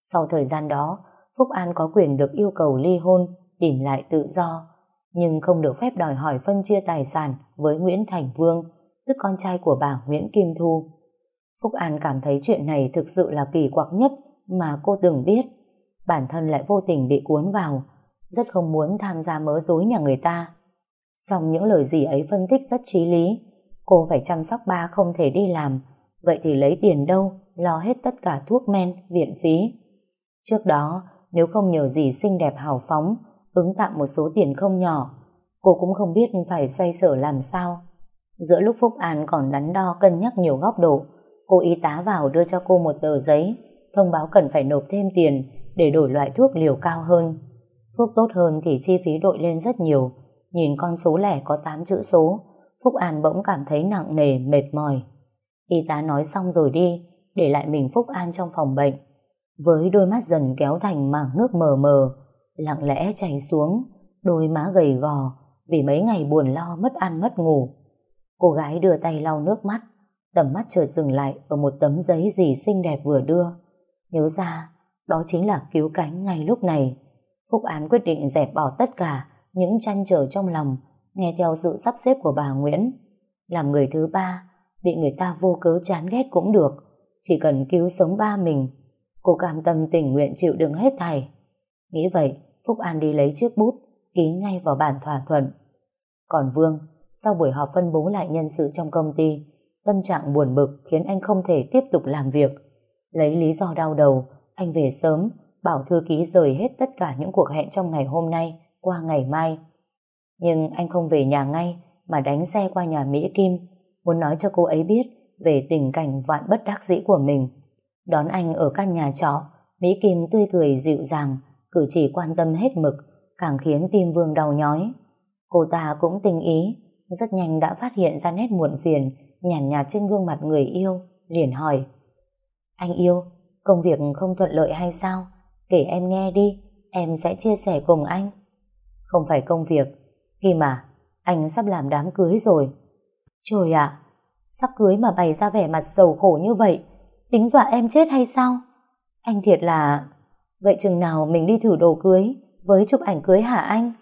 Sau thời gian đó, Phúc An có quyền được yêu cầu ly hôn, tìm lại tự do, nhưng không được phép đòi hỏi phân chia tài sản với Nguyễn Thành Vương, tức con trai của bà Nguyễn Kim Thu. Phúc An cảm thấy chuyện này thực sự là kỳ quặc nhất mà cô từng biết. Bản thân lại vô tình bị cuốn vào, rất không muốn tham gia mớ dối nhà người ta. Xong những lời gì ấy phân tích rất trí lý, cô phải chăm sóc ba không thể đi làm, vậy thì lấy tiền đâu, lo hết tất cả thuốc men, viện phí. Trước đó, nếu không nhờ gì xinh đẹp hào phóng, ứng tạm một số tiền không nhỏ, cô cũng không biết phải xoay sở làm sao. Giữa lúc Phúc An còn đắn đo cân nhắc nhiều góc độ, cô y tá vào đưa cho cô một tờ giấy, thông báo cần phải nộp thêm tiền để đổi loại thuốc liều cao hơn. Thuốc tốt hơn thì chi phí đội lên rất nhiều, nhìn con số lẻ có 8 chữ số, Phúc An bỗng cảm thấy nặng nề, mệt mỏi. Y tá nói xong rồi đi, để lại mình Phúc An trong phòng bệnh. Với đôi mắt dần kéo thành mảng nước mờ mờ, lặng lẽ chảy xuống, đôi má gầy gò vì mấy ngày buồn lo mất ăn mất ngủ. Cô gái đưa tay lau nước mắt, tầm mắt chợt dừng lại ở một tấm giấy gì xinh đẹp vừa đưa. Nhớ ra, đó chính là cứu cánh ngay lúc này. Phúc Án quyết định dẹp bỏ tất cả những tranh trở trong lòng, nghe theo sự sắp xếp của bà Nguyễn. Làm người thứ ba, bị người ta vô cớ chán ghét cũng được, chỉ cần cứu sống ba mình. Cô cam tâm tình nguyện chịu đựng hết thảy. Nghĩ vậy, Phúc An đi lấy chiếc bút, ký ngay vào bản thỏa thuận. Còn Vương, sau buổi họp phân bố lại nhân sự trong công ty, tâm trạng buồn bực khiến anh không thể tiếp tục làm việc. Lấy lý do đau đầu, anh về sớm, bảo thư ký rời hết tất cả những cuộc hẹn trong ngày hôm nay qua ngày mai. Nhưng anh không về nhà ngay mà đánh xe qua nhà Mỹ Kim, muốn nói cho cô ấy biết về tình cảnh vạn bất đắc dĩ của mình. Đón anh ở căn nhà trọ, Mỹ Kim tươi cười dịu dàng, cử chỉ quan tâm hết mực, càng khiến tim Vương đau nhói. Cô ta cũng tình ý, rất nhanh đã phát hiện ra nét muộn phiền, nhàn nhạt, nhạt trên gương mặt người yêu, liền hỏi. Anh yêu, công việc không thuận lợi hay sao? Kể em nghe đi, em sẽ chia sẻ cùng anh. Không phải công việc. Khi mà anh sắp làm đám cưới rồi. Trời ạ, sắp cưới mà bày ra vẻ mặt sầu khổ như vậy, tính dọa em chết hay sao? Anh thiệt là... Vậy chừng nào mình đi thử đồ cưới với chụp ảnh cưới hả anh?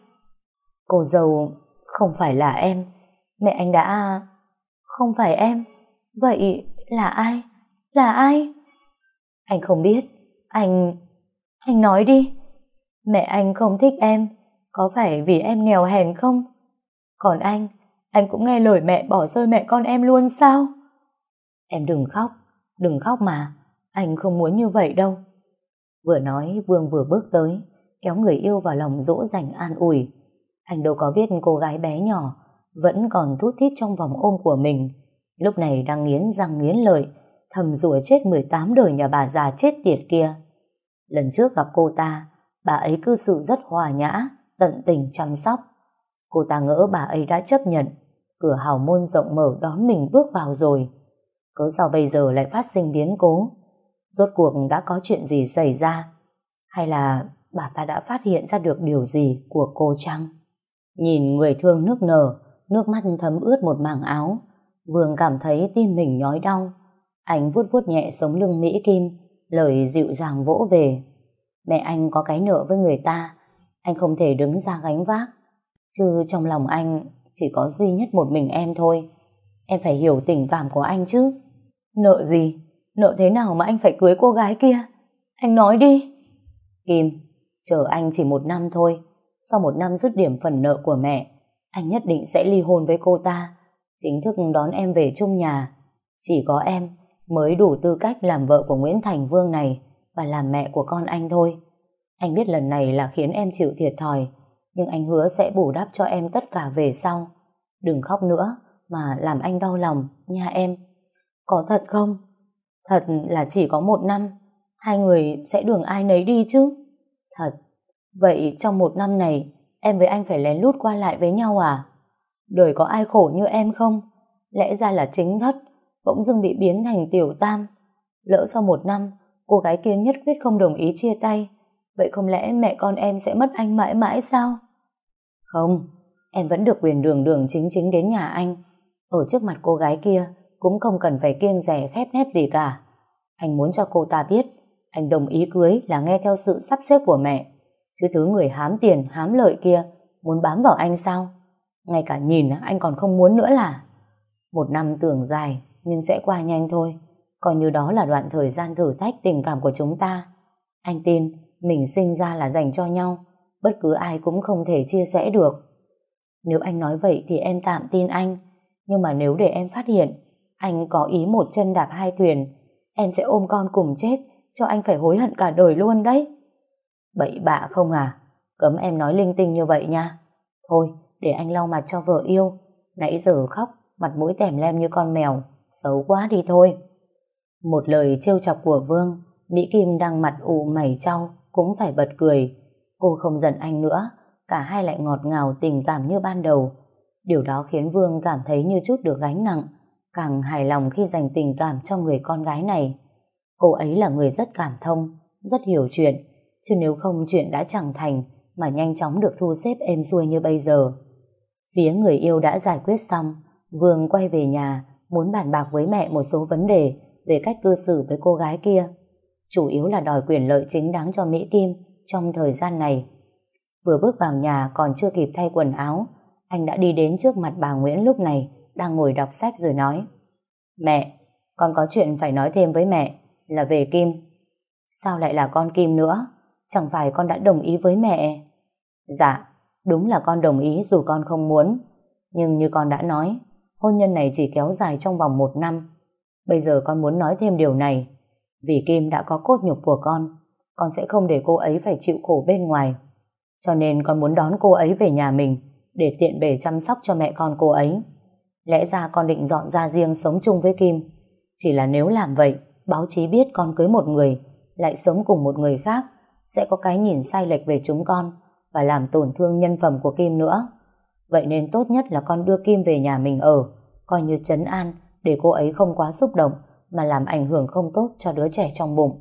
Cô dâu không phải là em. Mẹ anh đã... Không phải em. Vậy là ai? Là ai? Anh không biết. Anh... Anh nói đi. Mẹ anh không thích em. Có phải vì em nghèo hèn không? Còn anh, anh cũng nghe lời mẹ bỏ rơi mẹ con em luôn sao? Em đừng khóc. Đừng khóc mà. Anh không muốn như vậy đâu. Vừa nói Vương vừa bước tới, kéo người yêu vào lòng dỗ dành an ủi. Anh đâu có biết cô gái bé nhỏ vẫn còn thút thít trong vòng ôm của mình. Lúc này đang nghiến răng nghiến lợi, thầm rủa chết 18 đời nhà bà già chết tiệt kia. Lần trước gặp cô ta, bà ấy cư xử rất hòa nhã, tận tình chăm sóc. Cô ta ngỡ bà ấy đã chấp nhận, cửa hào môn rộng mở đón mình bước vào rồi. Cớ sao bây giờ lại phát sinh biến cố? Rốt cuộc đã có chuyện gì xảy ra? Hay là bà ta đã phát hiện ra được điều gì của cô chăng? Nhìn người thương nước nở, nước mắt thấm ướt một mảng áo, Vương cảm thấy tim mình nhói đau. Anh vuốt vuốt nhẹ sống lưng Mỹ Kim, lời dịu dàng vỗ về. Mẹ anh có cái nợ với người ta, anh không thể đứng ra gánh vác. Chứ trong lòng anh chỉ có duy nhất một mình em thôi. Em phải hiểu tình cảm của anh chứ. Nợ gì? Nợ thế nào mà anh phải cưới cô gái kia? Anh nói đi. Kim, chờ anh chỉ một năm thôi. Sau một năm dứt điểm phần nợ của mẹ, anh nhất định sẽ ly hôn với cô ta. Chính thức đón em về chung nhà. Chỉ có em mới đủ tư cách làm vợ của Nguyễn Thành Vương này và làm mẹ của con anh thôi. Anh biết lần này là khiến em chịu thiệt thòi, nhưng anh hứa sẽ bù đắp cho em tất cả về sau. Đừng khóc nữa, mà làm anh đau lòng, nha em. Có thật không? Thật là chỉ có một năm, hai người sẽ đường ai nấy đi chứ? Thật. Vậy trong một năm này, em với anh phải lén lút qua lại với nhau à? Đời có ai khổ như em không? Lẽ ra là chính thất, bỗng dưng bị biến thành tiểu tam. Lỡ sau một năm, cô gái kia nhất quyết không đồng ý chia tay. Vậy không lẽ mẹ con em sẽ mất anh mãi mãi sao? Không, em vẫn được quyền đường đường chính chính đến nhà anh. Ở trước mặt cô gái kia, cũng không cần phải kiêng rẻ khép nép gì cả. Anh muốn cho cô ta biết, anh đồng ý cưới là nghe theo sự sắp xếp của mẹ. Chứ thứ người hám tiền, hám lợi kia, muốn bám vào anh sao? Ngay cả nhìn anh còn không muốn nữa là. Một năm tưởng dài, nhưng sẽ qua nhanh thôi. Coi như đó là đoạn thời gian thử thách tình cảm của chúng ta. Anh tin, mình sinh ra là dành cho nhau, bất cứ ai cũng không thể chia sẻ được. Nếu anh nói vậy thì em tạm tin anh, nhưng mà nếu để em phát hiện anh có ý một chân đạp hai thuyền, em sẽ ôm con cùng chết, cho anh phải hối hận cả đời luôn đấy. Bậy bạ không à? Cấm em nói linh tinh như vậy nha. Thôi, để anh lau mặt cho vợ yêu. Nãy giờ khóc, mặt mũi tèm lem như con mèo, xấu quá đi thôi. Một lời trêu chọc của Vương, Mỹ Kim đang mặt ủ mày trao, cũng phải bật cười. Cô không giận anh nữa, cả hai lại ngọt ngào tình cảm như ban đầu. Điều đó khiến Vương cảm thấy như chút được gánh nặng, càng hài lòng khi dành tình cảm cho người con gái này. Cô ấy là người rất cảm thông, rất hiểu chuyện, chứ nếu không chuyện đã chẳng thành mà nhanh chóng được thu xếp êm xuôi như bây giờ. Phía người yêu đã giải quyết xong, Vương quay về nhà, muốn bàn bạc với mẹ một số vấn đề về cách cư xử với cô gái kia. Chủ yếu là đòi quyền lợi chính đáng cho Mỹ Kim trong thời gian này. Vừa bước vào nhà còn chưa kịp thay quần áo, anh đã đi đến trước mặt bà Nguyễn lúc này, đang ngồi đọc sách rồi nói. Mẹ, con có chuyện phải nói thêm với mẹ, là về Kim. Sao lại là con Kim nữa? Chẳng phải con đã đồng ý với mẹ? Dạ, đúng là con đồng ý dù con không muốn. Nhưng như con đã nói, hôn nhân này chỉ kéo dài trong vòng một năm. Bây giờ con muốn nói thêm điều này. Vì Kim đã có cốt nhục của con, con sẽ không để cô ấy phải chịu khổ bên ngoài. Cho nên con muốn đón cô ấy về nhà mình để tiện bề chăm sóc cho mẹ con cô ấy. Lẽ ra con định dọn ra riêng sống chung với Kim. Chỉ là nếu làm vậy, báo chí biết con cưới một người, lại sống cùng một người khác, sẽ có cái nhìn sai lệch về chúng con và làm tổn thương nhân phẩm của Kim nữa. Vậy nên tốt nhất là con đưa Kim về nhà mình ở, coi như chấn an để cô ấy không quá xúc động mà làm ảnh hưởng không tốt cho đứa trẻ trong bụng.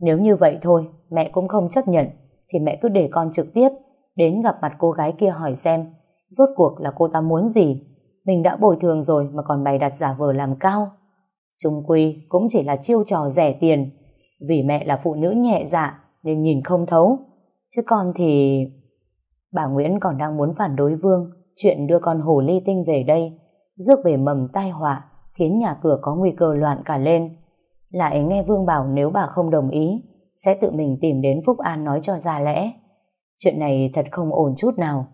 Nếu như vậy thôi, mẹ cũng không chấp nhận, thì mẹ cứ để con trực tiếp đến gặp mặt cô gái kia hỏi xem rốt cuộc là cô ta muốn gì. Mình đã bồi thường rồi mà còn bày đặt giả vờ làm cao. Trung quy cũng chỉ là chiêu trò rẻ tiền vì mẹ là phụ nữ nhẹ dạ nên nhìn không thấu. Chứ con thì... Bà Nguyễn còn đang muốn phản đối Vương chuyện đưa con hồ ly tinh về đây rước về mầm tai họa khiến nhà cửa có nguy cơ loạn cả lên. Lại nghe Vương bảo nếu bà không đồng ý sẽ tự mình tìm đến Phúc An nói cho ra lẽ. Chuyện này thật không ổn chút nào.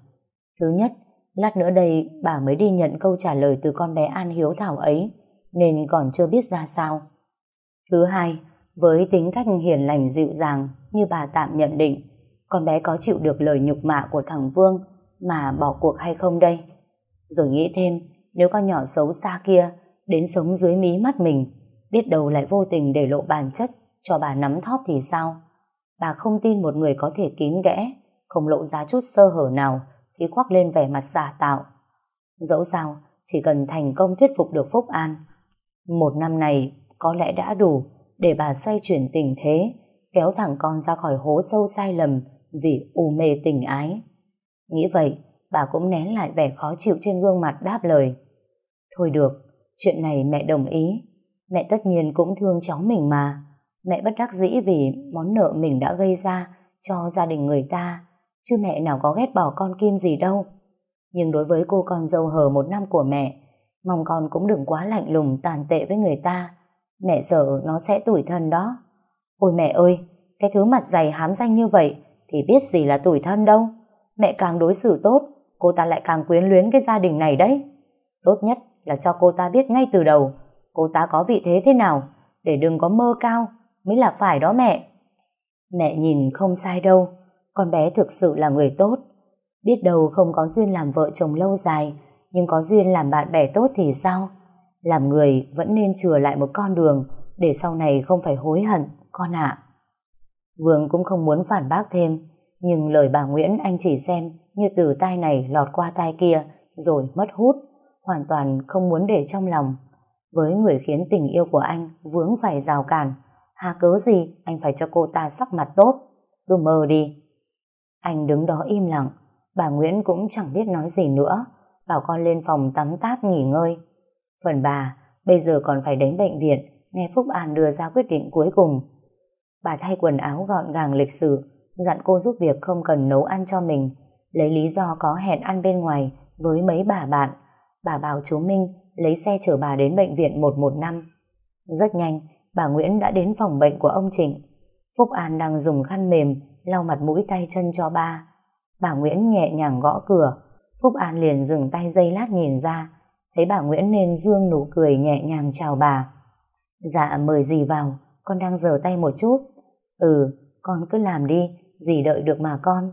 Thứ nhất, lát nữa đây bà mới đi nhận câu trả lời từ con bé An Hiếu Thảo ấy nên còn chưa biết ra sao. Thứ hai, với tính cách hiền lành dịu dàng như bà tạm nhận định, con bé có chịu được lời nhục mạ của thằng Vương mà bỏ cuộc hay không đây? Rồi nghĩ thêm, nếu con nhỏ xấu xa kia đến sống dưới mí mắt mình, biết đâu lại vô tình để lộ bản chất cho bà nắm thóp thì sao? Bà không tin một người có thể kín kẽ, không lộ ra chút sơ hở nào khi khoác lên vẻ mặt giả tạo. Dẫu sao, chỉ cần thành công thuyết phục được Phúc An, một năm này có lẽ đã đủ để bà xoay chuyển tình thế, kéo thằng con ra khỏi hố sâu sai lầm vì u mê tình ái. Nghĩ vậy, bà cũng nén lại vẻ khó chịu trên gương mặt đáp lời. Thôi được, chuyện này mẹ đồng ý. Mẹ tất nhiên cũng thương cháu mình mà. Mẹ bất đắc dĩ vì món nợ mình đã gây ra cho gia đình người ta, chứ mẹ nào có ghét bỏ con Kim gì đâu. Nhưng đối với cô con dâu hờ một năm của mẹ, mong con cũng đừng quá lạnh lùng tàn tệ với người ta. Mẹ sợ nó sẽ tủi thân đó. Ôi mẹ ơi, cái thứ mặt dày hám danh như vậy thì biết gì là tủi thân đâu. Mẹ càng đối xử tốt, cô ta lại càng quyến luyến cái gia đình này đấy. Tốt nhất là cho cô ta biết ngay từ đầu cô ta có vị thế thế nào để đừng có mơ cao mới là phải đó mẹ. Mẹ nhìn không sai đâu, con bé thực sự là người tốt. Biết đâu không có duyên làm vợ chồng lâu dài, nhưng có duyên làm bạn bè tốt thì sao? Làm người vẫn nên chừa lại một con đường để sau này không phải hối hận, con ạ. Vương cũng không muốn phản bác thêm, nhưng lời bà Nguyễn anh chỉ xem như từ tai này lọt qua tai kia rồi mất hút, hoàn toàn không muốn để trong lòng. Với người khiến tình yêu của anh vướng phải rào cản, hà cớ gì anh phải cho cô ta sắc mặt tốt, cứ mơ đi. Anh đứng đó im lặng, bà Nguyễn cũng chẳng biết nói gì nữa, bảo con lên phòng tắm táp nghỉ ngơi. Phần bà, bây giờ còn phải đến bệnh viện, nghe Phúc An đưa ra quyết định cuối cùng. Bà thay quần áo gọn gàng lịch sự, dặn cô giúp việc không cần nấu ăn cho mình, lấy lý do có hẹn ăn bên ngoài với mấy bà bạn. Bà bảo chú Minh lấy xe chở bà đến bệnh viện 115. Rất nhanh, bà Nguyễn đã đến phòng bệnh của ông Trịnh. Phúc An đang dùng khăn mềm lau mặt mũi tay chân cho ba. Bà Nguyễn nhẹ nhàng gõ cửa. Phúc An liền dừng tay dây lát nhìn ra. Thấy bà Nguyễn nên dương nụ cười nhẹ nhàng chào bà. Dạ mời gì vào, con đang giở tay một chút. Ừ, con cứ làm đi, gì đợi được mà con.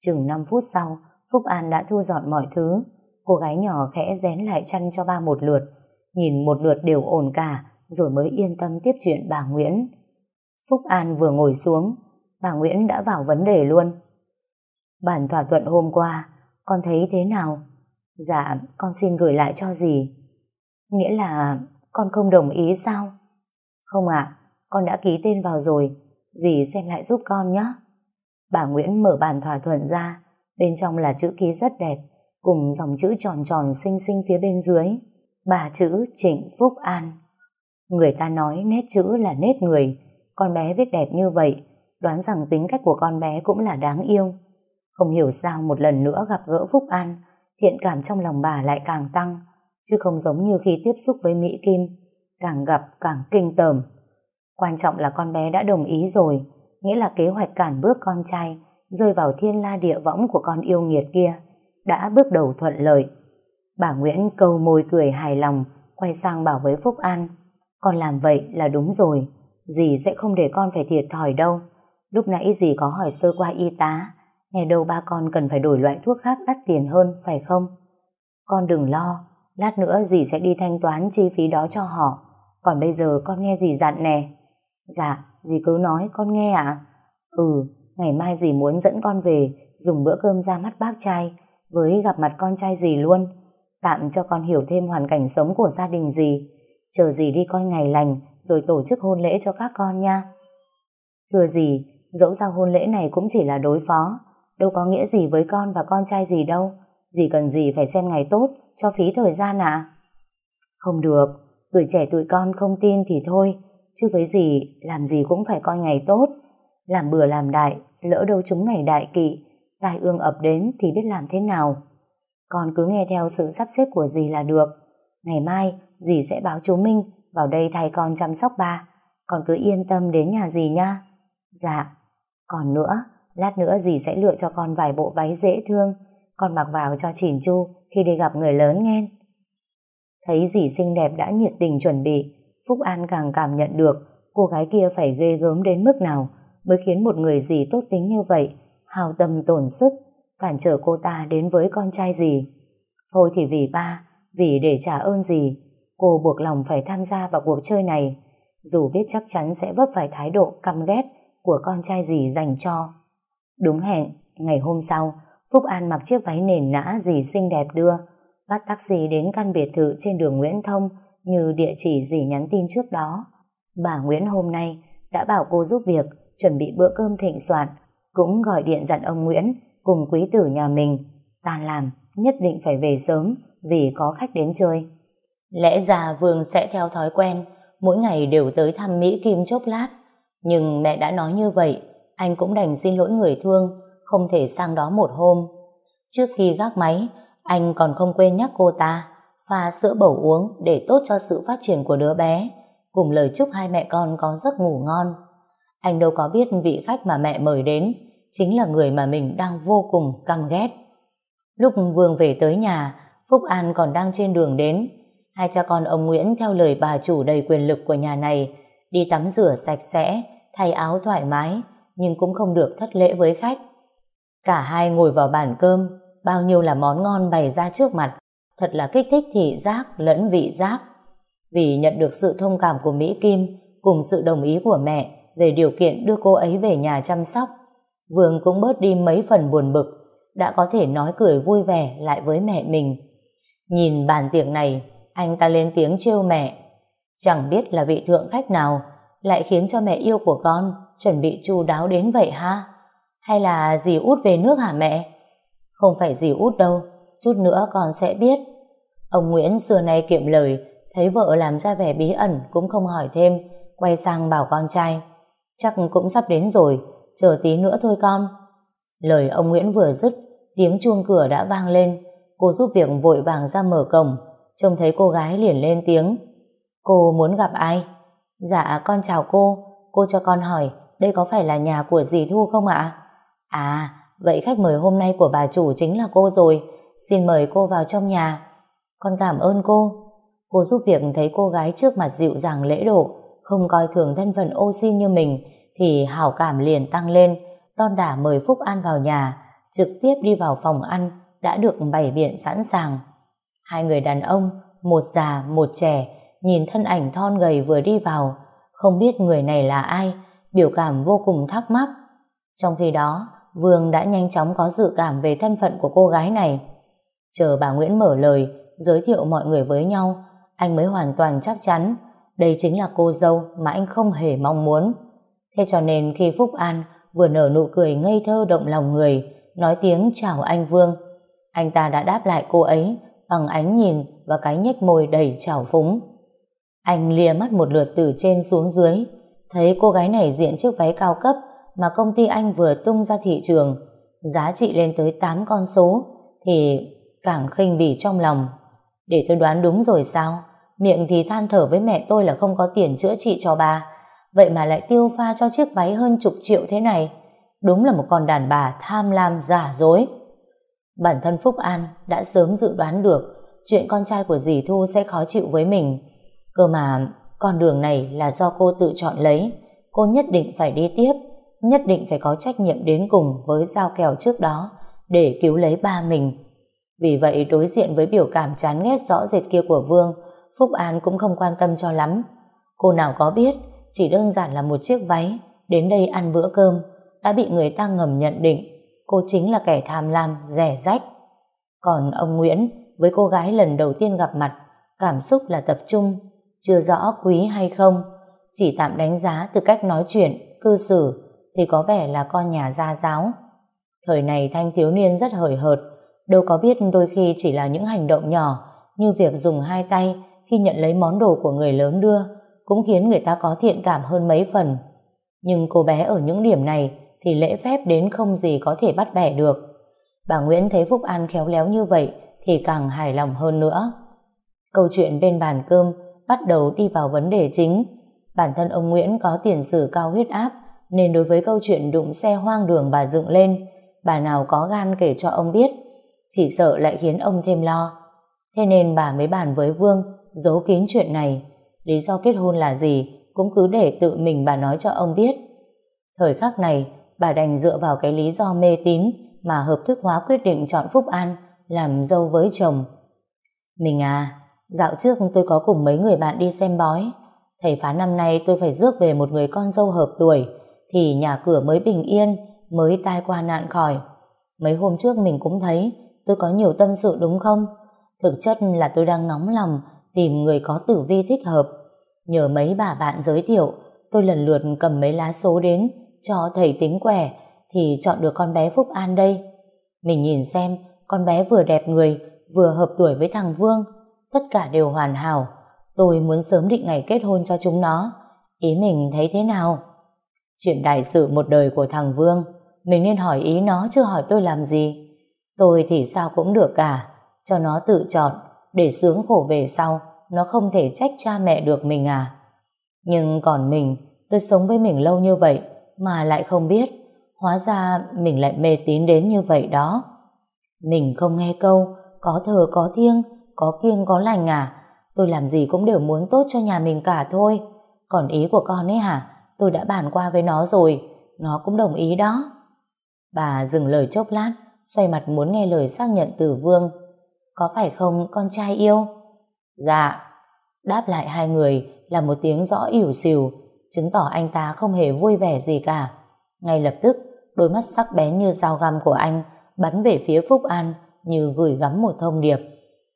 Chừng 5 phút sau, Phúc An đã thu dọn mọi thứ. Cô gái nhỏ khẽ dén lại chăn cho ba một lượt, nhìn một lượt đều ổn cả, rồi mới yên tâm tiếp chuyện bà Nguyễn. Phúc An vừa ngồi xuống, bà Nguyễn đã vào vấn đề luôn. Bản thỏa thuận hôm qua, con thấy thế nào? Dạ, con xin gửi lại cho gì? Nghĩa là con không đồng ý sao? Không ạ, con đã ký tên vào rồi, dì xem lại giúp con nhé. Bà Nguyễn mở bản thỏa thuận ra, bên trong là chữ ký rất đẹp, cùng dòng chữ tròn tròn xinh xinh phía bên dưới. Ba chữ Trịnh Phúc An. Người ta nói nét chữ là nét người, con bé viết đẹp như vậy, đoán rằng tính cách của con bé cũng là đáng yêu. Không hiểu sao một lần nữa gặp gỡ Phúc An, thiện cảm trong lòng bà lại càng tăng, chứ không giống như khi tiếp xúc với Mỹ Kim, càng gặp càng kinh tởm. Quan trọng là con bé đã đồng ý rồi, nghĩa là kế hoạch cản bước con trai rơi vào thiên la địa võng của con yêu nghiệt kia đã bước đầu thuận lợi. Bà Nguyễn câu môi cười hài lòng, quay sang bảo với Phúc An, con làm vậy là đúng rồi, dì sẽ không để con phải thiệt thòi đâu. Lúc nãy dì có hỏi sơ qua y tá, nghe đâu ba con cần phải đổi loại thuốc khác đắt tiền hơn, phải không? Con đừng lo, lát nữa dì sẽ đi thanh toán chi phí đó cho họ, còn bây giờ con nghe dì dặn nè. Dạ, dì cứ nói, con nghe ạ. Ừ, ngày mai dì muốn dẫn con về, dùng bữa cơm ra mắt bác trai, với gặp mặt con trai dì luôn, tạm cho con hiểu thêm hoàn cảnh sống của gia đình dì, chờ dì đi coi ngày lành rồi tổ chức hôn lễ cho các con nha. Thưa dì, Dẫu sao hôn lễ này cũng chỉ là đối phó, đâu có nghĩa gì với con và con trai gì đâu. Dì cần gì phải xem ngày tốt, cho phí thời gian ạ. Không được, tuổi trẻ tụi con không tin thì thôi, chứ với gì làm gì cũng phải coi ngày tốt. Làm bừa làm đại, lỡ đâu chúng ngày đại kỵ, tai ương ập đến thì biết làm thế nào. Con cứ nghe theo sự sắp xếp của dì là được. Ngày mai, dì sẽ báo chú Minh vào đây thay con chăm sóc ba. Con cứ yên tâm đến nhà dì nha. Dạ. Còn nữa, lát nữa dì sẽ lựa cho con vài bộ váy dễ thương. Con mặc vào cho chỉn chu khi đi gặp người lớn nghe. Thấy dì xinh đẹp đã nhiệt tình chuẩn bị, Phúc An càng cảm nhận được cô gái kia phải ghê gớm đến mức nào mới khiến một người gì tốt tính như vậy hào tâm tổn sức cản trở cô ta đến với con trai gì. Thôi thì vì ba, vì để trả ơn gì cô buộc lòng phải tham gia vào cuộc chơi này, dù biết chắc chắn sẽ vấp phải thái độ căm ghét của con trai gì dành cho. Đúng hẹn, ngày hôm sau, Phúc An mặc chiếc váy nền nã gì xinh đẹp đưa, bắt taxi đến căn biệt thự trên đường Nguyễn Thông như địa chỉ dì nhắn tin trước đó. Bà Nguyễn hôm nay đã bảo cô giúp việc chuẩn bị bữa cơm thịnh soạn, cũng gọi điện dặn ông Nguyễn cùng quý tử nhà mình tan làm nhất định phải về sớm vì có khách đến chơi. Lẽ ra Vương sẽ theo thói quen mỗi ngày đều tới thăm Mỹ Kim chốc lát nhưng mẹ đã nói như vậy anh cũng đành xin lỗi người thương không thể sang đó một hôm. Trước khi gác máy anh còn không quên nhắc cô ta pha sữa bầu uống để tốt cho sự phát triển của đứa bé cùng lời chúc hai mẹ con có giấc ngủ ngon. Anh đâu có biết vị khách mà mẹ mời đến chính là người mà mình đang vô cùng căm ghét. Lúc Vương về tới nhà, Phúc An còn đang trên đường đến. Hai cha con ông Nguyễn theo lời bà chủ đầy quyền lực của nhà này, đi tắm rửa sạch sẽ, thay áo thoải mái, nhưng cũng không được thất lễ với khách. Cả hai ngồi vào bàn cơm, bao nhiêu là món ngon bày ra trước mặt, thật là kích thích thị giác lẫn vị giác. Vì nhận được sự thông cảm của Mỹ Kim cùng sự đồng ý của mẹ về điều kiện đưa cô ấy về nhà chăm sóc, Vương cũng bớt đi mấy phần buồn bực, đã có thể nói cười vui vẻ lại với mẹ mình. Nhìn bàn tiệc này, anh ta lên tiếng trêu mẹ. Chẳng biết là vị thượng khách nào lại khiến cho mẹ yêu của con chuẩn bị chu đáo đến vậy ha? Hay là dì út về nước hả mẹ? Không phải dì út đâu, chút nữa con sẽ biết. Ông Nguyễn xưa nay kiệm lời, thấy vợ làm ra vẻ bí ẩn cũng không hỏi thêm, quay sang bảo con trai. Chắc cũng sắp đến rồi, chờ tí nữa thôi con. Lời ông Nguyễn vừa dứt, tiếng chuông cửa đã vang lên, cô giúp việc vội vàng ra mở cổng, trông thấy cô gái liền lên tiếng. Cô muốn gặp ai? Dạ con chào cô, cô cho con hỏi, đây có phải là nhà của dì Thu không ạ? À, vậy khách mời hôm nay của bà chủ chính là cô rồi, xin mời cô vào trong nhà. Con cảm ơn cô. Cô giúp việc thấy cô gái trước mặt dịu dàng lễ độ, không coi thường thân phận ô xin như mình, thì hảo cảm liền tăng lên, đon đả mời Phúc An vào nhà, trực tiếp đi vào phòng ăn đã được bày biện sẵn sàng. Hai người đàn ông, một già, một trẻ, nhìn thân ảnh thon gầy vừa đi vào, không biết người này là ai, biểu cảm vô cùng thắc mắc. Trong khi đó, Vương đã nhanh chóng có dự cảm về thân phận của cô gái này. Chờ bà Nguyễn mở lời, giới thiệu mọi người với nhau, anh mới hoàn toàn chắc chắn đây chính là cô dâu mà anh không hề mong muốn. Thế cho nên khi Phúc An vừa nở nụ cười ngây thơ động lòng người, nói tiếng chào anh Vương, anh ta đã đáp lại cô ấy bằng ánh nhìn và cái nhếch môi đầy trào phúng. Anh lìa mắt một lượt từ trên xuống dưới, thấy cô gái này diện chiếc váy cao cấp mà công ty anh vừa tung ra thị trường, giá trị lên tới 8 con số, thì càng khinh bỉ trong lòng. Để tôi đoán đúng rồi sao? Miệng thì than thở với mẹ tôi là không có tiền chữa trị cho bà, vậy mà lại tiêu pha cho chiếc váy hơn chục triệu thế này. Đúng là một con đàn bà tham lam giả dối. Bản thân Phúc An đã sớm dự đoán được chuyện con trai của dì Thu sẽ khó chịu với mình. Cơ mà con đường này là do cô tự chọn lấy, cô nhất định phải đi tiếp, nhất định phải có trách nhiệm đến cùng với giao kèo trước đó để cứu lấy ba mình. Vì vậy đối diện với biểu cảm chán ghét rõ rệt kia của Vương, Phúc An cũng không quan tâm cho lắm. Cô nào có biết chỉ đơn giản là một chiếc váy, đến đây ăn bữa cơm, đã bị người ta ngầm nhận định cô chính là kẻ tham lam, rẻ rách. Còn ông Nguyễn, với cô gái lần đầu tiên gặp mặt, cảm xúc là tập trung, chưa rõ quý hay không, chỉ tạm đánh giá từ cách nói chuyện, cư xử, thì có vẻ là con nhà gia giáo. Thời này thanh thiếu niên rất hời hợt, đâu có biết đôi khi chỉ là những hành động nhỏ như việc dùng hai tay khi nhận lấy món đồ của người lớn đưa cũng khiến người ta có thiện cảm hơn mấy phần. Nhưng cô bé ở những điểm này thì lễ phép đến không gì có thể bắt bẻ được. Bà Nguyễn thấy Phúc An khéo léo như vậy thì càng hài lòng hơn nữa. Câu chuyện bên bàn cơm bắt đầu đi vào vấn đề chính. Bản thân ông Nguyễn có tiền sử cao huyết áp nên đối với câu chuyện đụng xe hoang đường bà dựng lên, bà nào có gan kể cho ông biết chỉ sợ lại khiến ông thêm lo. Thế nên bà mới bàn với Vương giấu kín chuyện này. Lý do kết hôn là gì cũng cứ để tự mình bà nói cho ông biết. Thời khắc này bà đành dựa vào cái lý do mê tín mà hợp thức hóa quyết định chọn Phúc An làm dâu với chồng. Mình à, dạo trước tôi có cùng mấy người bạn đi xem bói. Thầy phán năm nay tôi phải rước về một người con dâu hợp tuổi thì nhà cửa mới bình yên, mới tai qua nạn khỏi. Mấy hôm trước mình cũng thấy tôi có nhiều tâm sự đúng không? Thực chất là tôi đang nóng lòng tìm người có tử vi thích hợp. Nhờ mấy bà bạn giới thiệu, tôi lần lượt cầm mấy lá số đến cho thầy tính quẻ thì chọn được con bé Phúc An đây. Mình nhìn xem, con bé vừa đẹp người, vừa hợp tuổi với thằng Vương. Tất cả đều hoàn hảo. Tôi muốn sớm định ngày kết hôn cho chúng nó. Ý mình thấy thế nào? Chuyện đại sự một đời của thằng Vương, mình nên hỏi ý nó chứ hỏi tôi làm gì. Tôi thì sao cũng được cả, cho nó tự chọn, để sướng khổ về sau, nó không thể trách cha mẹ được mình à. Nhưng còn mình, tôi sống với mình lâu như vậy, mà lại không biết, hóa ra mình lại mê tín đến như vậy đó. Mình không nghe câu, có thờ có thiêng, có kiêng có lành à, tôi làm gì cũng đều muốn tốt cho nhà mình cả thôi. Còn ý của con ấy hả, tôi đã bàn qua với nó rồi, nó cũng đồng ý đó. Bà dừng lời chốc lát, xoay mặt muốn nghe lời xác nhận từ Vương. Có phải không con trai yêu? Dạ. Đáp lại hai người là một tiếng rõ ỉu xìu, chứng tỏ anh ta không hề vui vẻ gì cả. Ngay lập tức, đôi mắt sắc bén như dao găm của anh bắn về phía Phúc An như gửi gắm một thông điệp.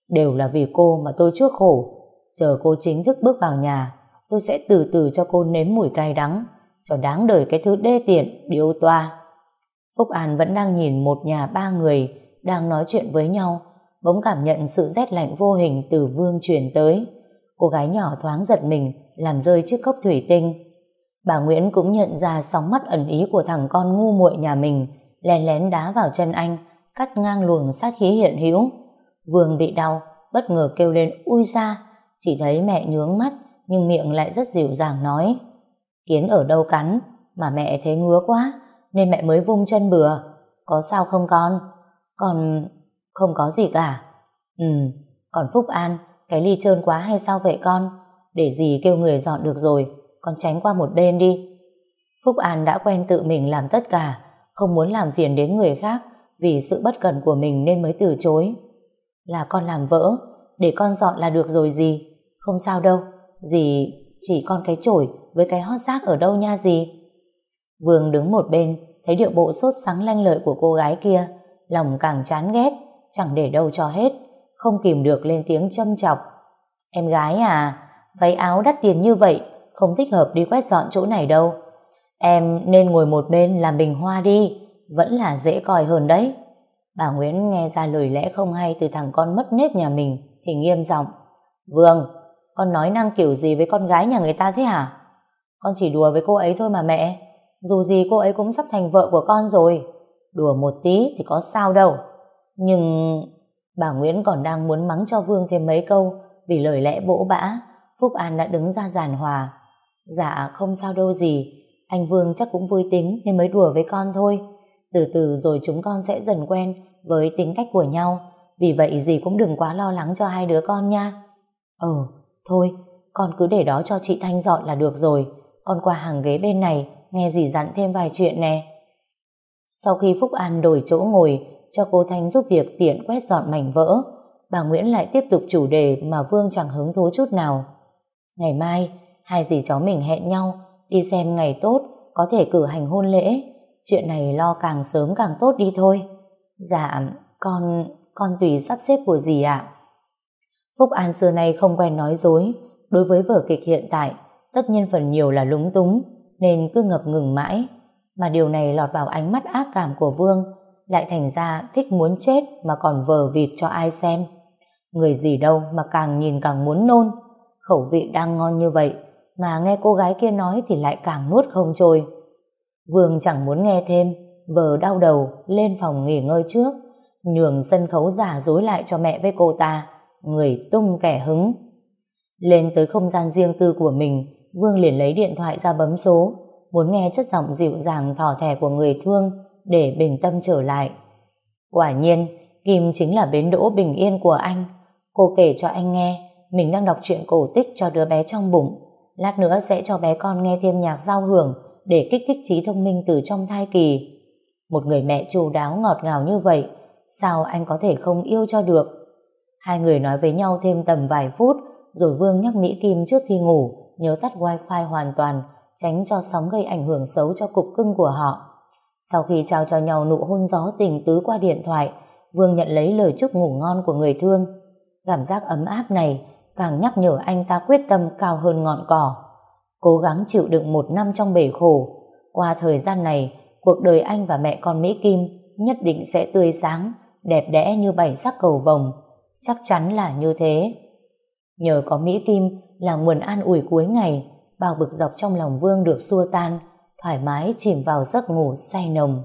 Đều là vì cô mà tôi trước khổ. Chờ cô chính thức bước vào nhà, tôi sẽ từ từ cho cô nếm mùi cay đắng, cho đáng đời cái thứ đê tiện, điêu toa. Phúc An vẫn đang nhìn một nhà ba người đang nói chuyện với nhau, bỗng cảm nhận sự rét lạnh vô hình từ Vương truyền tới. Cô gái nhỏ thoáng giật mình, làm rơi chiếc cốc thủy tinh. Bà Nguyễn cũng nhận ra sóng mắt ẩn ý của thằng con ngu muội nhà mình, lén lén đá vào chân anh, cắt ngang luồng sát khí hiện hữu. Vương bị đau, bất ngờ kêu lên ui ra, chỉ thấy mẹ nhướng mắt, nhưng miệng lại rất dịu dàng nói. Kiến ở đâu cắn, mà mẹ thấy ngứa quá, nên mẹ mới vung chân bừa. Có sao không con? Còn không có gì cả. Ừ, còn Phúc An, cái ly trơn quá hay sao vậy con? Để gì kêu người dọn được rồi, con tránh qua một bên đi. Phúc An đã quen tự mình làm tất cả, không muốn làm phiền đến người khác vì sự bất cần của mình nên mới từ chối. Là con làm vỡ, để con dọn là được rồi gì. Không sao đâu, gì chỉ con cái chổi với cái hót rác ở đâu nha gì. Vương đứng một bên, thấy điệu bộ sốt sáng lanh lợi của cô gái kia, lòng càng chán ghét, chẳng để đâu cho hết, không kìm được lên tiếng châm chọc. Em gái à, váy áo đắt tiền như vậy, không thích hợp đi quét dọn chỗ này đâu. Em nên ngồi một bên làm bình hoa đi, vẫn là dễ coi hơn đấy. Bà Nguyễn nghe ra lời lẽ không hay từ thằng con mất nết nhà mình, thì nghiêm giọng. Vương, con nói năng kiểu gì với con gái nhà người ta thế hả? Con chỉ đùa với cô ấy thôi mà mẹ. Dù gì cô ấy cũng sắp thành vợ của con rồi. Đùa một tí thì có sao đâu. Nhưng bà Nguyễn còn đang muốn mắng cho Vương thêm mấy câu vì lời lẽ bỗ bã. Phúc An đã đứng ra giàn hòa. Dạ không sao đâu gì. Anh Vương chắc cũng vui tính nên mới đùa với con thôi. Từ từ rồi chúng con sẽ dần quen với tính cách của nhau. Vì vậy gì cũng đừng quá lo lắng cho hai đứa con nha. Ờ, thôi, con cứ để đó cho chị Thanh dọn là được rồi. Con qua hàng ghế bên này nghe dì dặn thêm vài chuyện nè. Sau khi Phúc An đổi chỗ ngồi cho cô Thanh giúp việc tiện quét dọn mảnh vỡ, bà Nguyễn lại tiếp tục chủ đề mà Vương chẳng hứng thú chút nào. Ngày mai, hai dì cháu mình hẹn nhau đi xem ngày tốt có thể cử hành hôn lễ. Chuyện này lo càng sớm càng tốt đi thôi. Dạ, con, con tùy sắp xếp của dì ạ. Phúc An xưa nay không quen nói dối. Đối với vở kịch hiện tại, tất nhiên phần nhiều là lúng túng, nên cứ ngập ngừng mãi. Mà điều này lọt vào ánh mắt ác cảm của Vương, lại thành ra thích muốn chết mà còn vờ vịt cho ai xem. Người gì đâu mà càng nhìn càng muốn nôn, khẩu vị đang ngon như vậy, mà nghe cô gái kia nói thì lại càng nuốt không trôi. Vương chẳng muốn nghe thêm, vờ đau đầu lên phòng nghỉ ngơi trước, nhường sân khấu giả dối lại cho mẹ với cô ta, người tung kẻ hứng. Lên tới không gian riêng tư của mình, Vương liền lấy điện thoại ra bấm số, muốn nghe chất giọng dịu dàng thỏ thẻ của người thương để bình tâm trở lại. Quả nhiên, Kim chính là bến đỗ bình yên của anh. Cô kể cho anh nghe, mình đang đọc truyện cổ tích cho đứa bé trong bụng. Lát nữa sẽ cho bé con nghe thêm nhạc giao hưởng để kích thích trí thông minh từ trong thai kỳ. Một người mẹ chu đáo ngọt ngào như vậy, sao anh có thể không yêu cho được? Hai người nói với nhau thêm tầm vài phút, rồi Vương nhắc Mỹ Kim trước khi ngủ nhớ tắt wifi hoàn toàn, tránh cho sóng gây ảnh hưởng xấu cho cục cưng của họ. Sau khi trao cho nhau nụ hôn gió tình tứ qua điện thoại, Vương nhận lấy lời chúc ngủ ngon của người thương. Cảm giác ấm áp này càng nhắc nhở anh ta quyết tâm cao hơn ngọn cỏ. Cố gắng chịu đựng một năm trong bể khổ. Qua thời gian này, cuộc đời anh và mẹ con Mỹ Kim nhất định sẽ tươi sáng, đẹp đẽ như bảy sắc cầu vồng. Chắc chắn là như thế. Nhờ có Mỹ Kim là nguồn an ủi cuối ngày, bao bực dọc trong lòng Vương được xua tan, thoải mái chìm vào giấc ngủ say nồng.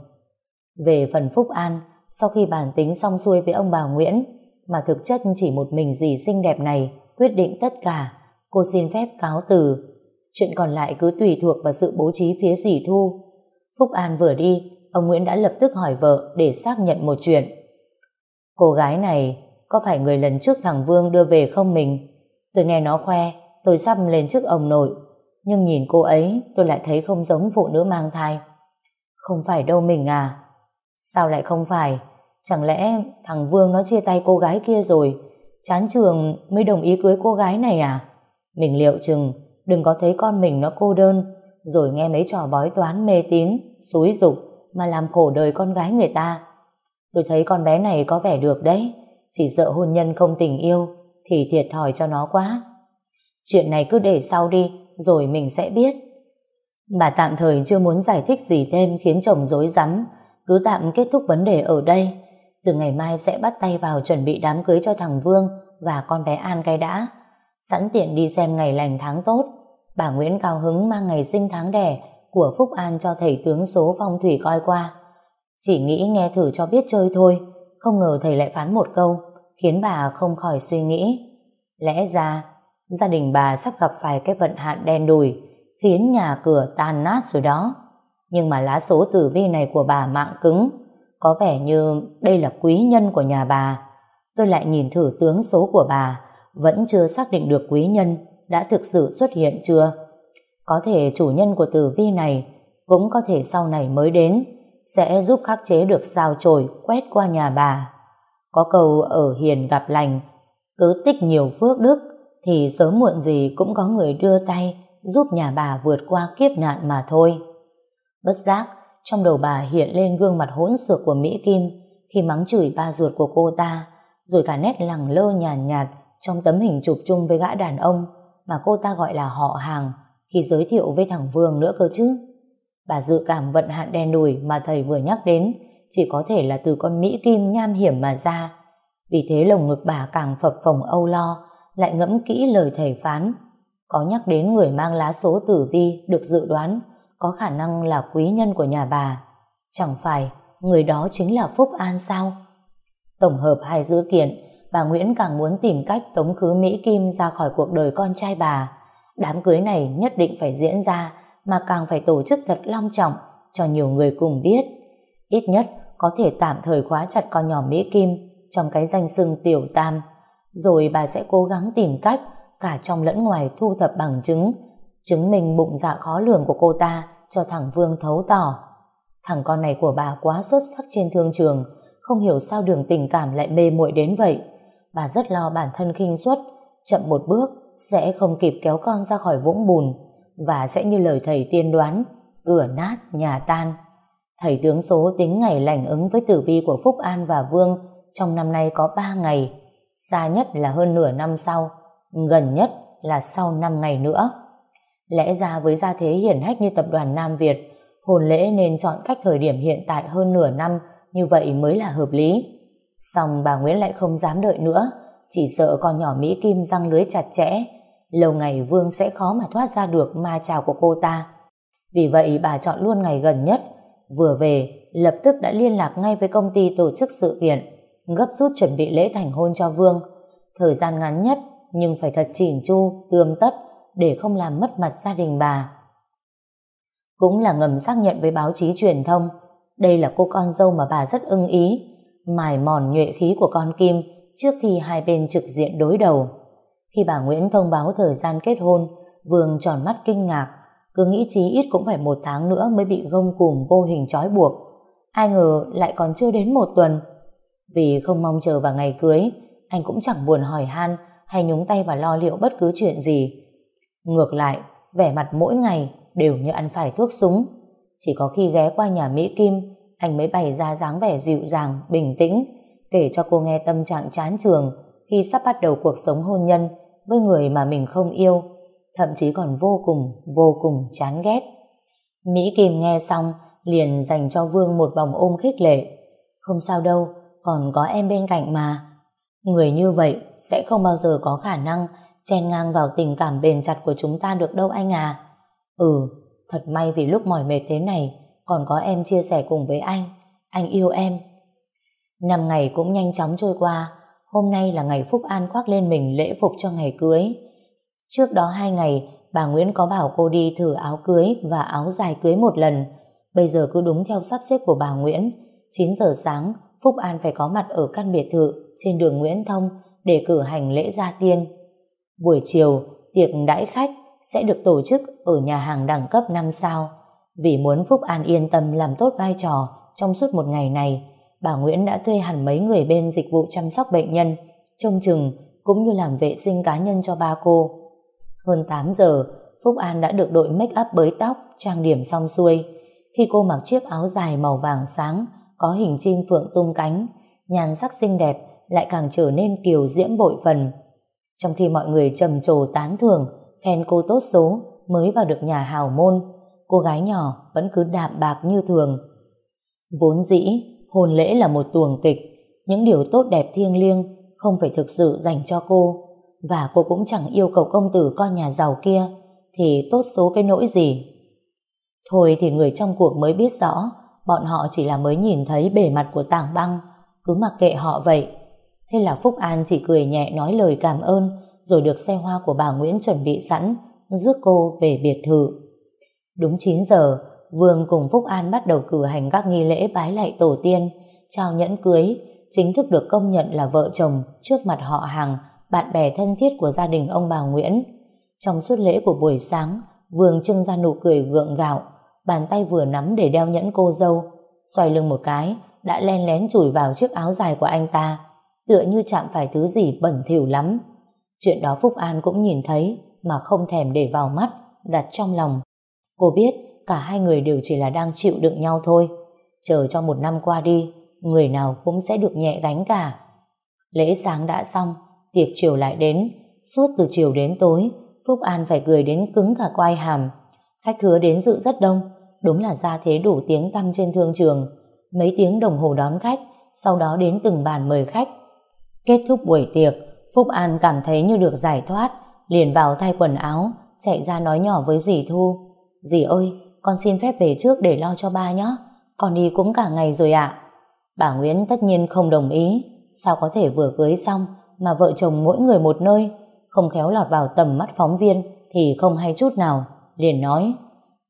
Về phần Phúc An, sau khi bàn tính xong xuôi với ông bà Nguyễn, mà thực chất chỉ một mình dì xinh đẹp này quyết định tất cả, cô xin phép cáo từ. Chuyện còn lại cứ tùy thuộc vào sự bố trí phía dì Thu. Phúc An vừa đi, ông Nguyễn đã lập tức hỏi vợ để xác nhận một chuyện. Cô gái này có phải người lần trước thằng Vương đưa về không mình? Tôi nghe nó khoe, tôi sắp lên trước ông nội. Nhưng nhìn cô ấy, tôi lại thấy không giống phụ nữ mang thai. Không phải đâu mình à. Sao lại không phải? Chẳng lẽ thằng Vương nó chia tay cô gái kia rồi, chán trường mới đồng ý cưới cô gái này à? Mình liệu chừng, đừng có thấy con mình nó cô đơn, rồi nghe mấy trò bói toán mê tín, xúi dục mà làm khổ đời con gái người ta. Tôi thấy con bé này có vẻ được đấy, chỉ sợ hôn nhân không tình yêu, thì thiệt thòi cho nó quá. Chuyện này cứ để sau đi, rồi mình sẽ biết. Bà tạm thời chưa muốn giải thích gì thêm khiến chồng dối rắm cứ tạm kết thúc vấn đề ở đây. Từ ngày mai sẽ bắt tay vào chuẩn bị đám cưới cho thằng Vương và con bé An cái đã. Sẵn tiện đi xem ngày lành tháng tốt. Bà Nguyễn cao hứng mang ngày sinh tháng đẻ của Phúc An cho thầy tướng số phong thủy coi qua. Chỉ nghĩ nghe thử cho biết chơi thôi, không ngờ thầy lại phán một câu khiến bà không khỏi suy nghĩ. Lẽ ra, gia đình bà sắp gặp phải cái vận hạn đen đủi, khiến nhà cửa tan nát rồi đó. Nhưng mà lá số tử vi này của bà mạng cứng, có vẻ như đây là quý nhân của nhà bà. Tôi lại nhìn thử tướng số của bà, vẫn chưa xác định được quý nhân đã thực sự xuất hiện chưa. Có thể chủ nhân của tử vi này cũng có thể sau này mới đến, sẽ giúp khắc chế được sao chổi quét qua nhà bà. Có câu ở hiền gặp lành, cứ tích nhiều phước đức thì sớm muộn gì cũng có người đưa tay giúp nhà bà vượt qua kiếp nạn mà thôi. Bất giác, trong đầu bà hiện lên gương mặt hỗn xược của Mỹ Kim khi mắng chửi ba ruột của cô ta, rồi cả nét lẳng lơ nhàn nhạt, nhạt trong tấm hình chụp chung với gã đàn ông mà cô ta gọi là họ hàng khi giới thiệu với thằng Vương nữa cơ chứ. Bà dự cảm vận hạn đen đùi mà thầy vừa nhắc đến chỉ có thể là từ con Mỹ Kim nham hiểm mà ra. Vì thế lồng ngực bà càng phập phồng âu lo, lại ngẫm kỹ lời thầy phán. Có nhắc đến người mang lá số tử vi được dự đoán có khả năng là quý nhân của nhà bà. Chẳng phải người đó chính là Phúc An sao? Tổng hợp hai dữ kiện, bà Nguyễn càng muốn tìm cách tống khứ Mỹ Kim ra khỏi cuộc đời con trai bà. Đám cưới này nhất định phải diễn ra mà càng phải tổ chức thật long trọng cho nhiều người cùng biết. Ít nhất có thể tạm thời khóa chặt con nhỏ Mỹ Kim trong cái danh xưng tiểu tam. Rồi bà sẽ cố gắng tìm cách cả trong lẫn ngoài thu thập bằng chứng chứng minh bụng dạ khó lường của cô ta cho thằng Vương thấu tỏ. Thằng con này của bà quá xuất sắc trên thương trường, không hiểu sao đường tình cảm lại mê muội đến vậy. Bà rất lo bản thân khinh suất, chậm một bước sẽ không kịp kéo con ra khỏi vũng bùn và sẽ như lời thầy tiên đoán, cửa nát nhà tan. Thầy tướng số tính ngày lành ứng với tử vi của Phúc An và Vương trong năm nay có 3 ngày, xa nhất là hơn nửa năm sau, gần nhất là sau 5 ngày nữa. Lẽ ra với gia thế hiển hách như tập đoàn Nam Việt, hồn lễ nên chọn cách thời điểm hiện tại hơn nửa năm như vậy mới là hợp lý. Xong bà Nguyễn lại không dám đợi nữa, chỉ sợ con nhỏ Mỹ Kim răng lưới chặt chẽ, lâu ngày Vương sẽ khó mà thoát ra được ma trào của cô ta. Vì vậy bà chọn luôn ngày gần nhất, vừa về lập tức đã liên lạc ngay với công ty tổ chức sự kiện, gấp rút chuẩn bị lễ thành hôn cho Vương. Thời gian ngắn nhất nhưng phải thật chỉn chu, tươm tất để không làm mất mặt gia đình bà. Cũng là ngầm xác nhận với báo chí truyền thông, đây là cô con dâu mà bà rất ưng ý, mài mòn nhuệ khí của con Kim trước khi hai bên trực diện đối đầu. Khi bà Nguyễn thông báo thời gian kết hôn, Vương tròn mắt kinh ngạc, cứ nghĩ chí ít cũng phải một tháng nữa mới bị gông cùm vô hình trói buộc. Ai ngờ lại còn chưa đến một tuần. Vì không mong chờ vào ngày cưới, anh cũng chẳng buồn hỏi han hay nhúng tay vào lo liệu bất cứ chuyện gì. Ngược lại, vẻ mặt mỗi ngày đều như ăn phải thuốc súng. Chỉ có khi ghé qua nhà Mỹ Kim, anh mới bày ra dáng vẻ dịu dàng, bình tĩnh, kể cho cô nghe tâm trạng chán trường khi sắp bắt đầu cuộc sống hôn nhân với người mà mình không yêu, thậm chí còn vô cùng, vô cùng chán ghét. Mỹ Kim nghe xong, liền dành cho Vương một vòng ôm khích lệ. Không sao đâu, còn có em bên cạnh mà. Người như vậy sẽ không bao giờ có khả năng chen ngang vào tình cảm bền chặt của chúng ta được đâu anh à. Ừ, thật may vì lúc mỏi mệt thế này, còn có em chia sẻ cùng với anh. Anh yêu em. Năm ngày cũng nhanh chóng trôi qua, hôm nay là ngày Phúc An khoác lên mình lễ phục cho ngày cưới. Trước đó hai ngày, bà Nguyễn có bảo cô đi thử áo cưới và áo dài cưới một lần. Bây giờ cứ đúng theo sắp xếp của bà Nguyễn. 9 giờ sáng, Phúc An phải có mặt ở căn biệt thự trên đường Nguyễn Thông để cử hành lễ gia tiên. Buổi chiều, tiệc đãi khách sẽ được tổ chức ở nhà hàng đẳng cấp 5 sao. Vì muốn Phúc An yên tâm làm tốt vai trò trong suốt một ngày này, bà Nguyễn đã thuê hẳn mấy người bên dịch vụ chăm sóc bệnh nhân, trông chừng cũng như làm vệ sinh cá nhân cho ba cô. Hơn 8 giờ, Phúc An đã được đội make up bới tóc, trang điểm xong xuôi. Khi cô mặc chiếc áo dài màu vàng sáng, có hình chim phượng tung cánh, nhan sắc xinh đẹp lại càng trở nên kiều diễm bội phần. Trong khi mọi người trầm trồ tán thưởng, khen cô tốt số mới vào được nhà hào môn, cô gái nhỏ vẫn cứ đạm bạc như thường. Vốn dĩ, hôn lễ là một tuồng kịch, những điều tốt đẹp thiêng liêng không phải thực sự dành cho cô, và cô cũng chẳng yêu cầu công tử con nhà giàu kia, thì tốt số cái nỗi gì. Thôi thì người trong cuộc mới biết rõ, bọn họ chỉ là mới nhìn thấy bề mặt của tảng băng, cứ mặc kệ họ vậy. Thế là Phúc An chỉ cười nhẹ nói lời cảm ơn, rồi được xe hoa của bà Nguyễn chuẩn bị sẵn, rước cô về biệt thự. Đúng 9 giờ, Vương cùng Phúc An bắt đầu cử hành các nghi lễ bái lạy tổ tiên, trao nhẫn cưới, chính thức được công nhận là vợ chồng trước mặt họ hàng, bạn bè thân thiết của gia đình ông bà Nguyễn. Trong suốt lễ của buổi sáng, Vương trưng ra nụ cười gượng gạo, bàn tay vừa nắm để đeo nhẫn cô dâu, xoay lưng một cái, đã len lén chùi vào chiếc áo dài của anh ta, tựa như chạm phải thứ gì bẩn thỉu lắm. Chuyện đó Phúc An cũng nhìn thấy, mà không thèm để vào mắt, đặt trong lòng. Cô biết cả hai người đều chỉ là đang chịu đựng nhau thôi. Chờ cho một năm qua đi, người nào cũng sẽ được nhẹ gánh cả. Lễ sáng đã xong, tiệc chiều lại đến, suốt từ chiều đến tối, Phúc An phải cười đến cứng cả quai hàm. Khách thứa đến dự rất đông, đúng là ra thế đủ tiếng tăm trên thương trường. Mấy tiếng đồng hồ đón khách, sau đó đến từng bàn mời khách. Kết thúc buổi tiệc, Phúc An cảm thấy như được giải thoát, liền vào thay quần áo, chạy ra nói nhỏ với dì Thu. Dì ơi, con xin phép về trước để lo cho ba nhé, con đi cũng cả ngày rồi ạ. Bà Nguyễn tất nhiên không đồng ý, sao có thể vừa cưới xong mà vợ chồng mỗi người một nơi, không khéo lọt vào tầm mắt phóng viên thì không hay chút nào, liền nói.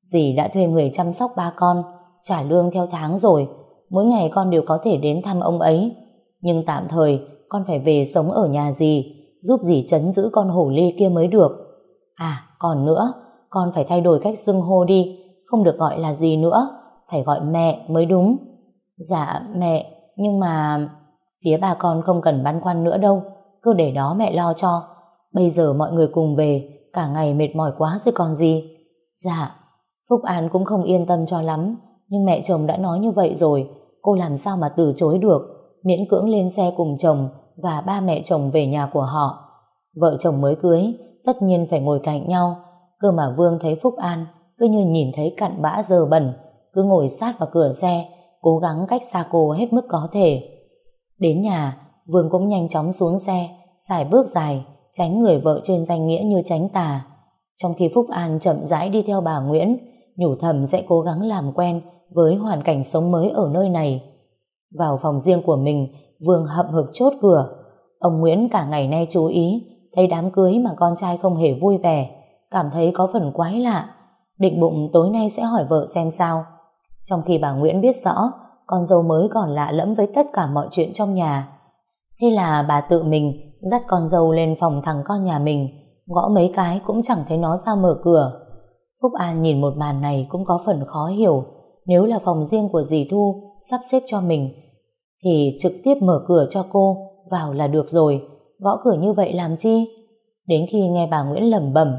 Dì đã thuê người chăm sóc ba con, trả lương theo tháng rồi, mỗi ngày con đều có thể đến thăm ông ấy. Nhưng tạm thời con phải về sống ở nhà dì, giúp dì chấn giữ con hổ ly kia mới được. À, còn nữa, con phải thay đổi cách xưng hô đi, không được gọi là gì nữa, phải gọi mẹ mới đúng. Dạ, mẹ, nhưng mà... Phía bà con không cần băn khoăn nữa đâu, cứ để đó mẹ lo cho. Bây giờ mọi người cùng về, cả ngày mệt mỏi quá rồi còn gì. Dạ, Phúc An cũng không yên tâm cho lắm, nhưng mẹ chồng đã nói như vậy rồi, cô làm sao mà từ chối được, miễn cưỡng lên xe cùng chồng và ba mẹ chồng về nhà của họ. Vợ chồng mới cưới, tất nhiên phải ngồi cạnh nhau, cơ mà Vương thấy Phúc An cứ như nhìn thấy cặn bã dơ bẩn, cứ ngồi sát vào cửa xe, cố gắng cách xa cô hết mức có thể. Đến nhà, Vương cũng nhanh chóng xuống xe, xài bước dài, tránh người vợ trên danh nghĩa như tránh tà. Trong khi Phúc An chậm rãi đi theo bà Nguyễn, nhủ thầm sẽ cố gắng làm quen với hoàn cảnh sống mới ở nơi này. Vào phòng riêng của mình, Vương hậm hực chốt cửa. Ông Nguyễn cả ngày nay chú ý, thấy đám cưới mà con trai không hề vui vẻ, cảm thấy có phần quái lạ. Định bụng tối nay sẽ hỏi vợ xem sao. Trong khi bà Nguyễn biết rõ, con dâu mới còn lạ lẫm với tất cả mọi chuyện trong nhà. Thế là bà tự mình dắt con dâu lên phòng thằng con nhà mình, gõ mấy cái cũng chẳng thấy nó ra mở cửa. Phúc An nhìn một màn này cũng có phần khó hiểu, nếu là phòng riêng của dì Thu sắp xếp cho mình, thì trực tiếp mở cửa cho cô vào là được rồi, gõ cửa như vậy làm chi? Đến khi nghe bà Nguyễn lẩm bẩm,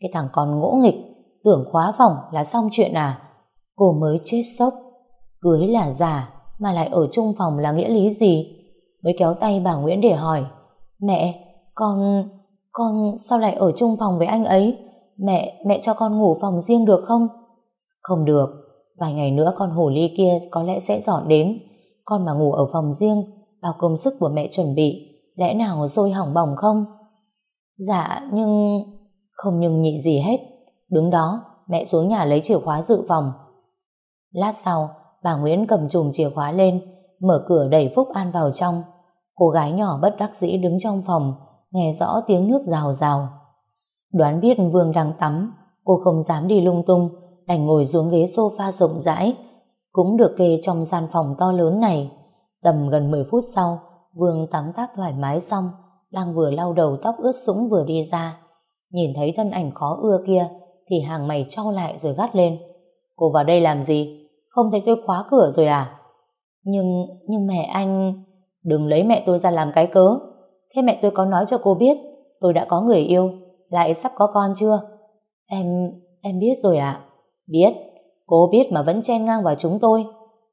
cái thằng con ngỗ nghịch, tưởng khóa phòng là xong chuyện à? Cô mới chết sốc, cưới là giả mà lại ở chung phòng là nghĩa lý gì? Mới kéo tay bà Nguyễn để hỏi, mẹ, con, con sao lại ở chung phòng với anh ấy? Mẹ, mẹ cho con ngủ phòng riêng được không? Không được, vài ngày nữa con hồ ly kia có lẽ sẽ dọn đến. Con mà ngủ ở phòng riêng, bao công sức của mẹ chuẩn bị, lẽ nào rồi hỏng bỏng không? Dạ, nhưng... Không nhưng nhị gì hết. Đứng đó, mẹ xuống nhà lấy chìa khóa dự phòng. Lát sau, bà Nguyễn cầm chùm chìa khóa lên, mở cửa đẩy Phúc An vào trong. Cô gái nhỏ bất đắc dĩ đứng trong phòng, nghe rõ tiếng nước rào rào. Đoán biết Vương đang tắm, cô không dám đi lung tung, đành ngồi xuống ghế sofa rộng rãi, cũng được kê trong gian phòng to lớn này. Tầm gần 10 phút sau, Vương tắm tác thoải mái xong, đang vừa lau đầu tóc ướt sũng vừa đi ra. Nhìn thấy thân ảnh khó ưa kia, thì hàng mày trao lại rồi gắt lên. Cô vào đây làm gì? Không thấy tôi khóa cửa rồi à? Nhưng, nhưng mẹ anh... Đừng lấy mẹ tôi ra làm cái cớ. Thế mẹ tôi có nói cho cô biết tôi đã có người yêu, lại sắp có con chưa? Em, em biết rồi ạ. À? Biết, cô biết mà vẫn chen ngang vào chúng tôi.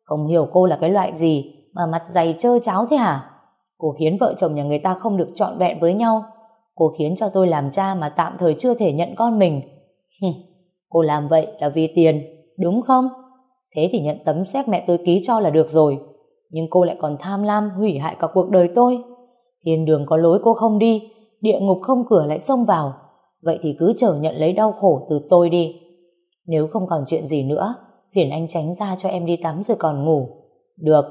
Không hiểu cô là cái loại gì mà mặt dày trơ cháo thế hả? Cô khiến vợ chồng nhà người ta không được trọn vẹn với nhau. Cô khiến cho tôi làm cha mà tạm thời chưa thể nhận con mình. cô làm vậy là vì tiền, đúng không? Thế thì nhận tấm xét mẹ tôi ký cho là được rồi. Nhưng cô lại còn tham lam hủy hại cả cuộc đời tôi. Thiên đường có lối cô không đi, địa ngục không cửa lại xông vào. Vậy thì cứ chờ nhận lấy đau khổ từ tôi đi. Nếu không còn chuyện gì nữa, phiền anh tránh ra cho em đi tắm rồi còn ngủ. Được,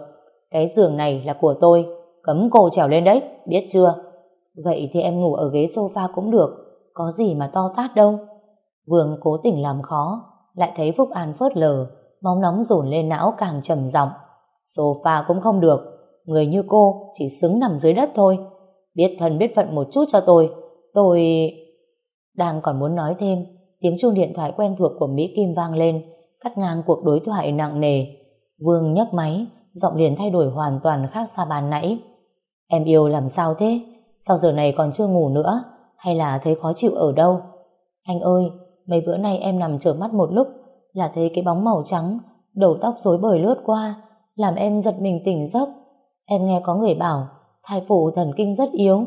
cái giường này là của tôi, cấm cô trèo lên đấy, biết chưa? Vậy thì em ngủ ở ghế sofa cũng được, có gì mà to tát đâu. Vương cố tình làm khó, lại thấy Phúc An phớt lờ, máu nóng dồn lên não càng trầm giọng. Sofa cũng không được, người như cô chỉ xứng nằm dưới đất thôi. Biết thân biết phận một chút cho tôi, tôi... Đang còn muốn nói thêm, tiếng chuông điện thoại quen thuộc của Mỹ Kim vang lên, cắt ngang cuộc đối thoại nặng nề. Vương nhấc máy, giọng liền thay đổi hoàn toàn khác xa bàn nãy. Em yêu làm sao thế? Sao giờ này còn chưa ngủ nữa? Hay là thấy khó chịu ở đâu? Anh ơi, mấy bữa nay em nằm trở mắt một lúc là thấy cái bóng màu trắng, đầu tóc rối bời lướt qua, làm em giật mình tỉnh giấc. Em nghe có người bảo thai phụ thần kinh rất yếu.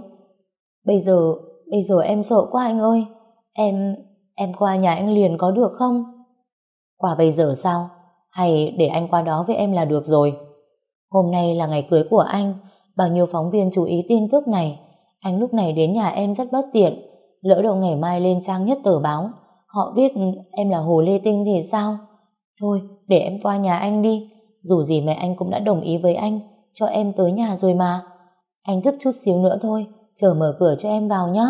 Bây giờ, bây giờ em sợ quá anh ơi. Em, em qua nhà anh liền có được không? Qua bây giờ sao? Hay để anh qua đó với em là được rồi? Hôm nay là ngày cưới của anh, bao nhiêu phóng viên chú ý tin tức này. Anh lúc này đến nhà em rất bất tiện, lỡ đầu ngày mai lên trang nhất tờ báo, họ viết em là Hồ Lê Tinh thì sao? Thôi, để em qua nhà anh đi, dù gì mẹ anh cũng đã đồng ý với anh, cho em tới nhà rồi mà. Anh thức chút xíu nữa thôi, chờ mở cửa cho em vào nhé.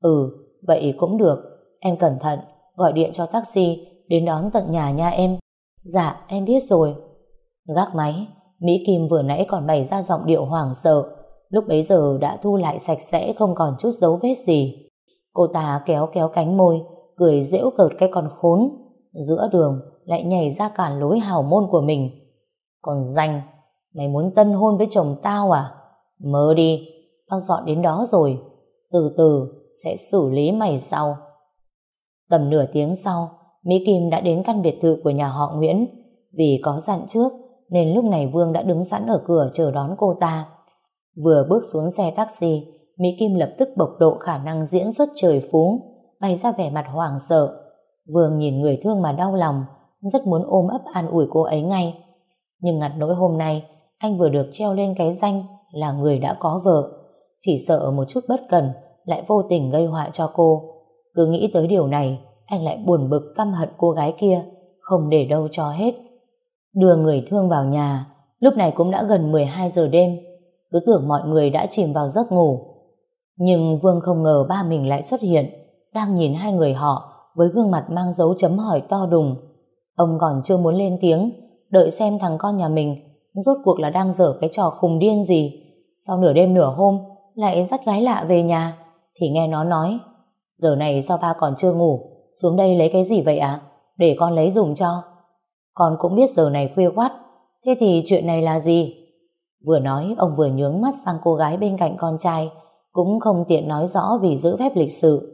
Ừ, vậy cũng được, em cẩn thận, gọi điện cho taxi, đến đón tận nhà nha em. Dạ, em biết rồi. Gác máy, Mỹ Kim vừa nãy còn bày ra giọng điệu hoảng sợ, lúc bấy giờ đã thu lại sạch sẽ không còn chút dấu vết gì. Cô ta kéo kéo cánh môi, cười dễu cợt cái con khốn. Giữa đường lại nhảy ra cản lối hào môn của mình. Còn danh, mày muốn tân hôn với chồng tao à? Mơ đi, tao dọn đến đó rồi. Từ từ sẽ xử lý mày sau. Tầm nửa tiếng sau, Mỹ Kim đã đến căn biệt thự của nhà họ Nguyễn. Vì có dặn trước, nên lúc này Vương đã đứng sẵn ở cửa chờ đón cô ta. Vừa bước xuống xe taxi, Mỹ Kim lập tức bộc độ khả năng diễn xuất trời phú, bày ra vẻ mặt hoảng sợ. Vương nhìn người thương mà đau lòng, rất muốn ôm ấp an ủi cô ấy ngay. Nhưng ngặt nỗi hôm nay, anh vừa được treo lên cái danh là người đã có vợ. Chỉ sợ một chút bất cần lại vô tình gây họa cho cô. Cứ nghĩ tới điều này, anh lại buồn bực căm hận cô gái kia, không để đâu cho hết. Đưa người thương vào nhà, lúc này cũng đã gần 12 giờ đêm, cứ tưởng mọi người đã chìm vào giấc ngủ. Nhưng Vương không ngờ ba mình lại xuất hiện, đang nhìn hai người họ với gương mặt mang dấu chấm hỏi to đùng. Ông còn chưa muốn lên tiếng, đợi xem thằng con nhà mình rốt cuộc là đang dở cái trò khùng điên gì. Sau nửa đêm nửa hôm, lại dắt gái lạ về nhà, thì nghe nó nói, giờ này sao ba còn chưa ngủ, xuống đây lấy cái gì vậy ạ? Để con lấy dùng cho. Con cũng biết giờ này khuya quát, thế thì chuyện này là gì? Vừa nói, ông vừa nhướng mắt sang cô gái bên cạnh con trai, cũng không tiện nói rõ vì giữ phép lịch sự.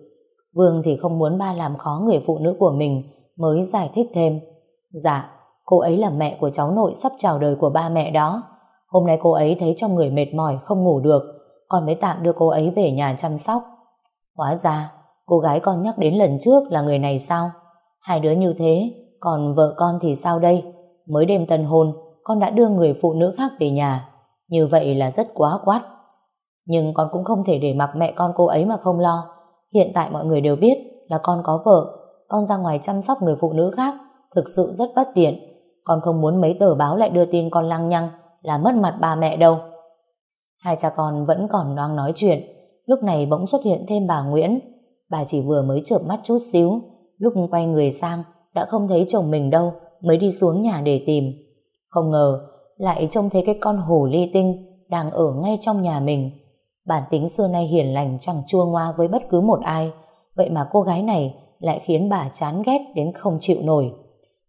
Vương thì không muốn ba làm khó người phụ nữ của mình, mới giải thích thêm. Dạ, cô ấy là mẹ của cháu nội sắp chào đời của ba mẹ đó. Hôm nay cô ấy thấy trong người mệt mỏi không ngủ được, con mới tạm đưa cô ấy về nhà chăm sóc. Hóa ra, cô gái con nhắc đến lần trước là người này sao? Hai đứa như thế, còn vợ con thì sao đây? Mới đêm tân hôn, con đã đưa người phụ nữ khác về nhà. Như vậy là rất quá quát. Nhưng con cũng không thể để mặc mẹ con cô ấy mà không lo. Hiện tại mọi người đều biết là con có vợ, con ra ngoài chăm sóc người phụ nữ khác, thực sự rất bất tiện. Con không muốn mấy tờ báo lại đưa tin con lăng nhăng là mất mặt bà mẹ đâu. Hai cha con vẫn còn đang nói chuyện, lúc này bỗng xuất hiện thêm bà Nguyễn. Bà chỉ vừa mới chợp mắt chút xíu, lúc quay người sang đã không thấy chồng mình đâu, mới đi xuống nhà để tìm. Không ngờ, lại trông thấy cái con hổ ly tinh đang ở ngay trong nhà mình. Bản tính xưa nay hiền lành chẳng chua ngoa với bất cứ một ai, vậy mà cô gái này lại khiến bà chán ghét đến không chịu nổi.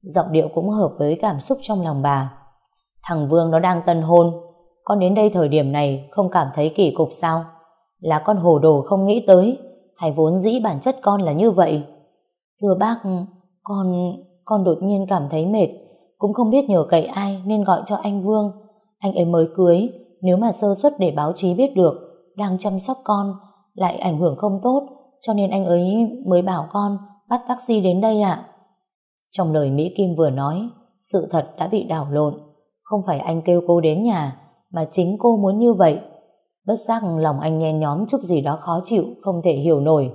Giọng điệu cũng hợp với cảm xúc trong lòng bà. Thằng Vương nó đang tân hôn, con đến đây thời điểm này không cảm thấy kỳ cục sao? Là con hồ đồ không nghĩ tới, hay vốn dĩ bản chất con là như vậy? Thưa bác, con... con đột nhiên cảm thấy mệt, cũng không biết nhờ cậy ai nên gọi cho anh Vương. Anh ấy mới cưới, nếu mà sơ suất để báo chí biết được, đang chăm sóc con, lại ảnh hưởng không tốt, cho nên anh ấy mới bảo con bắt taxi đến đây ạ. Trong lời Mỹ Kim vừa nói, sự thật đã bị đảo lộn. Không phải anh kêu cô đến nhà, mà chính cô muốn như vậy. Bất giác lòng anh nhen nhóm chút gì đó khó chịu, không thể hiểu nổi.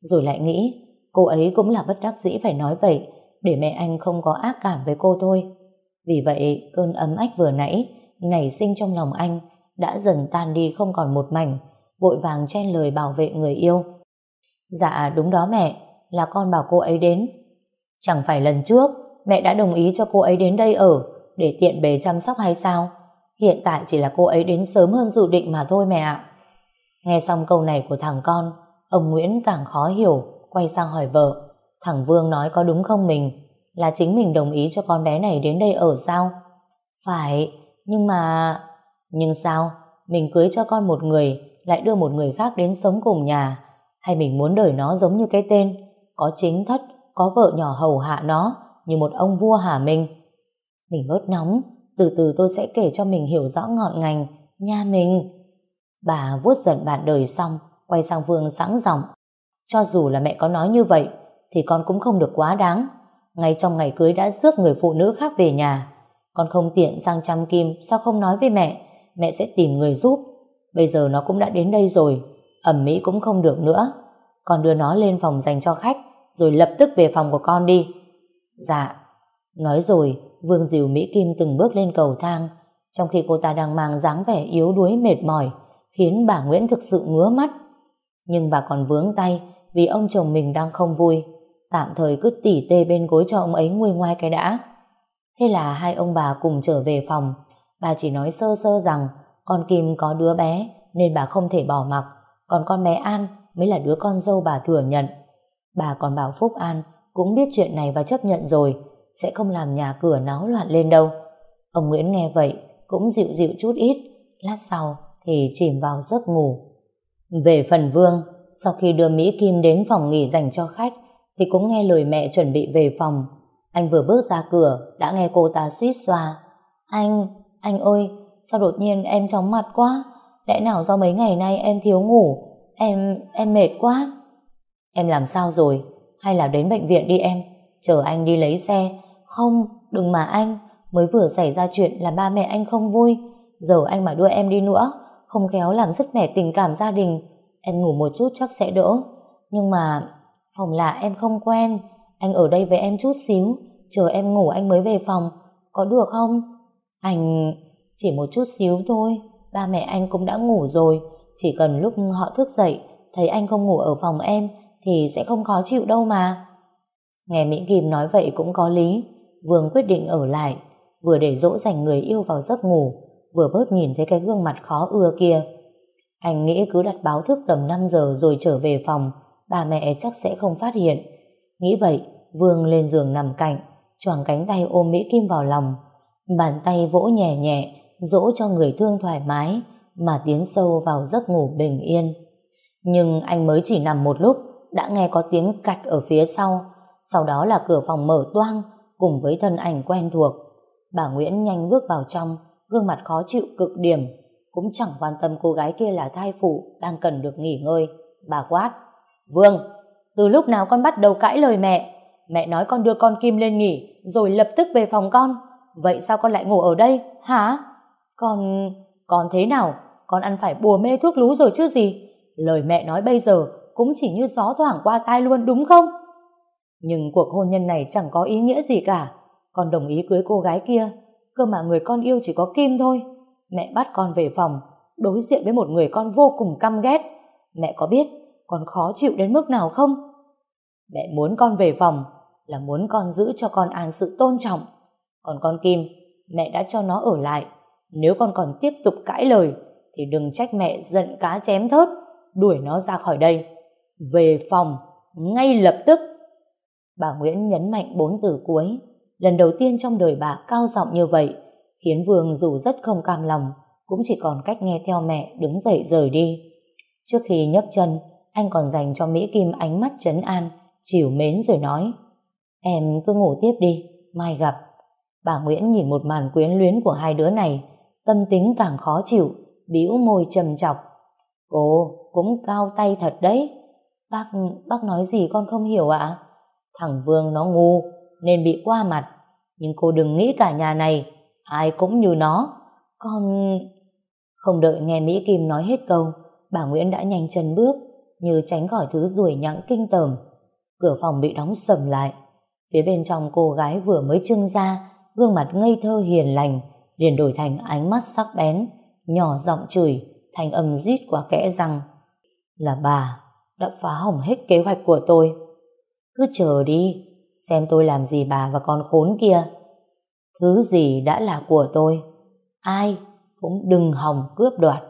Rồi lại nghĩ, cô ấy cũng là bất đắc dĩ phải nói vậy, để mẹ anh không có ác cảm với cô thôi. Vì vậy, cơn ấm ách vừa nãy, nảy sinh trong lòng anh, đã dần tan đi không còn một mảnh, vội vàng chen lời bảo vệ người yêu. Dạ đúng đó mẹ, là con bảo cô ấy đến. Chẳng phải lần trước, mẹ đã đồng ý cho cô ấy đến đây ở, để tiện bề chăm sóc hay sao? Hiện tại chỉ là cô ấy đến sớm hơn dự định mà thôi mẹ ạ. Nghe xong câu này của thằng con, ông Nguyễn càng khó hiểu, quay sang hỏi vợ. Thằng Vương nói có đúng không mình? Là chính mình đồng ý cho con bé này đến đây ở sao? Phải, nhưng mà... Nhưng sao? Mình cưới cho con một người, lại đưa một người khác đến sống cùng nhà. Hay mình muốn đời nó giống như cái tên, có chính thất, có vợ nhỏ hầu hạ nó, như một ông vua hả mình? Mình bớt nóng, từ từ tôi sẽ kể cho mình hiểu rõ ngọn ngành, nha mình. Bà vuốt giận bạn đời xong, quay sang Vương sẵn giọng. Cho dù là mẹ có nói như vậy, thì con cũng không được quá đáng. Ngay trong ngày cưới đã rước người phụ nữ khác về nhà. Con không tiện sang chăm kim, sao không nói với mẹ? Mẹ sẽ tìm người giúp. Bây giờ nó cũng đã đến đây rồi, ẩm mỹ cũng không được nữa. Con đưa nó lên phòng dành cho khách, rồi lập tức về phòng của con đi. Dạ. Nói rồi, Vương Diều Mỹ Kim từng bước lên cầu thang, trong khi cô ta đang mang dáng vẻ yếu đuối mệt mỏi, khiến bà Nguyễn thực sự ngứa mắt. Nhưng bà còn vướng tay vì ông chồng mình đang không vui, tạm thời cứ tỉ tê bên gối cho ông ấy nguôi ngoai cái đã. Thế là hai ông bà cùng trở về phòng, bà chỉ nói sơ sơ rằng con Kim có đứa bé nên bà không thể bỏ mặc, còn con bé An mới là đứa con dâu bà thừa nhận. Bà còn bảo Phúc An cũng biết chuyện này và chấp nhận rồi, sẽ không làm nhà cửa náo loạn lên đâu. Ông Nguyễn nghe vậy, cũng dịu dịu chút ít, lát sau thì chìm vào giấc ngủ. Về phần Vương, sau khi đưa Mỹ Kim đến phòng nghỉ dành cho khách, thì cũng nghe lời mẹ chuẩn bị về phòng. Anh vừa bước ra cửa, đã nghe cô ta suýt xoa. Anh, anh ơi, sao đột nhiên em chóng mặt quá? Lẽ nào do mấy ngày nay em thiếu ngủ? Em, em mệt quá. Em làm sao rồi? Hay là đến bệnh viện đi em? Chờ anh đi lấy xe, Không, đừng mà anh, mới vừa xảy ra chuyện là ba mẹ anh không vui. Giờ anh mà đưa em đi nữa, không khéo làm sức mẻ tình cảm gia đình. Em ngủ một chút chắc sẽ đỡ. Nhưng mà phòng lạ em không quen, anh ở đây với em chút xíu, chờ em ngủ anh mới về phòng, có được không? Anh chỉ một chút xíu thôi, ba mẹ anh cũng đã ngủ rồi, chỉ cần lúc họ thức dậy, thấy anh không ngủ ở phòng em thì sẽ không khó chịu đâu mà. Nghe Mỹ Kim nói vậy cũng có lý, Vương quyết định ở lại, vừa để dỗ dành người yêu vào giấc ngủ, vừa bớt nhìn thấy cái gương mặt khó ưa kia. Anh nghĩ cứ đặt báo thức tầm 5 giờ rồi trở về phòng, bà mẹ chắc sẽ không phát hiện. Nghĩ vậy, Vương lên giường nằm cạnh, choàng cánh tay ôm Mỹ Kim vào lòng, bàn tay vỗ nhẹ nhẹ, dỗ cho người thương thoải mái, mà tiến sâu vào giấc ngủ bình yên. Nhưng anh mới chỉ nằm một lúc, đã nghe có tiếng cạch ở phía sau, sau đó là cửa phòng mở toang, cùng với thân ảnh quen thuộc. Bà Nguyễn nhanh bước vào trong, gương mặt khó chịu cực điểm, cũng chẳng quan tâm cô gái kia là thai phụ, đang cần được nghỉ ngơi. Bà quát, Vương, từ lúc nào con bắt đầu cãi lời mẹ? Mẹ nói con đưa con Kim lên nghỉ, rồi lập tức về phòng con. Vậy sao con lại ngủ ở đây, hả? Con... con thế nào? Con ăn phải bùa mê thuốc lú rồi chứ gì? Lời mẹ nói bây giờ cũng chỉ như gió thoảng qua tai luôn đúng không? Nhưng cuộc hôn nhân này chẳng có ý nghĩa gì cả. Con đồng ý cưới cô gái kia, cơ mà người con yêu chỉ có Kim thôi. Mẹ bắt con về phòng, đối diện với một người con vô cùng căm ghét. Mẹ có biết con khó chịu đến mức nào không? Mẹ muốn con về phòng là muốn con giữ cho con an sự tôn trọng. Còn con Kim, mẹ đã cho nó ở lại. Nếu con còn tiếp tục cãi lời, thì đừng trách mẹ giận cá chém thớt, đuổi nó ra khỏi đây. Về phòng, ngay lập tức. Bà Nguyễn nhấn mạnh bốn từ cuối, lần đầu tiên trong đời bà cao giọng như vậy, khiến Vương dù rất không cam lòng, cũng chỉ còn cách nghe theo mẹ đứng dậy rời đi. Trước khi nhấc chân, anh còn dành cho Mỹ Kim ánh mắt trấn an, chiều mến rồi nói, em cứ ngủ tiếp đi, mai gặp. Bà Nguyễn nhìn một màn quyến luyến của hai đứa này, tâm tính càng khó chịu, bĩu môi trầm chọc. Cô cũng cao tay thật đấy. Bác, bác nói gì con không hiểu ạ? Thằng Vương nó ngu, nên bị qua mặt. Nhưng cô đừng nghĩ cả nhà này, ai cũng như nó. Con... Không đợi nghe Mỹ Kim nói hết câu, bà Nguyễn đã nhanh chân bước, như tránh khỏi thứ ruồi nhặng kinh tởm. Cửa phòng bị đóng sầm lại. Phía bên trong cô gái vừa mới trưng ra, gương mặt ngây thơ hiền lành, liền đổi thành ánh mắt sắc bén, nhỏ giọng chửi, thành âm rít qua kẽ răng. Là bà đã phá hỏng hết kế hoạch của tôi. Cứ chờ đi, xem tôi làm gì bà và con khốn kia. Thứ gì đã là của tôi, ai cũng đừng hòng cướp đoạt.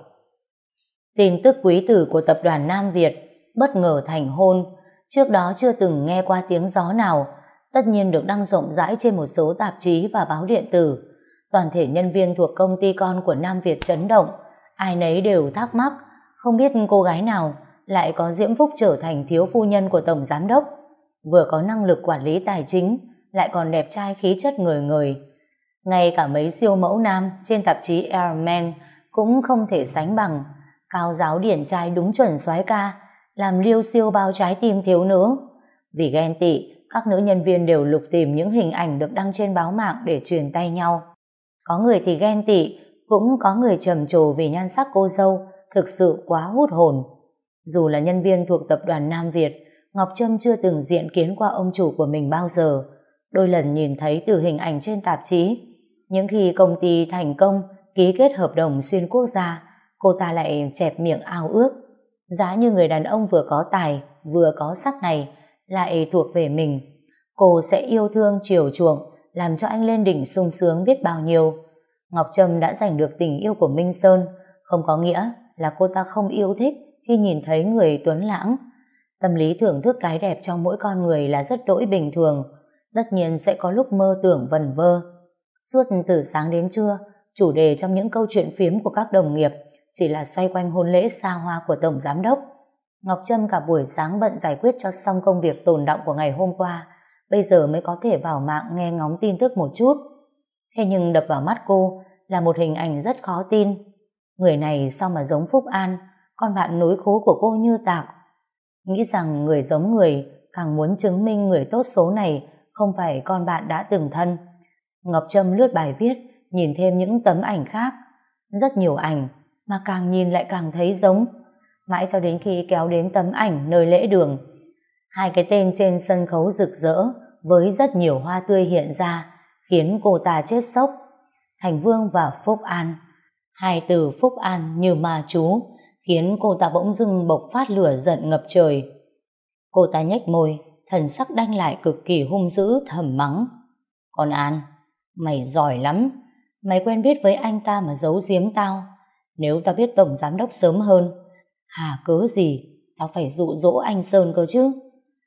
Tin tức quý tử của tập đoàn Nam Việt bất ngờ thành hôn, trước đó chưa từng nghe qua tiếng gió nào, tất nhiên được đăng rộng rãi trên một số tạp chí và báo điện tử. Toàn thể nhân viên thuộc công ty con của Nam Việt chấn động, ai nấy đều thắc mắc, không biết cô gái nào lại có diễm phúc trở thành thiếu phu nhân của Tổng Giám Đốc. Vừa có năng lực quản lý tài chính, lại còn đẹp trai khí chất người người. Ngay cả mấy siêu mẫu nam trên tạp chí Airman cũng không thể sánh bằng. Cao giáo điển trai đúng chuẩn soái ca, làm liêu siêu bao trái tim thiếu nữ. Vì ghen tị, các nữ nhân viên đều lục tìm những hình ảnh được đăng trên báo mạng để truyền tay nhau. Có người thì ghen tị, cũng có người trầm trồ vì nhan sắc cô dâu, thực sự quá hút hồn. Dù là nhân viên thuộc tập đoàn Nam Việt, Ngọc Trâm chưa từng diện kiến qua ông chủ của mình bao giờ. Đôi lần nhìn thấy từ hình ảnh trên tạp chí, những khi công ty thành công ký kết hợp đồng xuyên quốc gia, cô ta lại chẹp miệng ao ước. Giá như người đàn ông vừa có tài, vừa có sắc này, lại thuộc về mình. Cô sẽ yêu thương chiều chuộng, làm cho anh lên đỉnh sung sướng biết bao nhiêu. Ngọc Trâm đã giành được tình yêu của Minh Sơn, không có nghĩa là cô ta không yêu thích khi nhìn thấy người tuấn lãng. Tâm lý thưởng thức cái đẹp trong mỗi con người là rất đỗi bình thường, tất nhiên sẽ có lúc mơ tưởng vần vơ. Suốt từ sáng đến trưa, chủ đề trong những câu chuyện phiếm của các đồng nghiệp chỉ là xoay quanh hôn lễ xa hoa của Tổng Giám Đốc. Ngọc Trâm cả buổi sáng bận giải quyết cho xong công việc tồn động của ngày hôm qua, bây giờ mới có thể vào mạng nghe ngóng tin tức một chút. Thế nhưng đập vào mắt cô là một hình ảnh rất khó tin. Người này sao mà giống Phúc An, con bạn nối khố của cô như tạc. Nghĩ rằng người giống người càng muốn chứng minh người tốt số này không phải con bạn đã từng thân. Ngọc Trâm lướt bài viết, nhìn thêm những tấm ảnh khác. Rất nhiều ảnh, mà càng nhìn lại càng thấy giống. Mãi cho đến khi kéo đến tấm ảnh nơi lễ đường. Hai cái tên trên sân khấu rực rỡ, với rất nhiều hoa tươi hiện ra, khiến cô ta chết sốc. Thành Vương và Phúc An. Hai từ Phúc An như ma chú, khiến cô ta bỗng dưng bộc phát lửa giận ngập trời. Cô ta nhếch môi, thần sắc đanh lại cực kỳ hung dữ thầm mắng. Còn An, mày giỏi lắm, mày quen biết với anh ta mà giấu giếm tao. Nếu tao biết tổng giám đốc sớm hơn, hà cớ gì tao phải dụ dỗ anh Sơn cơ chứ?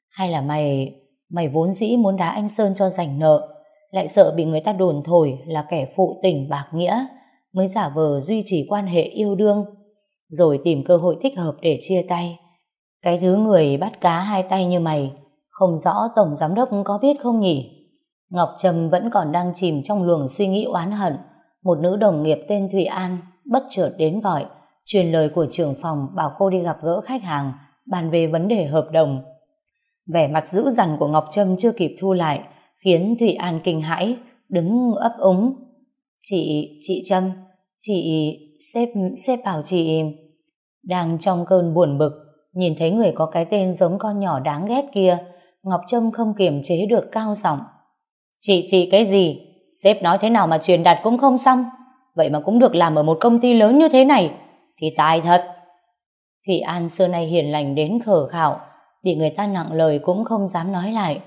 Hay là mày, mày vốn dĩ muốn đá anh Sơn cho giành nợ, lại sợ bị người ta đồn thổi là kẻ phụ tình bạc nghĩa, mới giả vờ duy trì quan hệ yêu đương, rồi tìm cơ hội thích hợp để chia tay. Cái thứ người bắt cá hai tay như mày, không rõ Tổng Giám Đốc có biết không nhỉ? Ngọc Trâm vẫn còn đang chìm trong luồng suy nghĩ oán hận. Một nữ đồng nghiệp tên Thụy An bất chợt đến gọi, truyền lời của trưởng phòng bảo cô đi gặp gỡ khách hàng, bàn về vấn đề hợp đồng. Vẻ mặt dữ dằn của Ngọc Trâm chưa kịp thu lại, khiến Thụy An kinh hãi, đứng ấp úng. Chị, chị Trâm, chị, sếp, sếp bảo chị... Đang trong cơn buồn bực, nhìn thấy người có cái tên giống con nhỏ đáng ghét kia, Ngọc Trâm không kiềm chế được cao giọng. Chị, chị cái gì? Sếp nói thế nào mà truyền đạt cũng không xong. Vậy mà cũng được làm ở một công ty lớn như thế này. Thì tài thật. Thủy An xưa nay hiền lành đến khờ khảo, bị người ta nặng lời cũng không dám nói lại.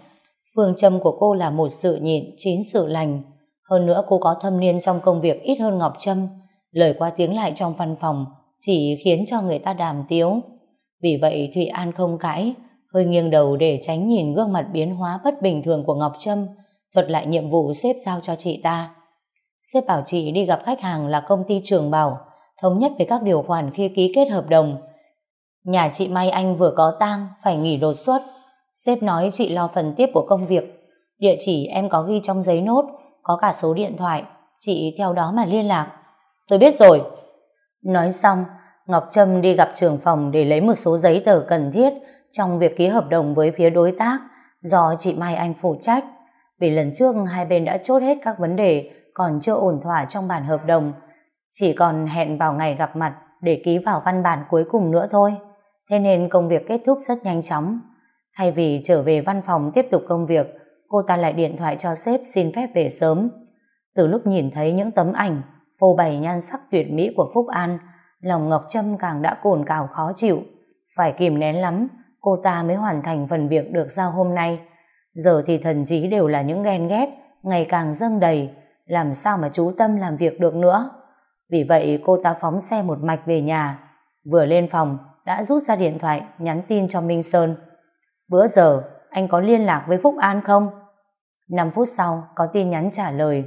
Phương châm của cô là một sự nhịn, chín sự lành. Hơn nữa cô có thâm niên trong công việc ít hơn Ngọc Trâm. Lời qua tiếng lại trong văn phòng chỉ khiến cho người ta đàm tiếu. Vì vậy Thụy An không cãi, hơi nghiêng đầu để tránh nhìn gương mặt biến hóa bất bình thường của Ngọc Trâm, thuật lại nhiệm vụ xếp giao cho chị ta. xếp bảo chị đi gặp khách hàng là công ty trường bảo, thống nhất về các điều khoản khi ký kết hợp đồng. Nhà chị May Anh vừa có tang, phải nghỉ đột xuất. Sếp nói chị lo phần tiếp của công việc. Địa chỉ em có ghi trong giấy nốt, có cả số điện thoại. Chị theo đó mà liên lạc. Tôi biết rồi. Nói xong, Ngọc Trâm đi gặp trưởng phòng để lấy một số giấy tờ cần thiết trong việc ký hợp đồng với phía đối tác do chị Mai Anh phụ trách. Vì lần trước hai bên đã chốt hết các vấn đề còn chưa ổn thỏa trong bản hợp đồng. Chỉ còn hẹn vào ngày gặp mặt để ký vào văn bản cuối cùng nữa thôi. Thế nên công việc kết thúc rất nhanh chóng. Thay vì trở về văn phòng tiếp tục công việc, cô ta lại điện thoại cho sếp xin phép về sớm. Từ lúc nhìn thấy những tấm ảnh phô bày nhan sắc tuyệt mỹ của Phúc An, lòng Ngọc Trâm càng đã cồn cào khó chịu. Phải kìm nén lắm, cô ta mới hoàn thành phần việc được giao hôm nay. Giờ thì thần trí đều là những ghen ghét, ngày càng dâng đầy, làm sao mà chú tâm làm việc được nữa. Vì vậy cô ta phóng xe một mạch về nhà, vừa lên phòng đã rút ra điện thoại nhắn tin cho Minh Sơn. Bữa giờ anh có liên lạc với Phúc An không? 5 phút sau có tin nhắn trả lời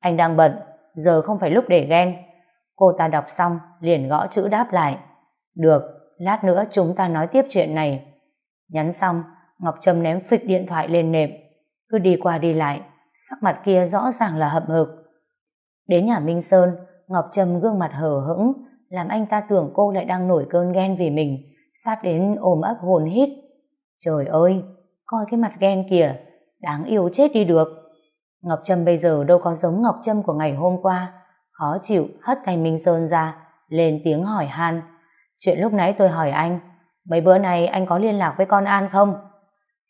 Anh đang bận, giờ không phải lúc để ghen. Cô ta đọc xong liền gõ chữ đáp lại. Được, lát nữa chúng ta nói tiếp chuyện này. Nhắn xong, Ngọc Trâm ném phịch điện thoại lên nệm. Cứ đi qua đi lại, sắc mặt kia rõ ràng là hậm hực. Đến nhà Minh Sơn, Ngọc Trâm gương mặt hờ hững, làm anh ta tưởng cô lại đang nổi cơn ghen vì mình, sắp đến ôm ấp hồn hít. Trời ơi, coi cái mặt ghen kìa, đáng yêu chết đi được. Ngọc Trâm bây giờ đâu có giống Ngọc Trâm của ngày hôm qua, khó chịu hất tay Minh Sơn ra, lên tiếng hỏi han. Chuyện lúc nãy tôi hỏi anh, mấy bữa nay anh có liên lạc với con An không?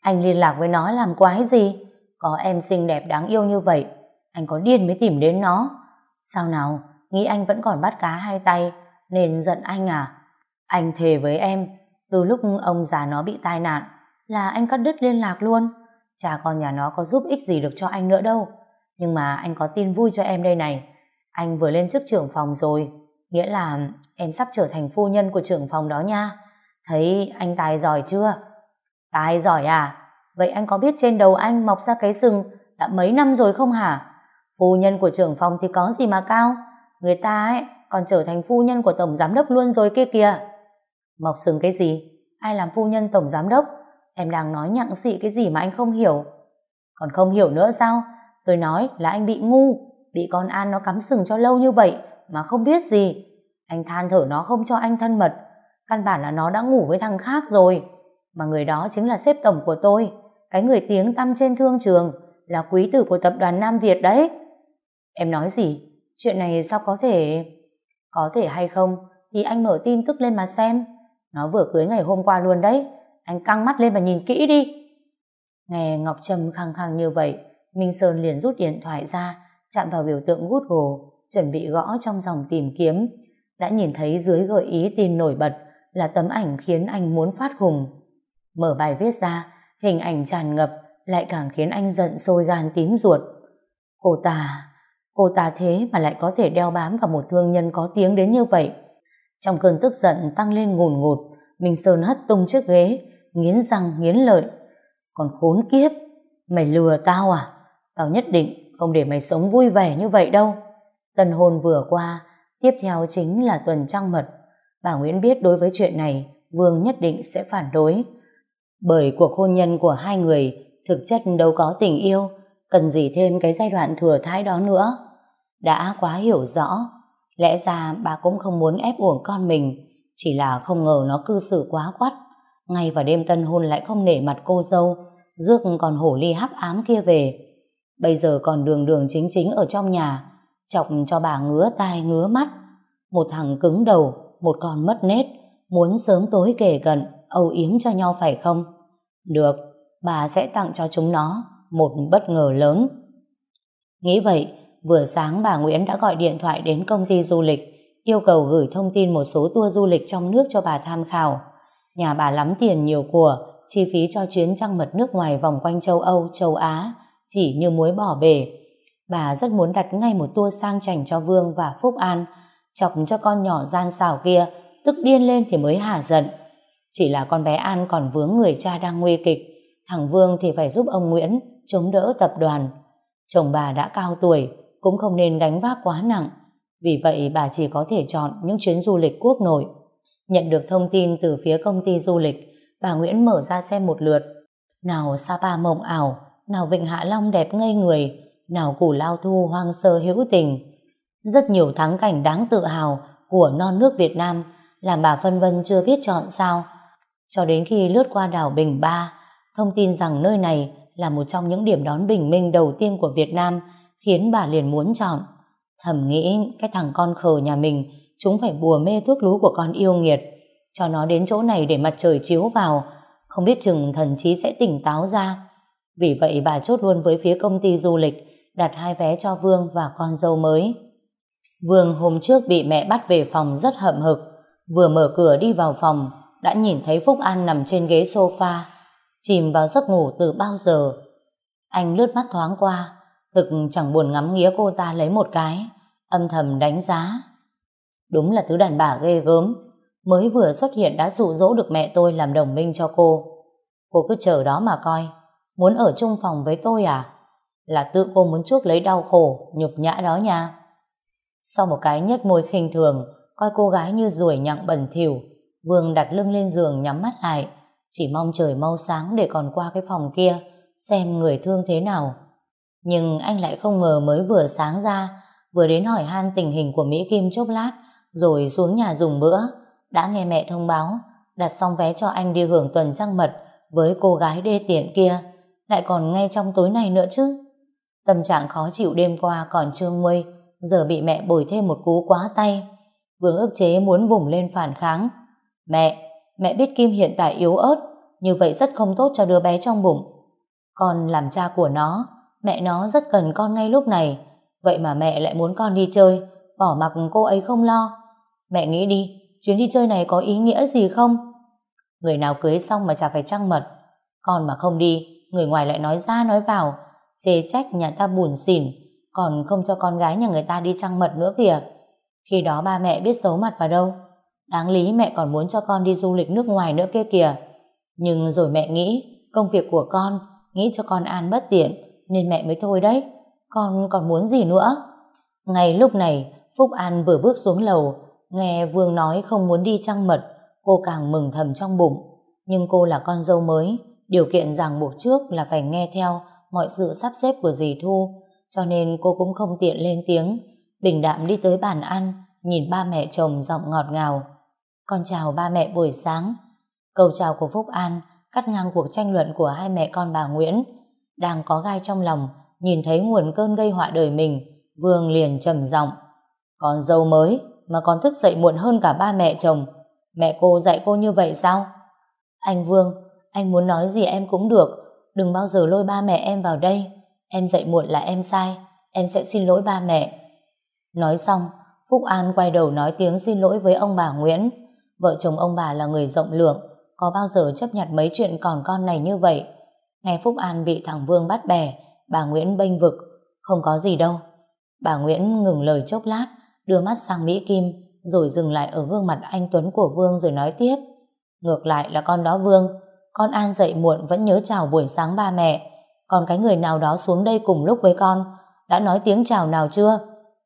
Anh liên lạc với nó làm quái gì? Có em xinh đẹp đáng yêu như vậy, anh có điên mới tìm đến nó. Sao nào, nghĩ anh vẫn còn bắt cá hai tay, nên giận anh à? Anh thề với em, từ lúc ông già nó bị tai nạn, là anh cắt đứt liên lạc luôn. Chả con nhà nó có giúp ích gì được cho anh nữa đâu. Nhưng mà anh có tin vui cho em đây này. Anh vừa lên chức trưởng phòng rồi, nghĩa là em sắp trở thành phu nhân của trưởng phòng đó nha. Thấy anh tài giỏi chưa? Tài giỏi à? Vậy anh có biết trên đầu anh mọc ra cái sừng đã mấy năm rồi không hả? Phu nhân của trưởng phòng thì có gì mà cao? Người ta ấy còn trở thành phu nhân của tổng giám đốc luôn rồi kia kìa. Mọc sừng cái gì? Ai làm phu nhân tổng giám đốc? Em đang nói nhặng xị cái gì mà anh không hiểu? Còn không hiểu nữa sao? Tôi nói là anh bị ngu, bị con An nó cắm sừng cho lâu như vậy mà không biết gì. Anh than thở nó không cho anh thân mật. Căn bản là nó đã ngủ với thằng khác rồi. Mà người đó chính là sếp tổng của tôi. Cái người tiếng tăm trên thương trường. là quý tử của tập đoàn Nam Việt đấy. Em nói gì? Chuyện này sao có thể... Có thể hay không thì anh mở tin tức lên mà xem. Nó vừa cưới ngày hôm qua luôn đấy. Anh căng mắt lên và nhìn kỹ đi. Nghe Ngọc Trâm khăng khăng như vậy, Minh Sơn liền rút điện thoại ra, chạm vào biểu tượng Google, chuẩn bị gõ trong dòng tìm kiếm. Đã nhìn thấy dưới gợi ý tin nổi bật là tấm ảnh khiến anh muốn phát hùng. Mở bài viết ra, hình ảnh tràn ngập lại càng khiến anh giận sôi gan tím ruột. Cô ta, cô ta thế mà lại có thể đeo bám vào một thương nhân có tiếng đến như vậy. Trong cơn tức giận tăng lên ngùn ngụt, Minh Sơn hất tung chiếc ghế, nghiến răng nghiến lợi. Còn khốn kiếp, mày lừa tao à? Tao nhất định không để mày sống vui vẻ như vậy đâu. Tân hôn vừa qua, tiếp theo chính là tuần trăng mật. Bà Nguyễn biết đối với chuyện này, Vương nhất định sẽ phản đối. Bởi cuộc hôn nhân của hai người thực chất đâu có tình yêu, cần gì thêm cái giai đoạn thừa thai đó nữa. Đã quá hiểu rõ, lẽ ra bà cũng không muốn ép uổng con mình, chỉ là không ngờ nó cư xử quá quắt. Ngay vào đêm tân hôn lại không nể mặt cô dâu, rước còn hổ ly hắc ám kia về. Bây giờ còn đường đường chính chính ở trong nhà, chọc cho bà ngứa tai ngứa mắt. Một thằng cứng đầu, một con mất nết, muốn sớm tối kể cận, âu yếm cho nhau phải không? Được, bà sẽ tặng cho chúng nó một bất ngờ lớn. Nghĩ vậy, vừa sáng bà Nguyễn đã gọi điện thoại đến công ty du lịch, yêu cầu gửi thông tin một số tour du lịch trong nước cho bà tham khảo. Nhà bà lắm tiền nhiều của, chi phí cho chuyến trăng mật nước ngoài vòng quanh châu Âu, châu Á, chỉ như muối bỏ bể. Bà rất muốn đặt ngay một tour sang chảnh cho Vương và Phúc An, chọc cho con nhỏ gian xảo kia, tức điên lên thì mới hả giận. Chỉ là con bé An còn vướng người cha đang nguy kịch, thằng Vương thì phải giúp ông Nguyễn chống đỡ tập đoàn. Chồng bà đã cao tuổi, cũng không nên gánh vác quá nặng, vì vậy bà chỉ có thể chọn những chuyến du lịch quốc nội. Nhận được thông tin từ phía công ty du lịch, bà Nguyễn mở ra xem một lượt. Nào Sapa mộng ảo, nào Vịnh Hạ Long đẹp ngây người, nào Củ Lao Thu hoang sơ hữu tình. Rất nhiều thắng cảnh đáng tự hào của non nước Việt Nam làm bà phân vân chưa biết chọn sao. Cho đến khi lướt qua đảo Bình Ba, thông tin rằng nơi này là một trong những điểm đón bình minh đầu tiên của Việt Nam khiến bà liền muốn chọn. Thầm nghĩ cái thằng con khờ nhà mình chúng phải bùa mê thuốc lú của con yêu nghiệt cho nó đến chỗ này để mặt trời chiếu vào không biết chừng thần trí sẽ tỉnh táo ra vì vậy bà chốt luôn với phía công ty du lịch đặt hai vé cho Vương và con dâu mới. Vương hôm trước bị mẹ bắt về phòng rất hậm hực, vừa mở cửa đi vào phòng đã nhìn thấy Phúc An nằm trên ghế sofa, chìm vào giấc ngủ từ bao giờ. Anh lướt mắt thoáng qua, thực chẳng buồn ngắm nghía cô ta lấy một cái, âm thầm đánh giá. Đúng là thứ đàn bà ghê gớm, mới vừa xuất hiện đã dụ dỗ được mẹ tôi làm đồng minh cho cô. Cô cứ chờ đó mà coi, Muốn ở chung phòng với tôi à? Là tự cô muốn chuốc lấy đau khổ, nhục nhã đó nha. Sau một cái nhếch môi khinh thường, coi cô gái như ruồi nhặng bẩn thỉu, Vương đặt lưng lên giường nhắm mắt lại, chỉ mong trời mau sáng để còn qua cái phòng kia, xem người thương thế nào. Nhưng anh lại không ngờ mới vừa sáng ra, vừa đến hỏi han tình hình của Mỹ Kim chốc lát, rồi xuống nhà dùng bữa, đã nghe mẹ thông báo, đặt xong vé cho anh đi hưởng tuần trăng mật với cô gái đê tiện kia lại còn ngay trong tối nay nữa chứ. Tâm trạng khó chịu đêm qua còn chưa nguôi, giờ bị mẹ bồi thêm một cú quá tay. Vương ức chế muốn vùng lên phản kháng. Mẹ, mẹ biết Kim hiện tại yếu ớt, như vậy rất không tốt cho đứa bé trong bụng. Con làm cha của nó, mẹ nó rất cần con ngay lúc này, vậy mà mẹ lại muốn con đi chơi, bỏ mặc cô ấy không lo. Mẹ nghĩ đi, chuyến đi chơi này có ý nghĩa gì không? Người nào cưới xong mà chả phải trăng mật, con mà không đi, người ngoài lại nói ra nói vào, chê trách nhà ta buồn xỉn, còn không cho con gái nhà người ta đi trăng mật nữa kìa. Khi đó ba mẹ biết giấu mặt vào đâu. Đáng lý mẹ còn muốn cho con đi du lịch nước ngoài nữa kia kìa. Nhưng rồi mẹ nghĩ, công việc của con, nghĩ cho con an bất tiện, nên mẹ mới thôi đấy. Con còn muốn gì nữa? Ngay lúc này, Phúc An vừa bước xuống lầu, nghe Vương nói không muốn đi trăng mật, cô càng mừng thầm trong bụng. Nhưng cô là con dâu mới, Điều kiện ràng buộc trước là phải nghe theo mọi sự sắp xếp của dì Thu, cho nên cô cũng không tiện lên tiếng, bình đạm đi tới bàn ăn, nhìn ba mẹ chồng giọng ngọt ngào. Con chào ba mẹ buổi sáng. Câu chào của Phúc An cắt ngang cuộc tranh luận của hai mẹ con bà Nguyễn. đang có gai trong lòng, nhìn thấy nguồn cơn gây họa đời mình, Vương liền trầm giọng Con dâu mới mà còn thức dậy muộn hơn cả ba mẹ chồng. Mẹ cô dạy cô như vậy sao? Anh Vương, anh muốn nói gì em cũng được. Đừng bao giờ lôi ba mẹ em vào đây. Em dậy muộn là em sai. Em sẽ xin lỗi ba mẹ. Nói xong, Phúc An quay đầu nói tiếng xin lỗi với ông bà Nguyễn. Vợ chồng ông bà là người rộng lượng, có bao giờ chấp nhận mấy chuyện còn con này như vậy. Nghe Phúc An bị thằng Vương bắt bè, bà Nguyễn bênh vực. Không có gì đâu. Bà Nguyễn ngừng lời chốc lát, đưa mắt sang Mỹ Kim, rồi dừng lại ở gương mặt anh Tuấn của Vương rồi nói tiếp. Ngược lại là con đó Vương, con An dậy muộn vẫn nhớ chào buổi sáng ba mẹ. Còn cái người nào đó xuống đây cùng lúc với con, đã nói tiếng chào nào chưa?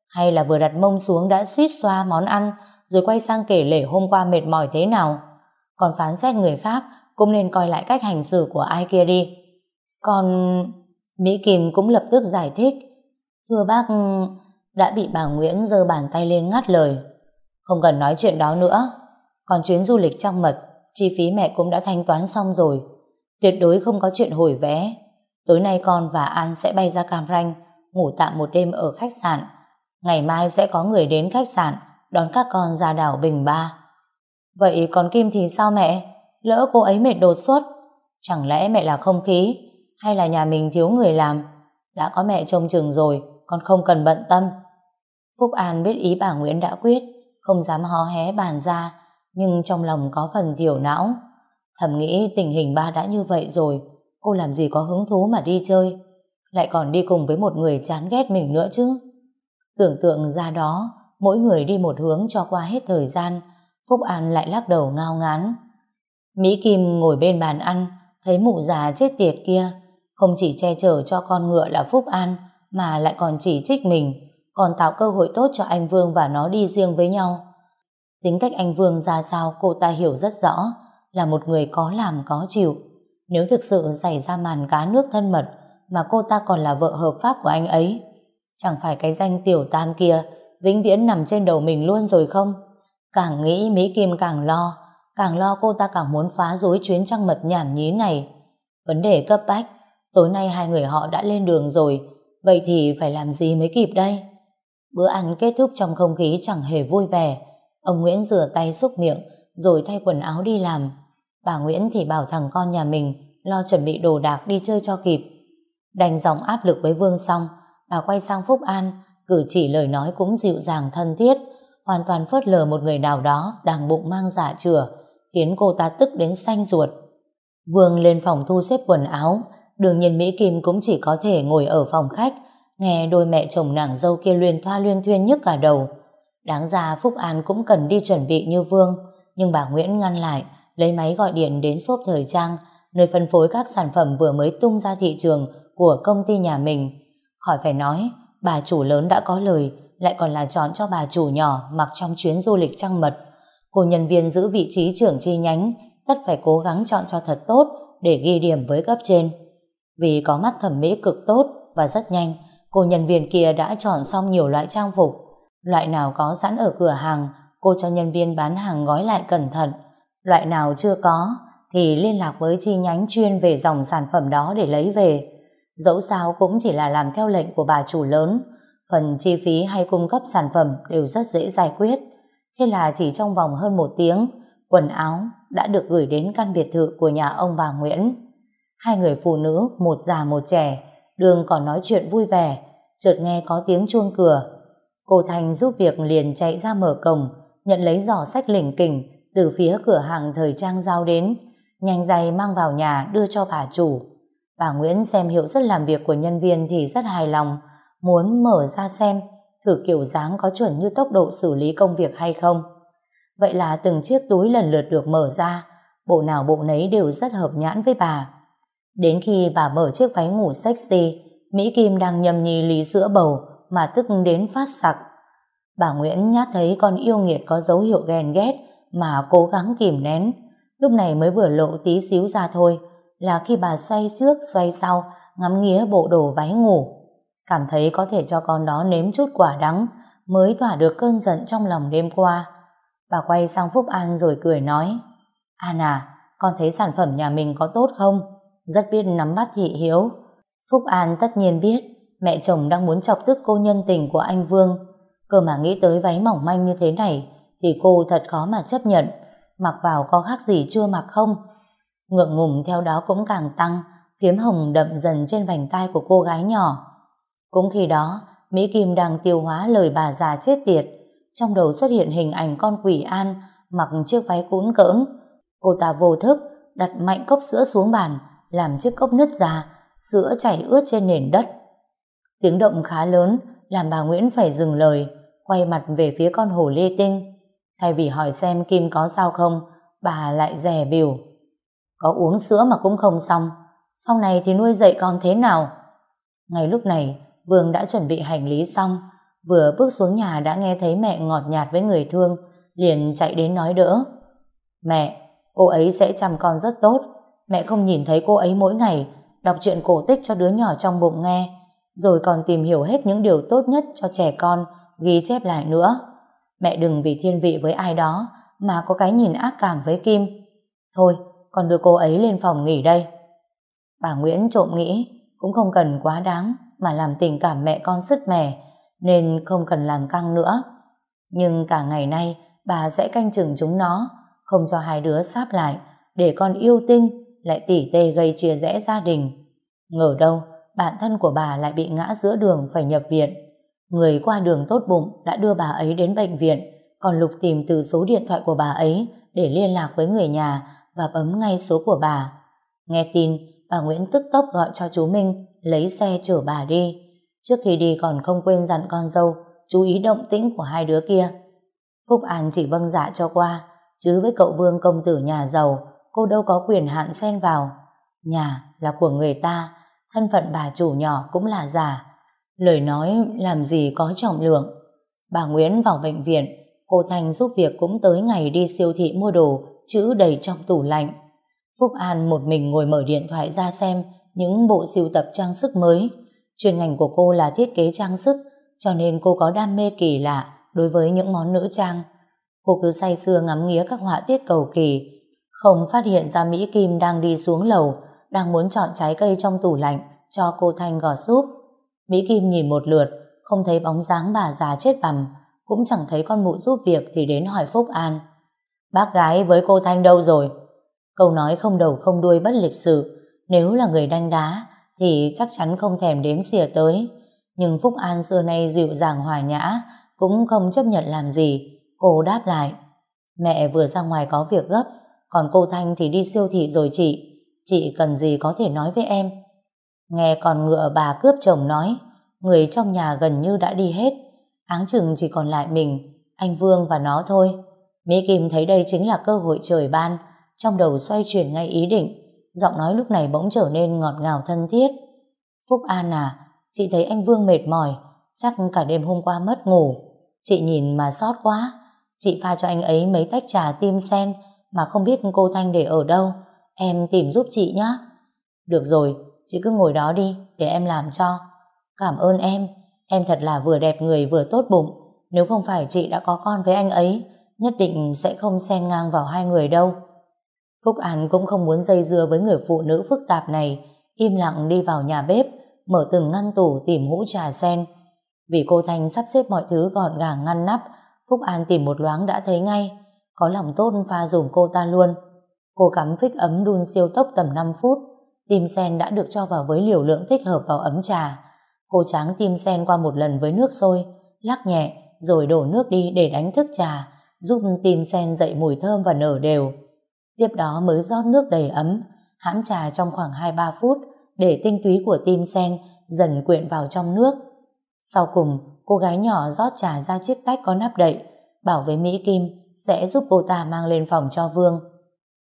Hay là vừa đặt mông xuống đã suýt xoa món ăn, rồi quay sang kể lể hôm qua mệt mỏi thế nào? Còn phán xét người khác, cũng nên coi lại cách hành xử của ai kia đi. Còn... Mỹ Kim cũng lập tức giải thích. Thưa bác, đã bị bà Nguyễn giơ bàn tay lên ngắt lời. Không cần nói chuyện đó nữa. Còn chuyến du lịch trong mật, chi phí mẹ cũng đã thanh toán xong rồi. Tuyệt đối không có chuyện hồi vé. Tối nay con và An sẽ bay ra Cam Ranh, ngủ tạm một đêm ở khách sạn. Ngày mai sẽ có người đến khách sạn, đón các con ra đảo Bình Ba. Vậy còn Kim thì sao mẹ? Lỡ cô ấy mệt đột xuất, chẳng lẽ mẹ là không khí, hay là nhà mình thiếu người làm? Đã có mẹ trông chừng rồi, con không cần bận tâm. Phúc An biết ý bà Nguyễn đã quyết, không dám hó hé bàn ra, nhưng trong lòng có phần thiểu não. Thầm nghĩ tình hình ba đã như vậy rồi, cô làm gì có hứng thú mà đi chơi, lại còn đi cùng với một người chán ghét mình nữa chứ. Tưởng tượng ra đó, mỗi người đi một hướng cho qua hết thời gian, Phúc An lại lắc đầu ngao ngán. Mỹ Kim ngồi bên bàn ăn, thấy mụ già chết tiệt kia, không chỉ che chở cho con ngựa là Phúc An, mà lại còn chỉ trích mình, còn tạo cơ hội tốt cho anh Vương và nó đi riêng với nhau. Tính cách anh Vương ra sao cô ta hiểu rất rõ, là một người có làm có chịu. Nếu thực sự xảy ra màn cá nước thân mật, mà cô ta còn là vợ hợp pháp của anh ấy, chẳng phải cái danh tiểu tam kia vĩnh viễn nằm trên đầu mình luôn rồi không? Càng nghĩ Mỹ Kim càng lo, càng lo cô ta càng muốn phá rối chuyến trăng mật nhảm nhí này. Vấn đề cấp bách, tối nay hai người họ đã lên đường rồi, vậy thì phải làm gì mới kịp đây? Bữa ăn kết thúc trong không khí chẳng hề vui vẻ. Ông Nguyễn rửa tay xúc miệng, rồi thay quần áo đi làm. Bà Nguyễn thì bảo thằng con nhà mình lo chuẩn bị đồ đạc đi chơi cho kịp. Đành dòng áp lực với Vương xong, bà quay sang Phúc An, cử chỉ lời nói cũng dịu dàng thân thiết, hoàn toàn phớt lờ một người nào đó đang bụng mang dạ chửa, khiến cô ta tức đến xanh ruột. Vương lên phòng thu xếp quần áo, đương nhiên Mỹ Kim cũng chỉ có thể ngồi ở phòng khách, nghe đôi mẹ chồng nàng dâu kia luyên thoa luyên thuyên nhức cả đầu. Đáng ra Phúc An cũng cần đi chuẩn bị như Vương, nhưng bà Nguyễn ngăn lại, lấy máy gọi điện đến shop thời trang, nơi phân phối các sản phẩm vừa mới tung ra thị trường của công ty nhà mình. Khỏi phải nói, bà chủ lớn đã có lời, lại còn là chọn cho bà chủ nhỏ mặc trong chuyến du lịch trăng mật. Cô nhân viên giữ vị trí trưởng chi nhánh, tất phải cố gắng chọn cho thật tốt để ghi điểm với cấp trên. Vì có mắt thẩm mỹ cực tốt và rất nhanh, cô nhân viên kia đã chọn xong nhiều loại trang phục. Loại nào có sẵn ở cửa hàng, cô cho nhân viên bán hàng gói lại cẩn thận. Loại nào chưa có, thì liên lạc với chi nhánh chuyên về dòng sản phẩm đó để lấy về. Dẫu sao cũng chỉ là làm theo lệnh của bà chủ lớn, phần chi phí hay cung cấp sản phẩm đều rất dễ giải quyết. Thế là chỉ trong vòng hơn một tiếng, quần áo đã được gửi đến căn biệt thự của nhà ông bà Nguyễn. Hai người phụ nữ, một già một trẻ, đường còn nói chuyện vui vẻ, chợt nghe có tiếng chuông cửa. Cô Thành giúp việc liền chạy ra mở cổng, nhận lấy giỏ sách lỉnh kỉnh từ phía cửa hàng thời trang giao đến, nhanh tay mang vào nhà đưa cho bà chủ. Bà Nguyễn xem hiệu suất làm việc của nhân viên thì rất hài lòng, muốn mở ra xem thử kiểu dáng có chuẩn như tốc độ xử lý công việc hay không. Vậy là từng chiếc túi lần lượt được mở ra, bộ nào bộ nấy đều rất hợp nhãn với bà. Đến khi bà mở chiếc váy ngủ sexy, Mỹ Kim đang nhầm nhì lý sữa bầu mà tức đến phát sặc. Bà Nguyễn nhát thấy con yêu nghiệt có dấu hiệu ghen ghét mà cố gắng kìm nén. Lúc này mới vừa lộ tí xíu ra thôi, là khi bà xoay trước xoay sau ngắm nghía bộ đồ váy ngủ. Cảm thấy có thể cho con đó nếm chút quả đắng mới tỏa được cơn giận trong lòng đêm qua. Bà quay sang Phúc An rồi cười nói An à, con thấy sản phẩm nhà mình có tốt không? Rất biết nắm bắt thị hiếu. Phúc An tất nhiên biết mẹ chồng đang muốn chọc tức cô nhân tình của anh Vương. Cơ mà nghĩ tới váy mỏng manh như thế này thì cô thật khó mà chấp nhận. Mặc vào có khác gì chưa mặc không? Ngượng ngùng theo đó cũng càng tăng, phiếm hồng đậm dần trên vành tai của cô gái nhỏ. Cũng khi đó, Mỹ Kim đang tiêu hóa lời bà già chết tiệt. Trong đầu xuất hiện hình ảnh con quỷ an mặc chiếc váy cún cỡn. Cô ta vô thức đặt mạnh cốc sữa xuống bàn làm chiếc cốc nứt ra sữa chảy ướt trên nền đất. Tiếng động khá lớn làm bà Nguyễn phải dừng lời quay mặt về phía con hồ lê tinh. Thay vì hỏi xem Kim có sao không bà lại rè biểu. Có uống sữa mà cũng không xong sau này thì nuôi dạy con thế nào? Ngay lúc này Vương đã chuẩn bị hành lý xong vừa bước xuống nhà đã nghe thấy mẹ ngọt nhạt với người thương liền chạy đến nói đỡ. Mẹ, cô ấy sẽ chăm con rất tốt. Mẹ không nhìn thấy cô ấy mỗi ngày đọc truyện cổ tích cho đứa nhỏ trong bụng nghe rồi còn tìm hiểu hết những điều tốt nhất cho trẻ con ghi chép lại nữa. Mẹ đừng vì thiên vị với ai đó mà có cái nhìn ác cảm với Kim. Thôi, còn đưa cô ấy lên phòng nghỉ đây. Bà Nguyễn trộm nghĩ, cũng không cần quá đáng mà làm tình cảm mẹ con sứt mẻ, nên không cần làm căng nữa. Nhưng cả ngày nay, bà sẽ canh chừng chúng nó, không cho hai đứa sáp lại, để con yêu tinh lại tỉ tê gây chia rẽ gia đình. Ngờ đâu bản thân của bà lại bị ngã giữa đường phải nhập viện. Người qua đường tốt bụng đã đưa bà ấy đến bệnh viện, còn Lục tìm từ số điện thoại của bà ấy để liên lạc với người nhà và bấm ngay số của bà. Nghe tin, bà Nguyễn tức tốc gọi cho chú Minh lấy xe chở bà đi. Trước khi đi còn không quên dặn con dâu chú ý động tĩnh của hai đứa kia. Phúc An chỉ vâng dạ cho qua, chứ với cậu Vương công tử nhà giàu, cô đâu có quyền hạn xen vào. Nhà là của người ta, thân phận bà chủ nhỏ cũng là giả. Lời nói làm gì có trọng lượng. Bà Nguyễn vào bệnh viện, cô Thành giúp việc cũng tới ngày đi siêu thị mua đồ, chữ đầy trong tủ lạnh. Phúc An một mình ngồi mở điện thoại ra xem những bộ sưu tập trang sức mới. Chuyên ngành của cô là thiết kế trang sức, cho nên cô có đam mê kỳ lạ đối với những món nữ trang. Cô cứ say sưa ngắm nghía các họa tiết cầu kỳ, không phát hiện ra Mỹ Kim đang đi xuống lầu, đang muốn chọn trái cây trong tủ lạnh cho cô Thanh gò súp. Mỹ Kim nhìn một lượt, không thấy bóng dáng bà già chết bằm, cũng chẳng thấy con mụ giúp việc thì đến hỏi Phúc An. Bác gái với cô Thanh đâu rồi? Câu nói không đầu không đuôi bất lịch sự, nếu là người đanh đá thì chắc chắn không thèm đếm xỉa tới. Nhưng Phúc An xưa nay dịu dàng hòa nhã, cũng không chấp nhận làm gì. Cô đáp lại, mẹ vừa ra ngoài có việc gấp, còn cô Thanh thì đi siêu thị rồi chị. Chị cần gì có thể nói với em. Nghe con ngựa bà cướp chồng nói, người trong nhà gần như đã đi hết. Áng chừng chỉ còn lại mình, anh Vương và nó thôi. Mỹ Kim thấy đây chính là cơ hội trời ban, trong đầu xoay chuyển ngay ý định, giọng nói lúc này bỗng trở nên ngọt ngào thân thiết. Phúc An à, chị thấy anh Vương mệt mỏi, chắc cả đêm hôm qua mất ngủ. Chị nhìn mà xót quá, chị pha cho anh ấy mấy tách trà tim sen mà không biết cô Thanh để ở đâu, em tìm giúp chị nhé. Được rồi, chị cứ ngồi đó đi, để em làm cho. Cảm ơn em, em thật là vừa đẹp người vừa tốt bụng. Nếu không phải chị đã có con với anh ấy, nhất định sẽ không xen ngang vào hai người đâu. Phúc An cũng không muốn dây dưa với người phụ nữ phức tạp này, im lặng đi vào nhà bếp, mở từng ngăn tủ tìm hũ trà sen. Vì cô Thanh sắp xếp mọi thứ gọn gàng ngăn nắp, Phúc An tìm một loáng đã thấy ngay, có lòng tốt pha dùm cô ta luôn. Cô cắm phích ấm đun siêu tốc tầm 5 phút, tim sen đã được cho vào với liều lượng thích hợp vào ấm trà. Cô tráng tim sen qua một lần với nước sôi, lắc nhẹ, rồi đổ nước đi để đánh thức trà, giúp tim sen dậy mùi thơm và nở đều. Tiếp đó mới rót nước đầy ấm, hãm trà trong khoảng 2-3 phút để tinh túy của tim sen dần quyện vào trong nước. Sau cùng, cô gái nhỏ rót trà ra chiếc tách có nắp đậy, bảo với Mỹ Kim sẽ giúp cô ta mang lên phòng cho Vương.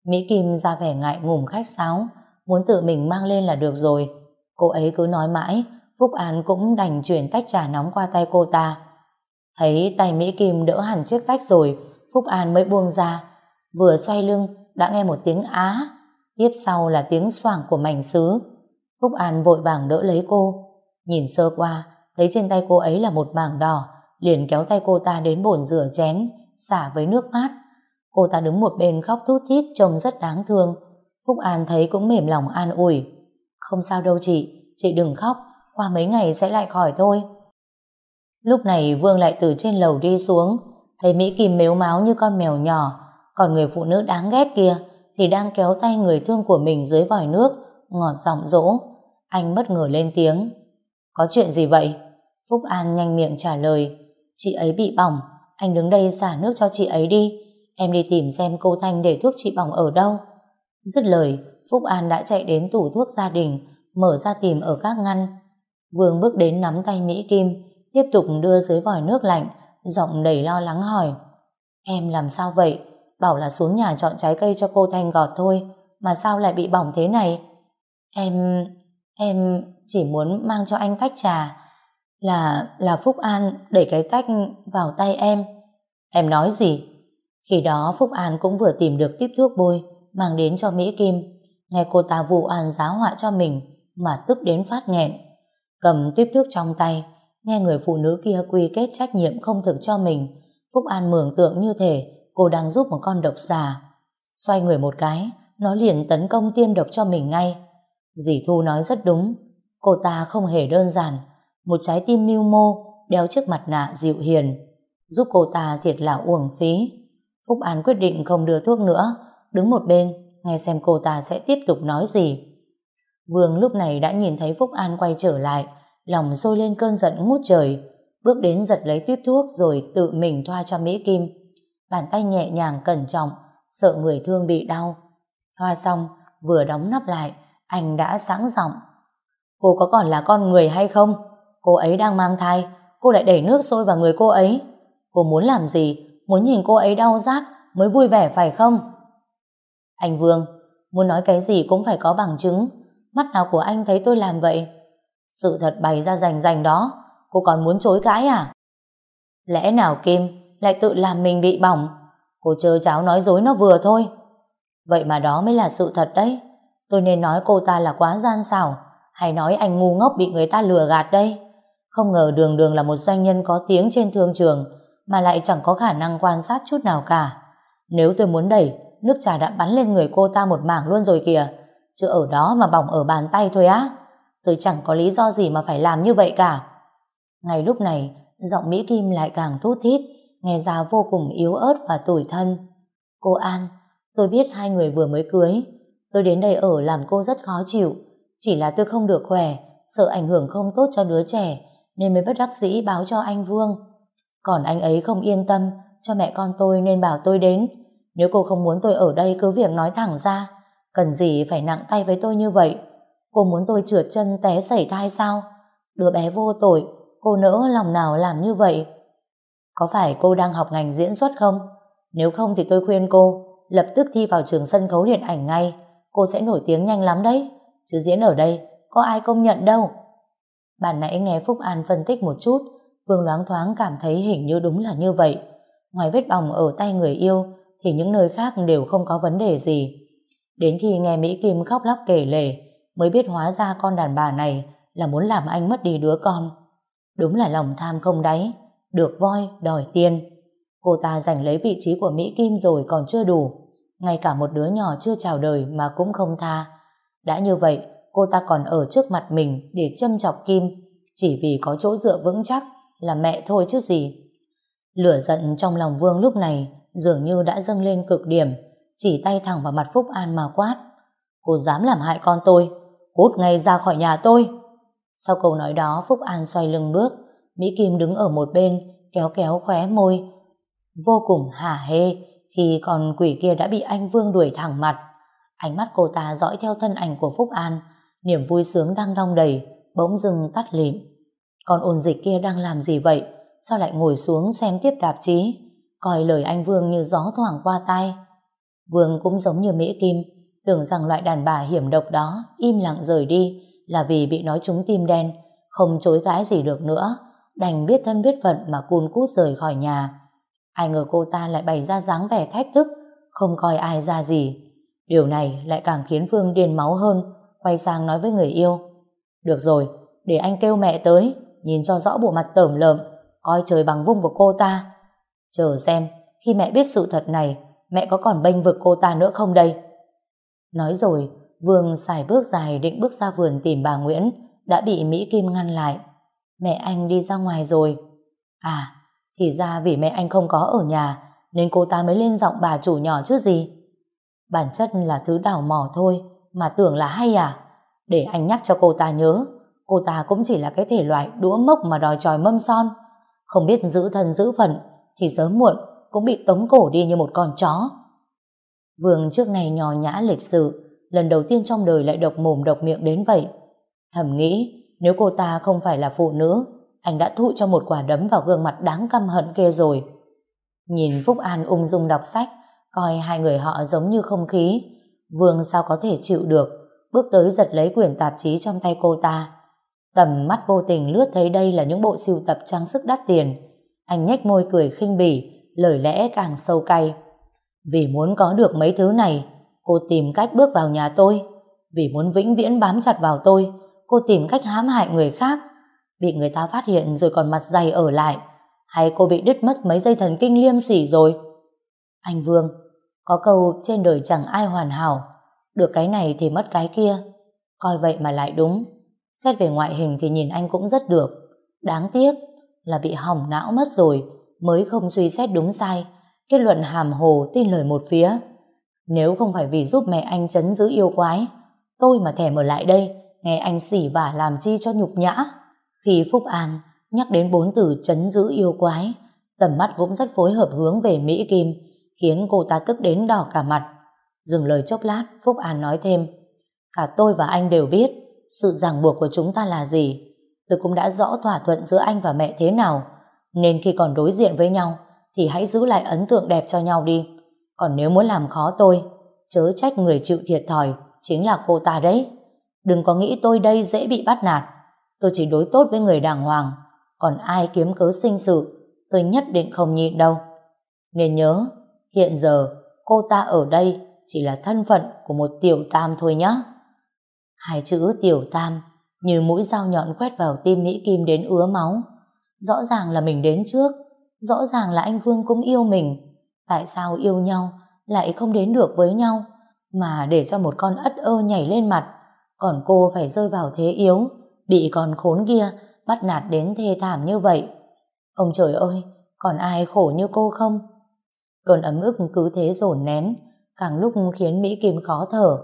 Mỹ Kim ra vẻ ngại ngùng khách sáo, muốn tự mình mang lên là được rồi. Cô ấy cứ nói mãi, Phúc An cũng đành chuyển tách trà nóng qua tay cô ta. Thấy tay Mỹ Kim đỡ hẳn chiếc vách rồi, Phúc An mới buông ra. Vừa xoay lưng, đã nghe một tiếng á, tiếp sau là tiếng xoảng của mảnh sứ. Phúc An vội vàng đỡ lấy cô. Nhìn sơ qua, thấy trên tay cô ấy là một mảng đỏ, liền kéo tay cô ta đến bồn rửa chén, xả với nước mát. Cô ta đứng một bên khóc thút thít trông rất đáng thương. Phúc An thấy cũng mềm lòng an ủi. Không sao đâu chị, chị đừng khóc, qua mấy ngày sẽ lại khỏi thôi. Lúc này Vương lại từ trên lầu đi xuống, thấy Mỹ Kim mếu máu như con mèo nhỏ, còn người phụ nữ đáng ghét kia thì đang kéo tay người thương của mình dưới vòi nước, ngọt giọng dỗ. Anh bất ngờ lên tiếng. Có chuyện gì vậy? Phúc An nhanh miệng trả lời. Chị ấy bị bỏng, anh đứng đây xả nước cho chị ấy đi. Em đi tìm xem cô Thanh để thuốc trị bỏng ở đâu. Dứt lời, Phúc An đã chạy đến tủ thuốc gia đình, mở ra tìm ở các ngăn. Vương bước đến nắm tay Mỹ Kim, tiếp tục đưa dưới vòi nước lạnh, giọng đầy lo lắng hỏi. Em làm sao vậy? Bảo là xuống nhà chọn trái cây cho cô Thanh gọt thôi, mà sao lại bị bỏng thế này? Em... em chỉ muốn mang cho anh tách trà. Là... là Phúc An đẩy cái tách vào tay em. Em nói gì? Khi đó Phúc An cũng vừa tìm được tiếp thuốc bôi, mang đến cho Mỹ Kim. Nghe cô ta vụ an giáo họa cho mình, mà tức đến phát nghẹn. Cầm tiếp thuốc trong tay, nghe người phụ nữ kia quy kết trách nhiệm không thực cho mình. Phúc An mường tượng như thể cô đang giúp một con độc xà. Xoay người một cái, nó liền tấn công tiêm độc cho mình ngay. Dì Thu nói rất đúng, cô ta không hề đơn giản. Một trái tim mưu mô, đeo chiếc mặt nạ dịu hiền. Giúp cô ta thiệt là uổng phí. Phúc An quyết định không đưa thuốc nữa, đứng một bên, nghe xem cô ta sẽ tiếp tục nói gì. Vương lúc này đã nhìn thấy Phúc An quay trở lại, lòng dôi lên cơn giận ngút trời, bước đến giật lấy tuyếp thuốc rồi tự mình thoa cho Mỹ Kim. Bàn tay nhẹ nhàng cẩn trọng, sợ người thương bị đau. Thoa xong, vừa đóng nắp lại, anh đã sáng giọng. Cô có còn là con người hay không? Cô ấy đang mang thai, cô lại đẩy nước sôi vào người cô ấy. Cô muốn làm gì? Muốn nhìn cô ấy đau rát mới vui vẻ phải không? Anh Vương, muốn nói cái gì cũng phải có bằng chứng. Mắt nào của anh thấy tôi làm vậy? Sự thật bày ra rành rành đó, cô còn muốn chối cãi à? Lẽ nào Kim lại tự làm mình bị bỏng? Cô chơ cháo nói dối nó vừa thôi. Vậy mà đó mới là sự thật đấy. Tôi nên nói cô ta là quá gian xảo, hay nói anh ngu ngốc bị người ta lừa gạt đây. Không ngờ đường đường là một doanh nhân có tiếng trên thương trường, mà lại chẳng có khả năng quan sát chút nào cả. Nếu tôi muốn đẩy, nước trà đã bắn lên người cô ta một mảng luôn rồi kìa. Chứ ở đó mà bỏng ở bàn tay thôi á. Tôi chẳng có lý do gì mà phải làm như vậy cả. Ngay lúc này, giọng Mỹ Kim lại càng thút thít, nghe ra vô cùng yếu ớt và tủi thân. Cô An, tôi biết hai người vừa mới cưới. Tôi đến đây ở làm cô rất khó chịu. Chỉ là tôi không được khỏe, sợ ảnh hưởng không tốt cho đứa trẻ, nên mới bất đắc dĩ báo cho anh Vương. Còn anh ấy không yên tâm, cho mẹ con tôi nên bảo tôi đến. Nếu cô không muốn tôi ở đây cứ việc nói thẳng ra, cần gì phải nặng tay với tôi như vậy. Cô muốn tôi trượt chân té sẩy thai sao? Đứa bé vô tội, cô nỡ lòng nào làm như vậy? Có phải cô đang học ngành diễn xuất không? Nếu không thì tôi khuyên cô lập tức thi vào trường sân khấu điện ảnh ngay. Cô sẽ nổi tiếng nhanh lắm đấy. Chứ diễn ở đây có ai công nhận đâu. Bạn nãy nghe Phúc An phân tích một chút, Vương loáng thoáng cảm thấy hình như đúng là như vậy. Ngoài vết bỏng ở tay người yêu thì những nơi khác đều không có vấn đề gì. Đến khi nghe Mỹ Kim khóc lóc kể lể mới biết hóa ra con đàn bà này là muốn làm anh mất đi đứa con. Đúng là lòng tham không đáy, được voi đòi tiền. Cô ta giành lấy vị trí của Mỹ Kim rồi còn chưa đủ. Ngay cả một đứa nhỏ chưa chào đời mà cũng không tha. Đã như vậy, cô ta còn ở trước mặt mình để châm chọc Kim chỉ vì có chỗ dựa vững chắc là mẹ thôi chứ gì. Lửa giận trong lòng Vương lúc này dường như đã dâng lên cực điểm, chỉ tay thẳng vào mặt Phúc An mà quát. Cô dám làm hại con tôi, cút ngay ra khỏi nhà tôi. Sau câu nói đó Phúc An xoay lưng bước, Mỹ Kim đứng ở một bên, kéo kéo khóe môi. Vô cùng hả hê khi con quỷ kia đã bị anh Vương đuổi thẳng mặt. Ánh mắt cô ta dõi theo thân ảnh của Phúc An, niềm vui sướng đang đong đầy, bỗng dưng tắt lịm. Con ôn dịch kia đang làm gì vậy? Sao lại ngồi xuống xem tiếp tạp chí? Coi lời anh Vương như gió thoảng qua tai. Vương cũng giống như Mỹ Kim, tưởng rằng loại đàn bà hiểm độc đó im lặng rời đi là vì bị nói trúng tim đen, không chối cãi gì được nữa, đành biết thân biết phận mà cun cút rời khỏi nhà. Ai ngờ cô ta lại bày ra dáng vẻ thách thức, không coi ai ra gì. Điều này lại càng khiến phương điên máu hơn, quay sang nói với người yêu. Được rồi, để anh kêu mẹ tới, nhìn cho rõ bộ mặt tởm lợm, coi trời bằng vung của cô ta. Chờ xem, khi mẹ biết sự thật này, mẹ có còn bênh vực cô ta nữa không đây? Nói rồi, Vương xài bước dài định bước ra vườn tìm bà Nguyễn, đã bị Mỹ Kim ngăn lại. Mẹ anh đi ra ngoài rồi. À, thì ra vì mẹ anh không có ở nhà nên cô ta mới lên giọng bà chủ nhỏ chứ gì. Bản chất là thứ đảo mỏ thôi mà tưởng là hay à. Để anh nhắc cho cô ta nhớ cô ta cũng chỉ là cái thể loại đũa mốc mà đòi tròi mâm son. Không biết giữ thân giữ phận thì sớm muộn cũng bị tống cổ đi như một con chó. Vương trước này nhỏ nhã lịch sự, lần đầu tiên trong đời lại độc mồm độc miệng đến vậy. Thầm nghĩ, nếu cô ta không phải là phụ nữ, anh đã thụ cho một quả đấm vào gương mặt đáng căm hận kia rồi. Nhìn Phúc An ung dung đọc sách, coi hai người họ giống như không khí, Vương sao có thể chịu được, bước tới giật lấy quyển tạp chí trong tay cô ta tầm mắt vô tình lướt thấy đây là những bộ sưu tập trang sức đắt tiền anh nhếch môi cười khinh bỉ, lời lẽ càng sâu cay vì muốn có được mấy thứ này cô tìm cách bước vào nhà tôi vì muốn vĩnh viễn bám chặt vào tôi cô tìm cách hãm hại người khác bị người ta phát hiện rồi còn mặt dày ở lại hay cô bị đứt mất mấy dây thần kinh liêm sỉ rồi anh Vương có câu trên đời chẳng ai hoàn hảo, được cái này thì mất cái kia. Coi vậy mà lại đúng. Xét về ngoại hình thì nhìn anh cũng rất được. Đáng tiếc là bị hỏng não mất rồi, mới không suy xét đúng sai, kết luận hàm hồ tin lời một phía. Nếu không phải vì giúp mẹ anh chấn giữ yêu quái, tôi mà thèm ở lại đây, nghe anh xỉ vả làm chi cho nhục nhã. Khi Phúc An nhắc đến bốn từ chấn giữ yêu quái, tầm mắt cũng rất phối hợp hướng về Mỹ Kim, khiến cô ta tức đến đỏ cả mặt. Dừng lời chốc lát, Phúc An nói thêm, cả tôi và anh đều biết sự ràng buộc của chúng ta là gì. Tôi cũng đã rõ thỏa thuận giữa anh và mẹ thế nào, nên khi còn đối diện với nhau, thì hãy giữ lại ấn tượng đẹp cho nhau đi. Còn nếu muốn làm khó tôi, chớ trách người chịu thiệt thòi, chính là cô ta đấy. Đừng có nghĩ tôi đây dễ bị bắt nạt. Tôi chỉ đối tốt với người đàng hoàng, còn ai kiếm cớ sinh sự, tôi nhất định không nhịn đâu. Nên nhớ, Hiện giờ, cô ta ở đây chỉ là thân phận của một tiểu tam thôi nhé. Hai chữ tiểu tam như mũi dao nhọn quét vào tim Mỹ Kim đến ứa máu. Rõ ràng là mình đến trước, rõ ràng là anh Vương cũng yêu mình. Tại sao yêu nhau lại không đến được với nhau, mà để cho một con ất ơ nhảy lên mặt, còn cô phải rơi vào thế yếu, bị con khốn kia bắt nạt đến thê thảm như vậy. Ông trời ơi, còn ai khổ như cô không? Cơn ấm ức cứ thế dồn nén, càng lúc khiến Mỹ Kim khó thở,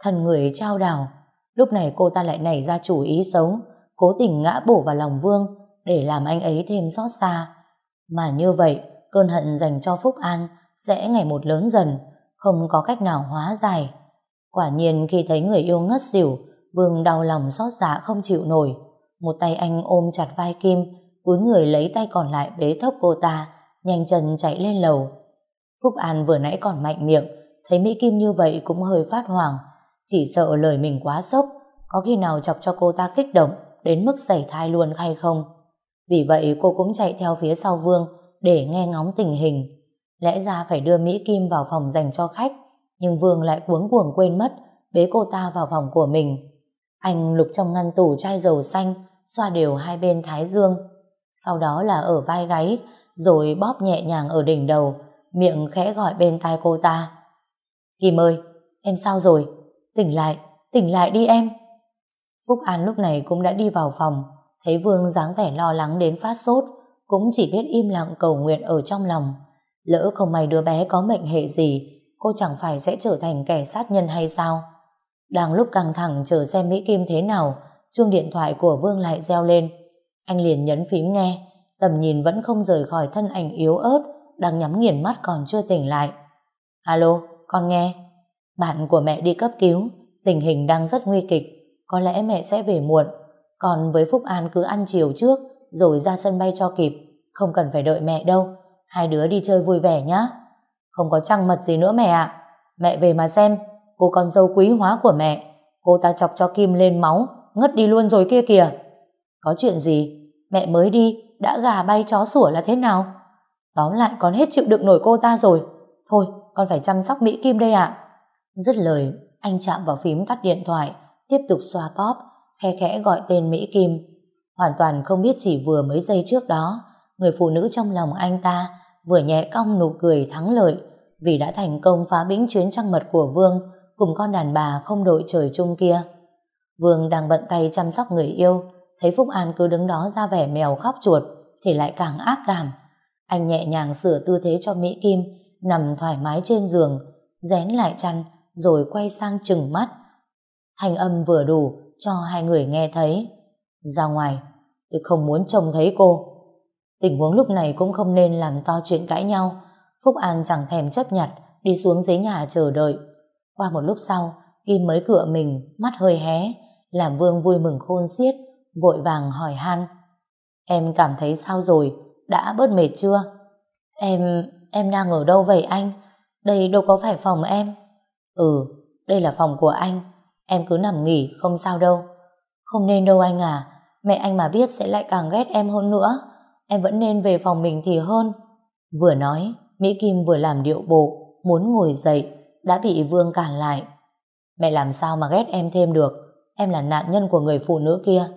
thần người trao đảo. Lúc này cô ta lại nảy ra chủ ý xấu, cố tình ngã bổ vào lòng Vương để làm anh ấy thêm xót xa. Mà như vậy, cơn hận dành cho Phúc An sẽ ngày một lớn dần, không có cách nào hóa giải. Quả nhiên khi thấy người yêu ngất xỉu, Vương đau lòng xót dạ không chịu nổi. Một tay anh ôm chặt vai Kim, cúi người lấy tay còn lại bế thốc cô ta, nhanh chân chạy lên lầu. Phúc An vừa nãy còn mạnh miệng, thấy Mỹ Kim như vậy cũng hơi phát hoảng, chỉ sợ lời mình quá sốc, có khi nào chọc cho cô ta kích động, đến mức xảy thai luôn hay không. Vì vậy cô cũng chạy theo phía sau Vương để nghe ngóng tình hình. Lẽ ra phải đưa Mỹ Kim vào phòng dành cho khách, nhưng Vương lại cuống cuồng quên mất, bế cô ta vào phòng của mình. Anh lục trong ngăn tủ chai dầu xanh, xoa đều hai bên thái dương. Sau đó là ở vai gáy, rồi bóp nhẹ nhàng ở đỉnh đầu, miệng khẽ gọi bên tai cô ta. Kim ơi, em sao rồi? Tỉnh lại, tỉnh lại đi em. Phúc An lúc này cũng đã đi vào phòng, thấy Vương dáng vẻ lo lắng đến phát sốt, cũng chỉ biết im lặng cầu nguyện ở trong lòng. Lỡ không may đứa bé có mệnh hệ gì, cô chẳng phải sẽ trở thành kẻ sát nhân hay sao? Đang lúc căng thẳng chờ xem Mỹ Kim thế nào, chuông điện thoại của Vương lại reo lên. Anh liền nhấn phím nghe, tầm nhìn vẫn không rời khỏi thân ảnh yếu ớt đang nhắm nghiền mắt còn chưa tỉnh lại. Alo, con nghe. Bạn của mẹ đi cấp cứu, tình hình đang rất nguy kịch, có lẽ mẹ sẽ về muộn. Còn với Phúc An cứ ăn chiều trước, rồi ra sân bay cho kịp, không cần phải đợi mẹ đâu. Hai đứa đi chơi vui vẻ nhá. Không có trăng mật gì nữa mẹ ạ. Mẹ về mà xem, cô con dâu quý hóa của mẹ, cô ta chọc cho Kim lên máu, ngất đi luôn rồi kia kìa. Có chuyện gì? Mẹ mới đi, đã gà bay chó sủa là thế nào? Tóm lại con hết chịu đựng nổi cô ta rồi. Thôi, con phải chăm sóc Mỹ Kim đây ạ. Dứt lời, anh chạm vào phím tắt điện thoại, tiếp tục xoa pop, khe khẽ gọi tên Mỹ Kim. Hoàn toàn không biết chỉ vừa mấy giây trước đó, người phụ nữ trong lòng anh ta vừa nhẹ cong nụ cười thắng lợi vì đã thành công phá bĩnh chuyến trăng mật của Vương cùng con đàn bà không đội trời chung kia. Vương đang bận tay chăm sóc người yêu, thấy Phúc An cứ đứng đó ra vẻ mèo khóc chuột, thì lại càng ác cảm. Anh nhẹ nhàng sửa tư thế cho Mỹ Kim, nằm thoải mái trên giường, rén lại chăn, rồi quay sang chừng mắt. Thanh âm vừa đủ cho hai người nghe thấy. Ra ngoài, tôi không muốn trông thấy cô. Tình huống lúc này cũng không nên làm to chuyện cãi nhau. Phúc An chẳng thèm chấp nhặt, đi xuống dưới nhà chờ đợi. Qua một lúc sau, Kim mới cựa mình, mắt hơi hé, làm Vương vui mừng khôn xiết, vội vàng hỏi han. Em cảm thấy sao rồi? Đã bớt mệt chưa? Em, em đang ở đâu vậy anh? Đây đâu có phải phòng em. Ừ, đây là phòng của anh. Em cứ nằm nghỉ, không sao đâu. Không nên đâu anh à. Mẹ anh mà biết sẽ lại càng ghét em hơn nữa. Em vẫn nên về phòng mình thì hơn. Vừa nói, Mỹ Kim vừa làm điệu bộ, muốn ngồi dậy, đã bị Vương cản lại. Mẹ làm sao mà ghét em thêm được. Em là nạn nhân của người phụ nữ kia.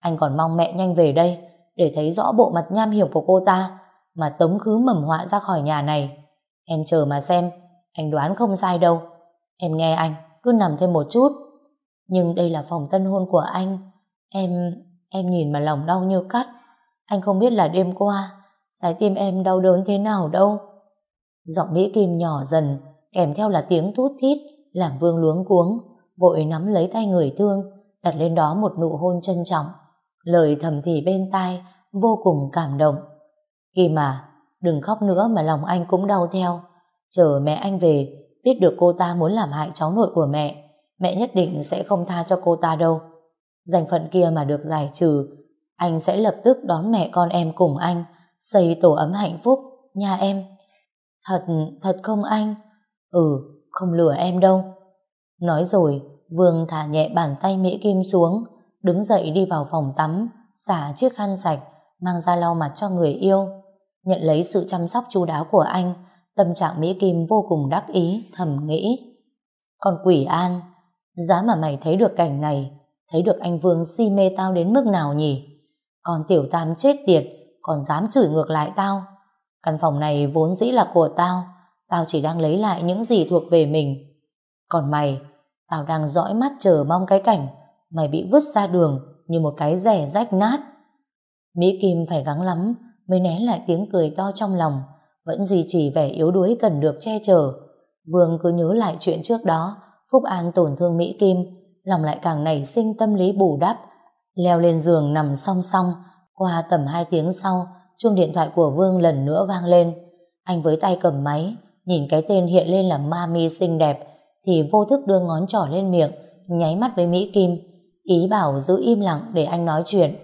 Anh còn mong mẹ nhanh về đây, để thấy rõ bộ mặt nham hiểm của cô ta, mà tống khứ mầm họa ra khỏi nhà này. Em chờ mà xem, anh đoán không sai đâu. Em nghe anh, cứ nằm thêm một chút. Nhưng đây là phòng tân hôn của anh. Em, em nhìn mà lòng đau như cắt. Anh không biết là đêm qua, trái tim em đau đớn thế nào đâu. Giọng Mỹ Kim nhỏ dần, kèm theo là tiếng thút thít, làm Vương luống cuống, vội nắm lấy tay người thương, đặt lên đó một nụ hôn trân trọng. Lời thầm thì bên tai, vô cùng cảm động. Kim à, đừng khóc nữa mà lòng anh cũng đau theo. Chờ mẹ anh về, biết được cô ta muốn làm hại cháu nội của mẹ, mẹ nhất định sẽ không tha cho cô ta đâu. Danh phận kia mà được giải trừ, anh sẽ lập tức đón mẹ con em cùng anh, xây tổ ấm hạnh phúc, nha em. Thật, thật không anh? Ừ, không lừa em đâu. Nói rồi, Vương thả nhẹ bàn tay Mỹ Kim xuống, đứng dậy đi vào phòng tắm, xả chiếc khăn sạch, mang ra lau mặt cho người yêu. Nhận lấy sự chăm sóc chu đáo của anh, tâm trạng Mỹ Kim vô cùng đắc ý, thầm nghĩ. Còn quỷ an, giá mà mày thấy được cảnh này, thấy được anh Vương si mê tao đến mức nào nhỉ? Còn tiểu tam chết tiệt, còn dám chửi ngược lại tao. Căn phòng này vốn dĩ là của tao, tao chỉ đang lấy lại những gì thuộc về mình. Còn mày, tao đang dõi mắt chờ mong cái cảnh mày bị vứt ra đường như một cái rẻ rách nát. Mỹ Kim phải gắng lắm mới nén lại tiếng cười to trong lòng, vẫn duy trì vẻ yếu đuối cần được che chở. Vương cứ nhớ lại chuyện trước đó, Phúc An tổn thương Mỹ Kim, lòng lại càng nảy sinh tâm lý bù đắp, leo lên giường nằm song song, qua tầm 2 tiếng sau, chuông điện thoại của Vương lần nữa vang lên. Anh với tay cầm máy, nhìn cái tên hiện lên là Mami xinh đẹp, thì vô thức đưa ngón trỏ lên miệng, nháy mắt với Mỹ Kim, ý bảo giữ im lặng để anh nói chuyện.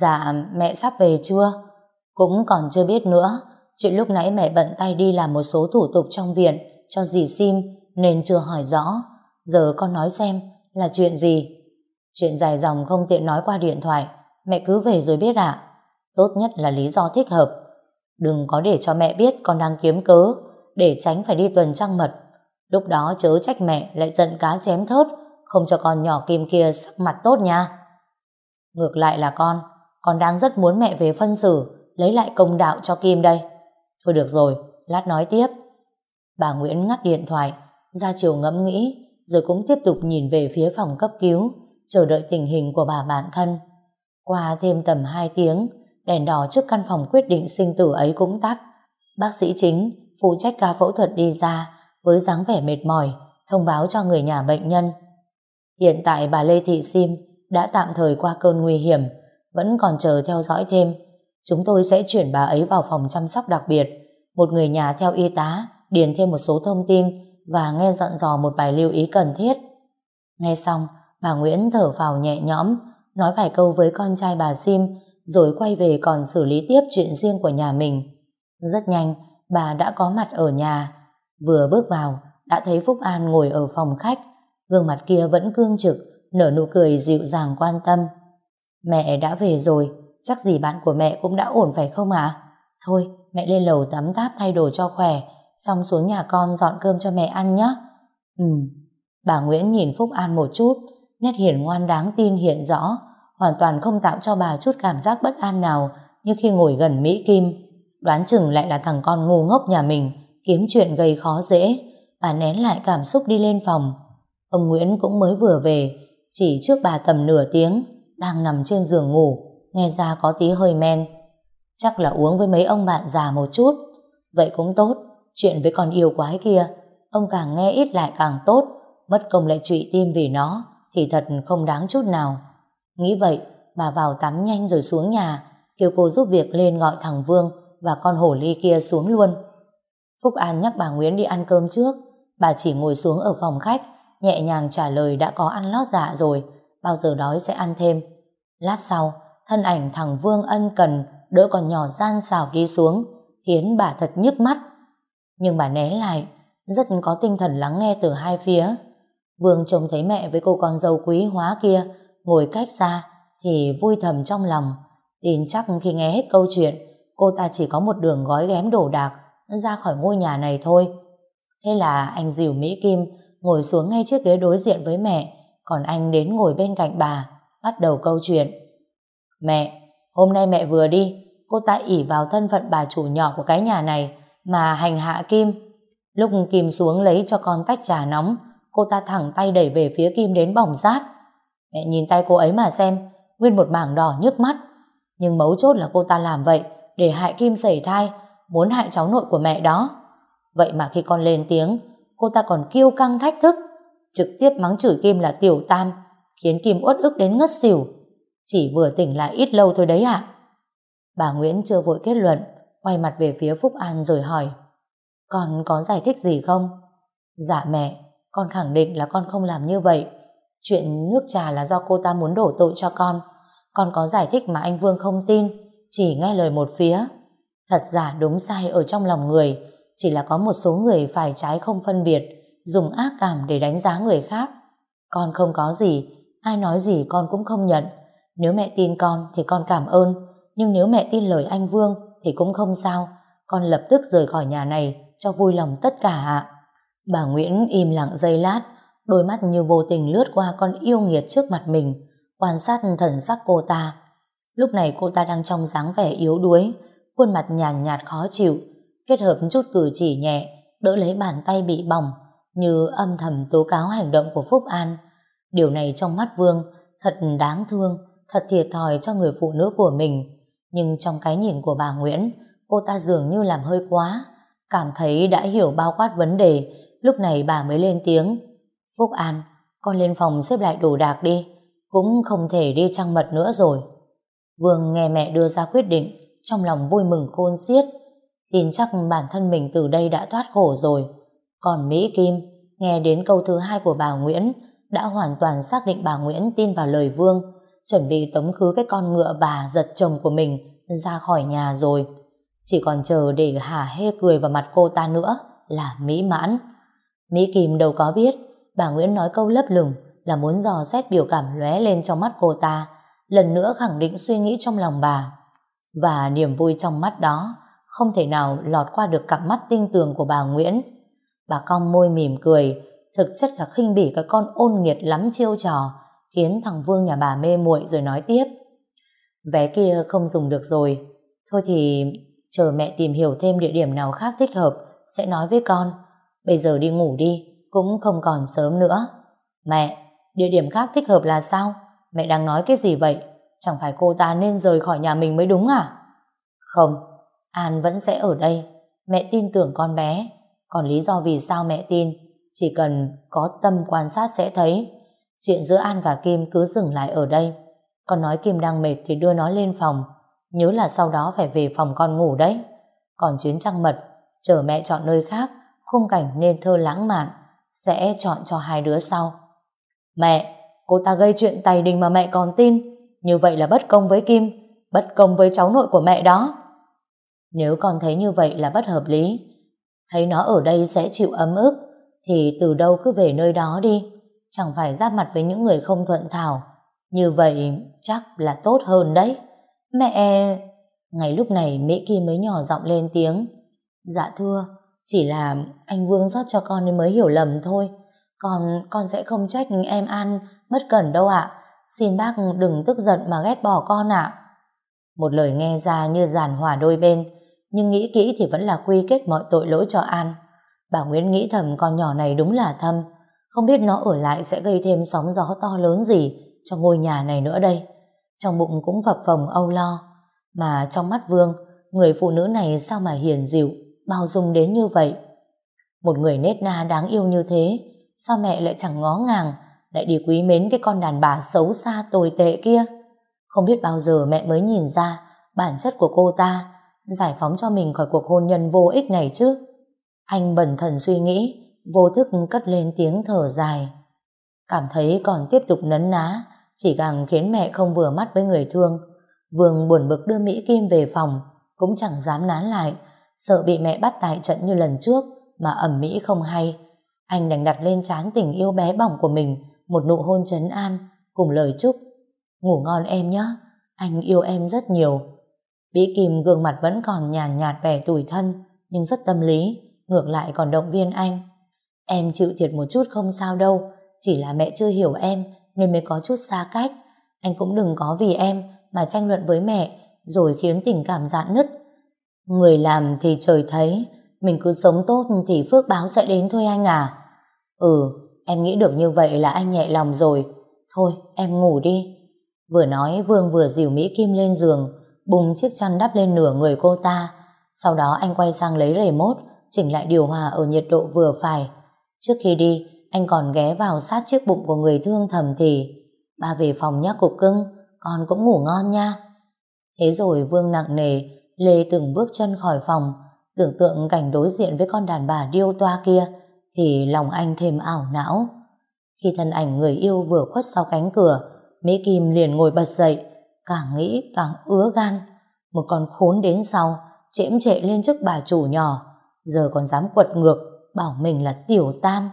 Dạ, mẹ sắp về chưa? Cũng còn chưa biết nữa, chuyện lúc nãy mẹ bận tay đi làm một số thủ tục trong viện cho dì Sim nên chưa hỏi rõ. Giờ con nói xem là chuyện gì? Chuyện dài dòng không tiện nói qua điện thoại, mẹ cứ về rồi biết ạ. Tốt nhất là lý do thích hợp. Đừng có để cho mẹ biết con đang kiếm cớ, để tránh phải đi tuần trăng mật. Lúc đó chớ trách mẹ lại giận cá chém thớt, không cho con nhỏ kim kia sắc mặt tốt nha. Ngược lại là con, con đang rất muốn mẹ về phân xử, lấy lại công đạo cho Kim đây. Thôi được rồi, lát nói tiếp. Bà Nguyễn ngắt điện thoại, Gia Triều ngẫm nghĩ, rồi cũng tiếp tục nhìn về phía phòng cấp cứu, chờ đợi tình hình của bà bạn thân. Qua thêm tầm 2 tiếng, đèn đỏ trước căn phòng quyết định sinh tử ấy cũng tắt. Bác sĩ chính, phụ trách ca phẫu thuật đi ra, với dáng vẻ mệt mỏi, thông báo cho người nhà bệnh nhân. Hiện tại bà Lê Thị Sim đã tạm thời qua cơn nguy hiểm, vẫn còn chờ theo dõi thêm. Chúng tôi sẽ chuyển bà ấy vào phòng chăm sóc đặc biệt. Một người nhà theo y tá, điền thêm một số thông tin và nghe dặn dò một vài lưu ý cần thiết. Nghe xong, bà Nguyễn thở vào nhẹ nhõm, nói vài câu với con trai bà Sim, rồi quay về còn xử lý tiếp chuyện riêng của nhà mình. Rất nhanh, bà đã có mặt ở nhà. Vừa bước vào, đã thấy Phúc An ngồi ở phòng khách, gương mặt kia vẫn cương trực, nở nụ cười dịu dàng quan tâm. Mẹ đã về rồi, chắc gì bạn của mẹ cũng đã ổn phải không ạ? Thôi, mẹ lên lầu tắm táp thay đồ cho khỏe, xong xuống nhà con dọn cơm cho mẹ ăn nhé. Ừ, bà Nguyễn nhìn Phúc An một chút, nét hiển ngoan đáng tin hiện rõ, hoàn toàn không tạo cho bà chút cảm giác bất an nào như khi ngồi gần Mỹ Kim. Đoán chừng lại là thằng con ngu ngốc nhà mình, kiếm chuyện gây khó dễ. Bà nén lại cảm xúc đi lên phòng. Ông Nguyễn cũng mới vừa về, Chỉ trước bà tầm nửa tiếng, đang nằm trên giường ngủ, nghe ra có tí hơi men. Chắc là uống với mấy ông bạn già một chút. Vậy cũng tốt, chuyện với con yêu quái kia, ông càng nghe ít lại càng tốt, mất công lại trụy tim vì nó, thì thật không đáng chút nào. Nghĩ vậy, bà vào tắm nhanh rồi xuống nhà, kêu cô giúp việc lên gọi thằng Vương và con hổ ly kia xuống luôn. Phúc An nhắc bà Nguyễn đi ăn cơm trước, bà chỉ ngồi xuống ở phòng khách, nhẹ nhàng trả lời đã có ăn lót dạ rồi, bao giờ đói sẽ ăn thêm. Lát sau, thân ảnh thằng Vương ân cần đỡ con nhỏ gian xào đi xuống, khiến bà thật nhức mắt. Nhưng bà né lại, rất có tinh thần lắng nghe từ hai phía. Vương trông thấy mẹ với cô con dâu quý hóa kia ngồi cách xa thì vui thầm trong lòng. Tin chắc khi nghe hết câu chuyện, cô ta chỉ có một đường gói ghém đồ đạc ra khỏi ngôi nhà này thôi. Thế là anh dìu Mỹ Kim ngồi xuống ngay chiếc ghế đối diện với mẹ, còn anh đến ngồi bên cạnh bà, bắt đầu câu chuyện. Mẹ, hôm nay mẹ vừa đi, cô ta ỉ vào thân phận bà chủ nhỏ của cái nhà này mà hành hạ Kim. Lúc Kim xuống lấy cho con tách trà nóng, cô ta thẳng tay đẩy về phía Kim đến bỏng rát. Mẹ nhìn tay cô ấy mà xem, nguyên một mảng đỏ nhức mắt. Nhưng mấu chốt là cô ta làm vậy để hại Kim sẩy thai, muốn hại cháu nội của mẹ đó. Vậy mà khi con lên tiếng, cô ta còn kiêu căng thách thức, trực tiếp mắng chửi Kim là tiểu tam, khiến Kim uất ức đến ngất xỉu. Chỉ vừa tỉnh lại ít lâu thôi đấy ạ. Bà Nguyễn chưa vội kết luận, quay mặt về phía Phúc An rồi hỏi, con có giải thích gì không? Dạ mẹ, con khẳng định là con không làm như vậy. Chuyện nước trà là do cô ta muốn đổ tội cho con. Con có giải thích mà anh Vương không tin, chỉ nghe lời một phía. Thật giả đúng sai ở trong lòng người, chỉ là có một số người phải trái không phân biệt, dùng ác cảm để đánh giá người khác. Con không có gì, ai nói gì con cũng không nhận. Nếu mẹ tin con thì con cảm ơn, nhưng nếu mẹ tin lời anh Vương thì cũng không sao. Con lập tức rời khỏi nhà này cho vui lòng tất cả ạ. Bà Nguyễn im lặng giây lát, đôi mắt như vô tình lướt qua con yêu nghiệt trước mặt mình, quan sát thần sắc cô ta. Lúc này cô ta đang trong dáng vẻ yếu đuối, khuôn mặt nhàn nhạt, khó chịu, kết hợp chút cử chỉ nhẹ, đỡ lấy bàn tay bị bỏng, như âm thầm tố cáo hành động của Phúc An. Điều này trong mắt Vương thật đáng thương, thật thiệt thòi cho người phụ nữ của mình. Nhưng trong cái nhìn của bà Nguyễn, cô ta dường như làm hơi quá, cảm thấy đã hiểu bao quát vấn đề, lúc này bà mới lên tiếng. Phúc An, con lên phòng xếp lại đồ đạc đi, cũng không thể đi trăng mật nữa rồi. Vương nghe mẹ đưa ra quyết định, trong lòng vui mừng khôn xiết, tin chắc bản thân mình từ đây đã thoát khổ rồi. Còn Mỹ Kim, nghe đến câu thứ hai của bà Nguyễn, đã hoàn toàn xác định bà Nguyễn tin vào lời Vương, chuẩn bị tống khứ cái con ngựa bà giật chồng của mình ra khỏi nhà rồi. Chỉ còn chờ để hả hê cười vào mặt cô ta nữa là mỹ mãn. Mỹ Kim đâu có biết, bà Nguyễn nói câu lấp lửng là muốn dò xét biểu cảm lóe lên trong mắt cô ta, lần nữa khẳng định suy nghĩ trong lòng bà. Và niềm vui trong mắt đó không thể nào lọt qua được cặp mắt tinh tường của bà Nguyễn. Bà cong môi mỉm cười, thực chất là khinh bỉ cái con ôn nghiệt lắm chiêu trò, khiến thằng Vương nhà bà mê muội rồi nói tiếp. Vé kia không dùng được rồi, thôi thì chờ mẹ tìm hiểu thêm địa điểm nào khác thích hợp, sẽ nói với con. Bây giờ đi ngủ đi, cũng không còn sớm nữa. Mẹ, địa điểm khác thích hợp là sao? Mẹ đang nói cái gì vậy? Chẳng phải cô ta nên rời khỏi nhà mình mới đúng à? Không, An vẫn sẽ ở đây. Mẹ tin tưởng con bé. Còn lý do vì sao mẹ tin, chỉ cần có tâm quan sát sẽ thấy. Chuyện giữa An và Kim cứ dừng lại ở đây. Con nói Kim đang mệt thì đưa nó lên phòng. Nhớ là sau đó phải về phòng con ngủ đấy. Còn chuyến trăng mật, chờ mẹ chọn nơi khác, khung cảnh nên thơ lãng mạn, sẽ chọn cho hai đứa sau. Mẹ, cô ta gây chuyện tài đình mà mẹ còn tin. Như vậy là bất công với Kim, bất công với cháu nội của mẹ đó. Nếu con thấy như vậy là bất hợp lý, thấy nó ở đây sẽ chịu ấm ức, thì từ đâu cứ về nơi đó đi, chẳng phải giáp mặt với những người không thuận thảo. Như vậy chắc là tốt hơn đấy. Mẹ... Ngày lúc này Mỹ Kim mới nhỏ giọng lên tiếng. Dạ thưa, chỉ là anh Vương rót cho con nên mới hiểu lầm thôi. Còn con sẽ không trách em An bất cẩn đâu ạ. Xin bác đừng tức giận mà ghét bỏ con ạ. Một lời nghe ra như giàn hòa đôi bên, nhưng nghĩ kỹ thì vẫn là quy kết mọi tội lỗi cho An. Bà Nguyễn nghĩ thầm con nhỏ này đúng là thâm. Không biết nó ở lại sẽ gây thêm sóng gió to lớn gì cho ngôi nhà này nữa đây. Trong bụng cũng phập phồng âu lo. Mà trong mắt Vương, người phụ nữ này sao mà hiền dịu, bao dung đến như vậy. Một người nết na đáng yêu như thế, sao mẹ lại chẳng ngó ngàng, lại đi quý mến cái con đàn bà xấu xa tồi tệ kia. Không biết bao giờ mẹ mới nhìn ra bản chất của cô ta, giải phóng cho mình khỏi cuộc hôn nhân vô ích này chứ. Anh bẩn thần suy nghĩ, vô thức cất lên tiếng thở dài. Cảm thấy còn tiếp tục nấn ná, chỉ càng khiến mẹ không vừa mắt với người thương. Vương buồn bực đưa Mỹ Kim về phòng, cũng chẳng dám nán lại, sợ bị mẹ bắt tại trận như lần trước, mà ẩm mỹ không hay. Anh đành đặt lên trán tình yêu bé bỏng của mình một nụ hôn trấn an, cùng lời chúc. Ngủ ngon em nhé, anh yêu em rất nhiều. Mỹ Kim gương mặt vẫn còn nhàn nhạt vẻ tủi thân, nhưng rất tâm lý, ngược lại còn động viên anh. Em chịu thiệt một chút không sao đâu, chỉ là mẹ chưa hiểu em nên mới có chút xa cách. Anh cũng đừng có vì em mà tranh luận với mẹ rồi khiến tình cảm dạn nứt. Người làm thì trời thấy, mình cứ sống tốt thì phước báo sẽ đến thôi anh à. Ừ, em nghĩ được như vậy là anh nhẹ lòng rồi. Thôi, em ngủ đi. Vừa nói Vương vừa dìu Mỹ Kim lên giường, bùng chiếc chăn đắp lên nửa người cô ta. Sau đó anh quay sang lấy remote, chỉnh lại điều hòa ở nhiệt độ vừa phải. Trước khi đi, anh còn ghé vào sát chiếc bụng của người thương thầm thì Ba về phòng nhá cục cưng, con cũng ngủ ngon nha. Thế rồi Vương nặng nề, lê từng bước chân khỏi phòng, tưởng tượng cảnh đối diện với con đàn bà điêu toa kia, thì lòng anh thêm ảo não. Khi thân ảnh người yêu vừa khuất sau cánh cửa, Mỹ Kim liền ngồi bật dậy, càng nghĩ càng ứa gan. Một con khốn đến sau, chễm trệ lên trước bà chủ nhỏ, giờ còn dám quật ngược, bảo mình là tiểu tam.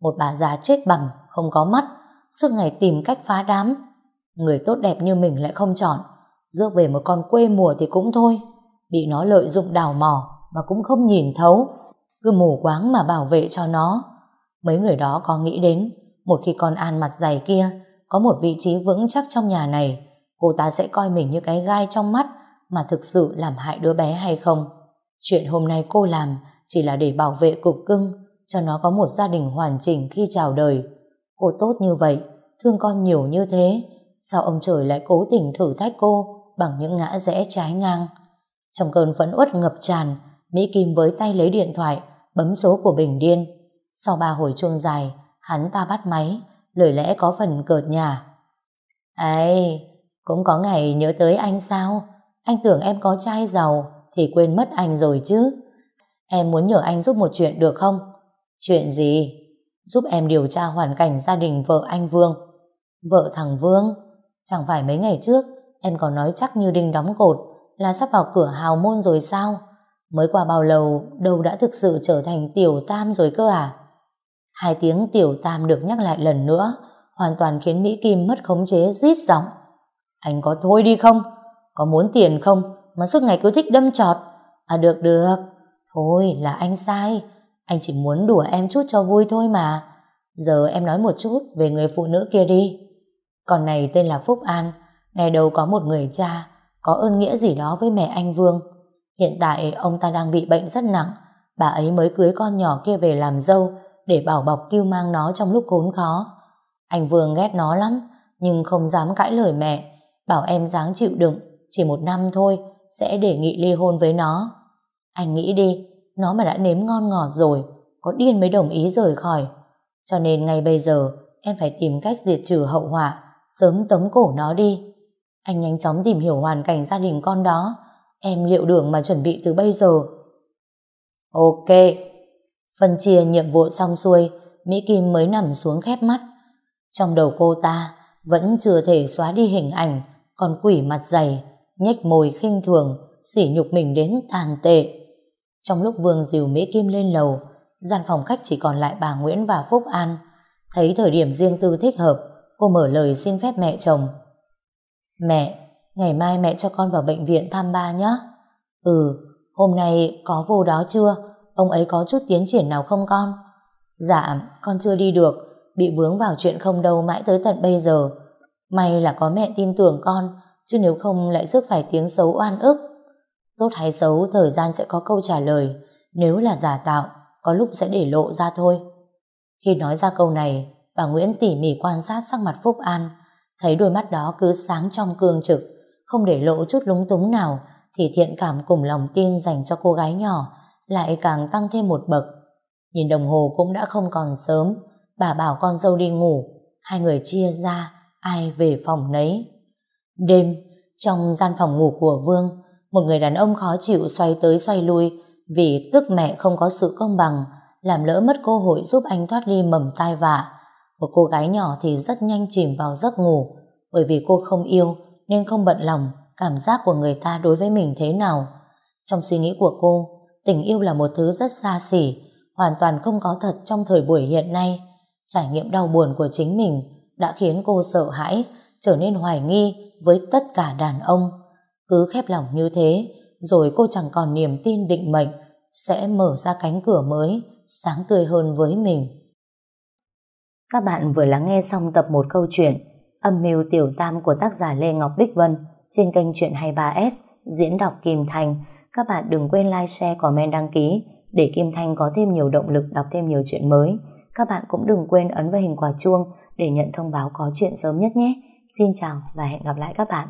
Một bà già chết bầm, không có mắt, suốt ngày tìm cách phá đám. Người tốt đẹp như mình lại không chọn, rước về một con quê mùa thì cũng thôi. Bị nó lợi dụng đào mỏ mà cũng không nhìn thấu, cứ mù quáng mà bảo vệ cho nó. Mấy người đó có nghĩ đến, một khi con An mặt dày kia có một vị trí vững chắc trong nhà này, cô ta sẽ coi mình như cái gai trong mắt mà thực sự làm hại đứa bé hay không. Chuyện hôm nay cô làm chỉ là để bảo vệ cục cưng, cho nó có một gia đình hoàn chỉnh khi chào đời. Cô tốt như vậy, thương con nhiều như thế, sao ông trời lại cố tình thử thách cô bằng những ngã rẽ trái ngang. Trong cơn phẫn uất ngập tràn, Mỹ Kim với tay lấy điện thoại, bấm số của Bình Điên. Sau ba hồi chuông dài, hắn ta bắt máy, lời lẽ có phần cợt nhà. Ấy, cũng có ngày nhớ tới anh sao? Anh tưởng em có trai giàu, thì quên mất anh rồi chứ. Em muốn nhờ anh giúp một chuyện được không? Chuyện gì? Giúp em điều tra hoàn cảnh gia đình vợ anh Vương. Vợ thằng Vương? Chẳng phải mấy ngày trước, em còn nói chắc như đinh đóng cột là sắp vào cửa hào môn rồi sao? Mới qua bao lâu, đâu đã thực sự trở thành tiểu tam rồi cơ à? Hai tiếng tiểu tam được nhắc lại lần nữa, hoàn toàn khiến Mỹ Kim mất khống chế, rít giọng. Anh có thôi đi không? Có muốn tiền không? Mà suốt ngày cứ thích đâm trọt. À được được. Thôi là anh sai. Anh chỉ muốn đùa em chút cho vui thôi mà. Giờ em nói một chút về người phụ nữ kia đi. Con này tên là Phúc An. Ngày đầu có một người cha có ơn nghĩa gì đó với mẹ anh Vương. Hiện tại ông ta đang bị bệnh rất nặng. Bà ấy mới cưới con nhỏ kia về làm dâu để bảo bọc kêu mang nó trong lúc khốn khó. Anh Vương ghét nó lắm, nhưng không dám cãi lời mẹ. Bảo em dáng chịu đựng, chỉ một năm thôi, sẽ đề nghị ly hôn với nó. Anh nghĩ đi, nó mà đã nếm ngon ngọt rồi, có điên mới đồng ý rời khỏi. Cho nên ngay bây giờ, em phải tìm cách diệt trừ hậu họa, sớm tống cổ nó đi. Anh nhanh chóng tìm hiểu hoàn cảnh gia đình con đó, em liệu đường mà chuẩn bị từ bây giờ. Ok. Phân chia nhiệm vụ xong xuôi, Mỹ Kim mới nằm xuống khép mắt. Trong đầu cô ta vẫn chưa thể xóa đi hình ảnh còn quỷ mặt dày, nhếch môi khinh thường, sỉ nhục mình đến tàn tệ. Trong lúc Vương dìu Mỹ Kim lên lầu, gian phòng khách chỉ còn lại bà Nguyễn và Phúc An. Thấy thời điểm riêng tư thích hợp, cô mở lời xin phép mẹ chồng. Mẹ, ngày mai mẹ cho con vào bệnh viện thăm ba nhé. Ừ, hôm nay có vô đó chưa? Ông ấy có chút tiến triển nào không con? Dạ, con chưa đi được, bị vướng vào chuyện không đâu mãi tới tận bây giờ. May là có mẹ tin tưởng con, chứ nếu không lại rước phải tiếng xấu oan ức. Tốt hay xấu thời gian sẽ có câu trả lời, nếu là giả tạo, có lúc sẽ để lộ ra thôi. Khi nói ra câu này, bà Nguyễn tỉ mỉ quan sát sắc mặt Phúc An, thấy đôi mắt đó cứ sáng trong cương trực, không để lộ chút lúng túng nào, thì thiện cảm cùng lòng tin dành cho cô gái nhỏ lại càng tăng thêm một bậc. Nhìn đồng hồ cũng đã không còn sớm, bà bảo con dâu đi ngủ, hai người chia ra, ai về phòng nấy. Đêm, trong gian phòng ngủ của Vương, một người đàn ông khó chịu xoay tới xoay lui vì tức mẹ không có sự công bằng, làm lỡ mất cơ hội giúp anh thoát ly mầm tai vạ. Một cô gái nhỏ thì rất nhanh chìm vào giấc ngủ, bởi vì cô không yêu nên không bận lòng cảm giác của người ta đối với mình thế nào. Trong suy nghĩ của cô, tình yêu là một thứ rất xa xỉ, hoàn toàn không có thật trong thời buổi hiện nay. Trải nghiệm đau buồn của chính mình đã khiến cô sợ hãi, trở nên hoài nghi với tất cả đàn ông. Cứ khép lòng như thế, rồi cô chẳng còn niềm tin định mệnh sẽ mở ra cánh cửa mới, sáng tươi hơn với mình. Các bạn vừa lắng nghe xong tập 1 câu chuyện Âm mưu tiểu tam của tác giả Lê Ngọc Bích Vân trên kênh Chuyện 23S diễn đọc Kim Thành. Các bạn đừng quên like, share, comment, đăng ký để Kim Thanh có thêm nhiều động lực đọc thêm nhiều chuyện mới. Các bạn cũng đừng quên ấn vào hình quả chuông để nhận thông báo có chuyện sớm nhất nhé. Xin chào và hẹn gặp lại các bạn.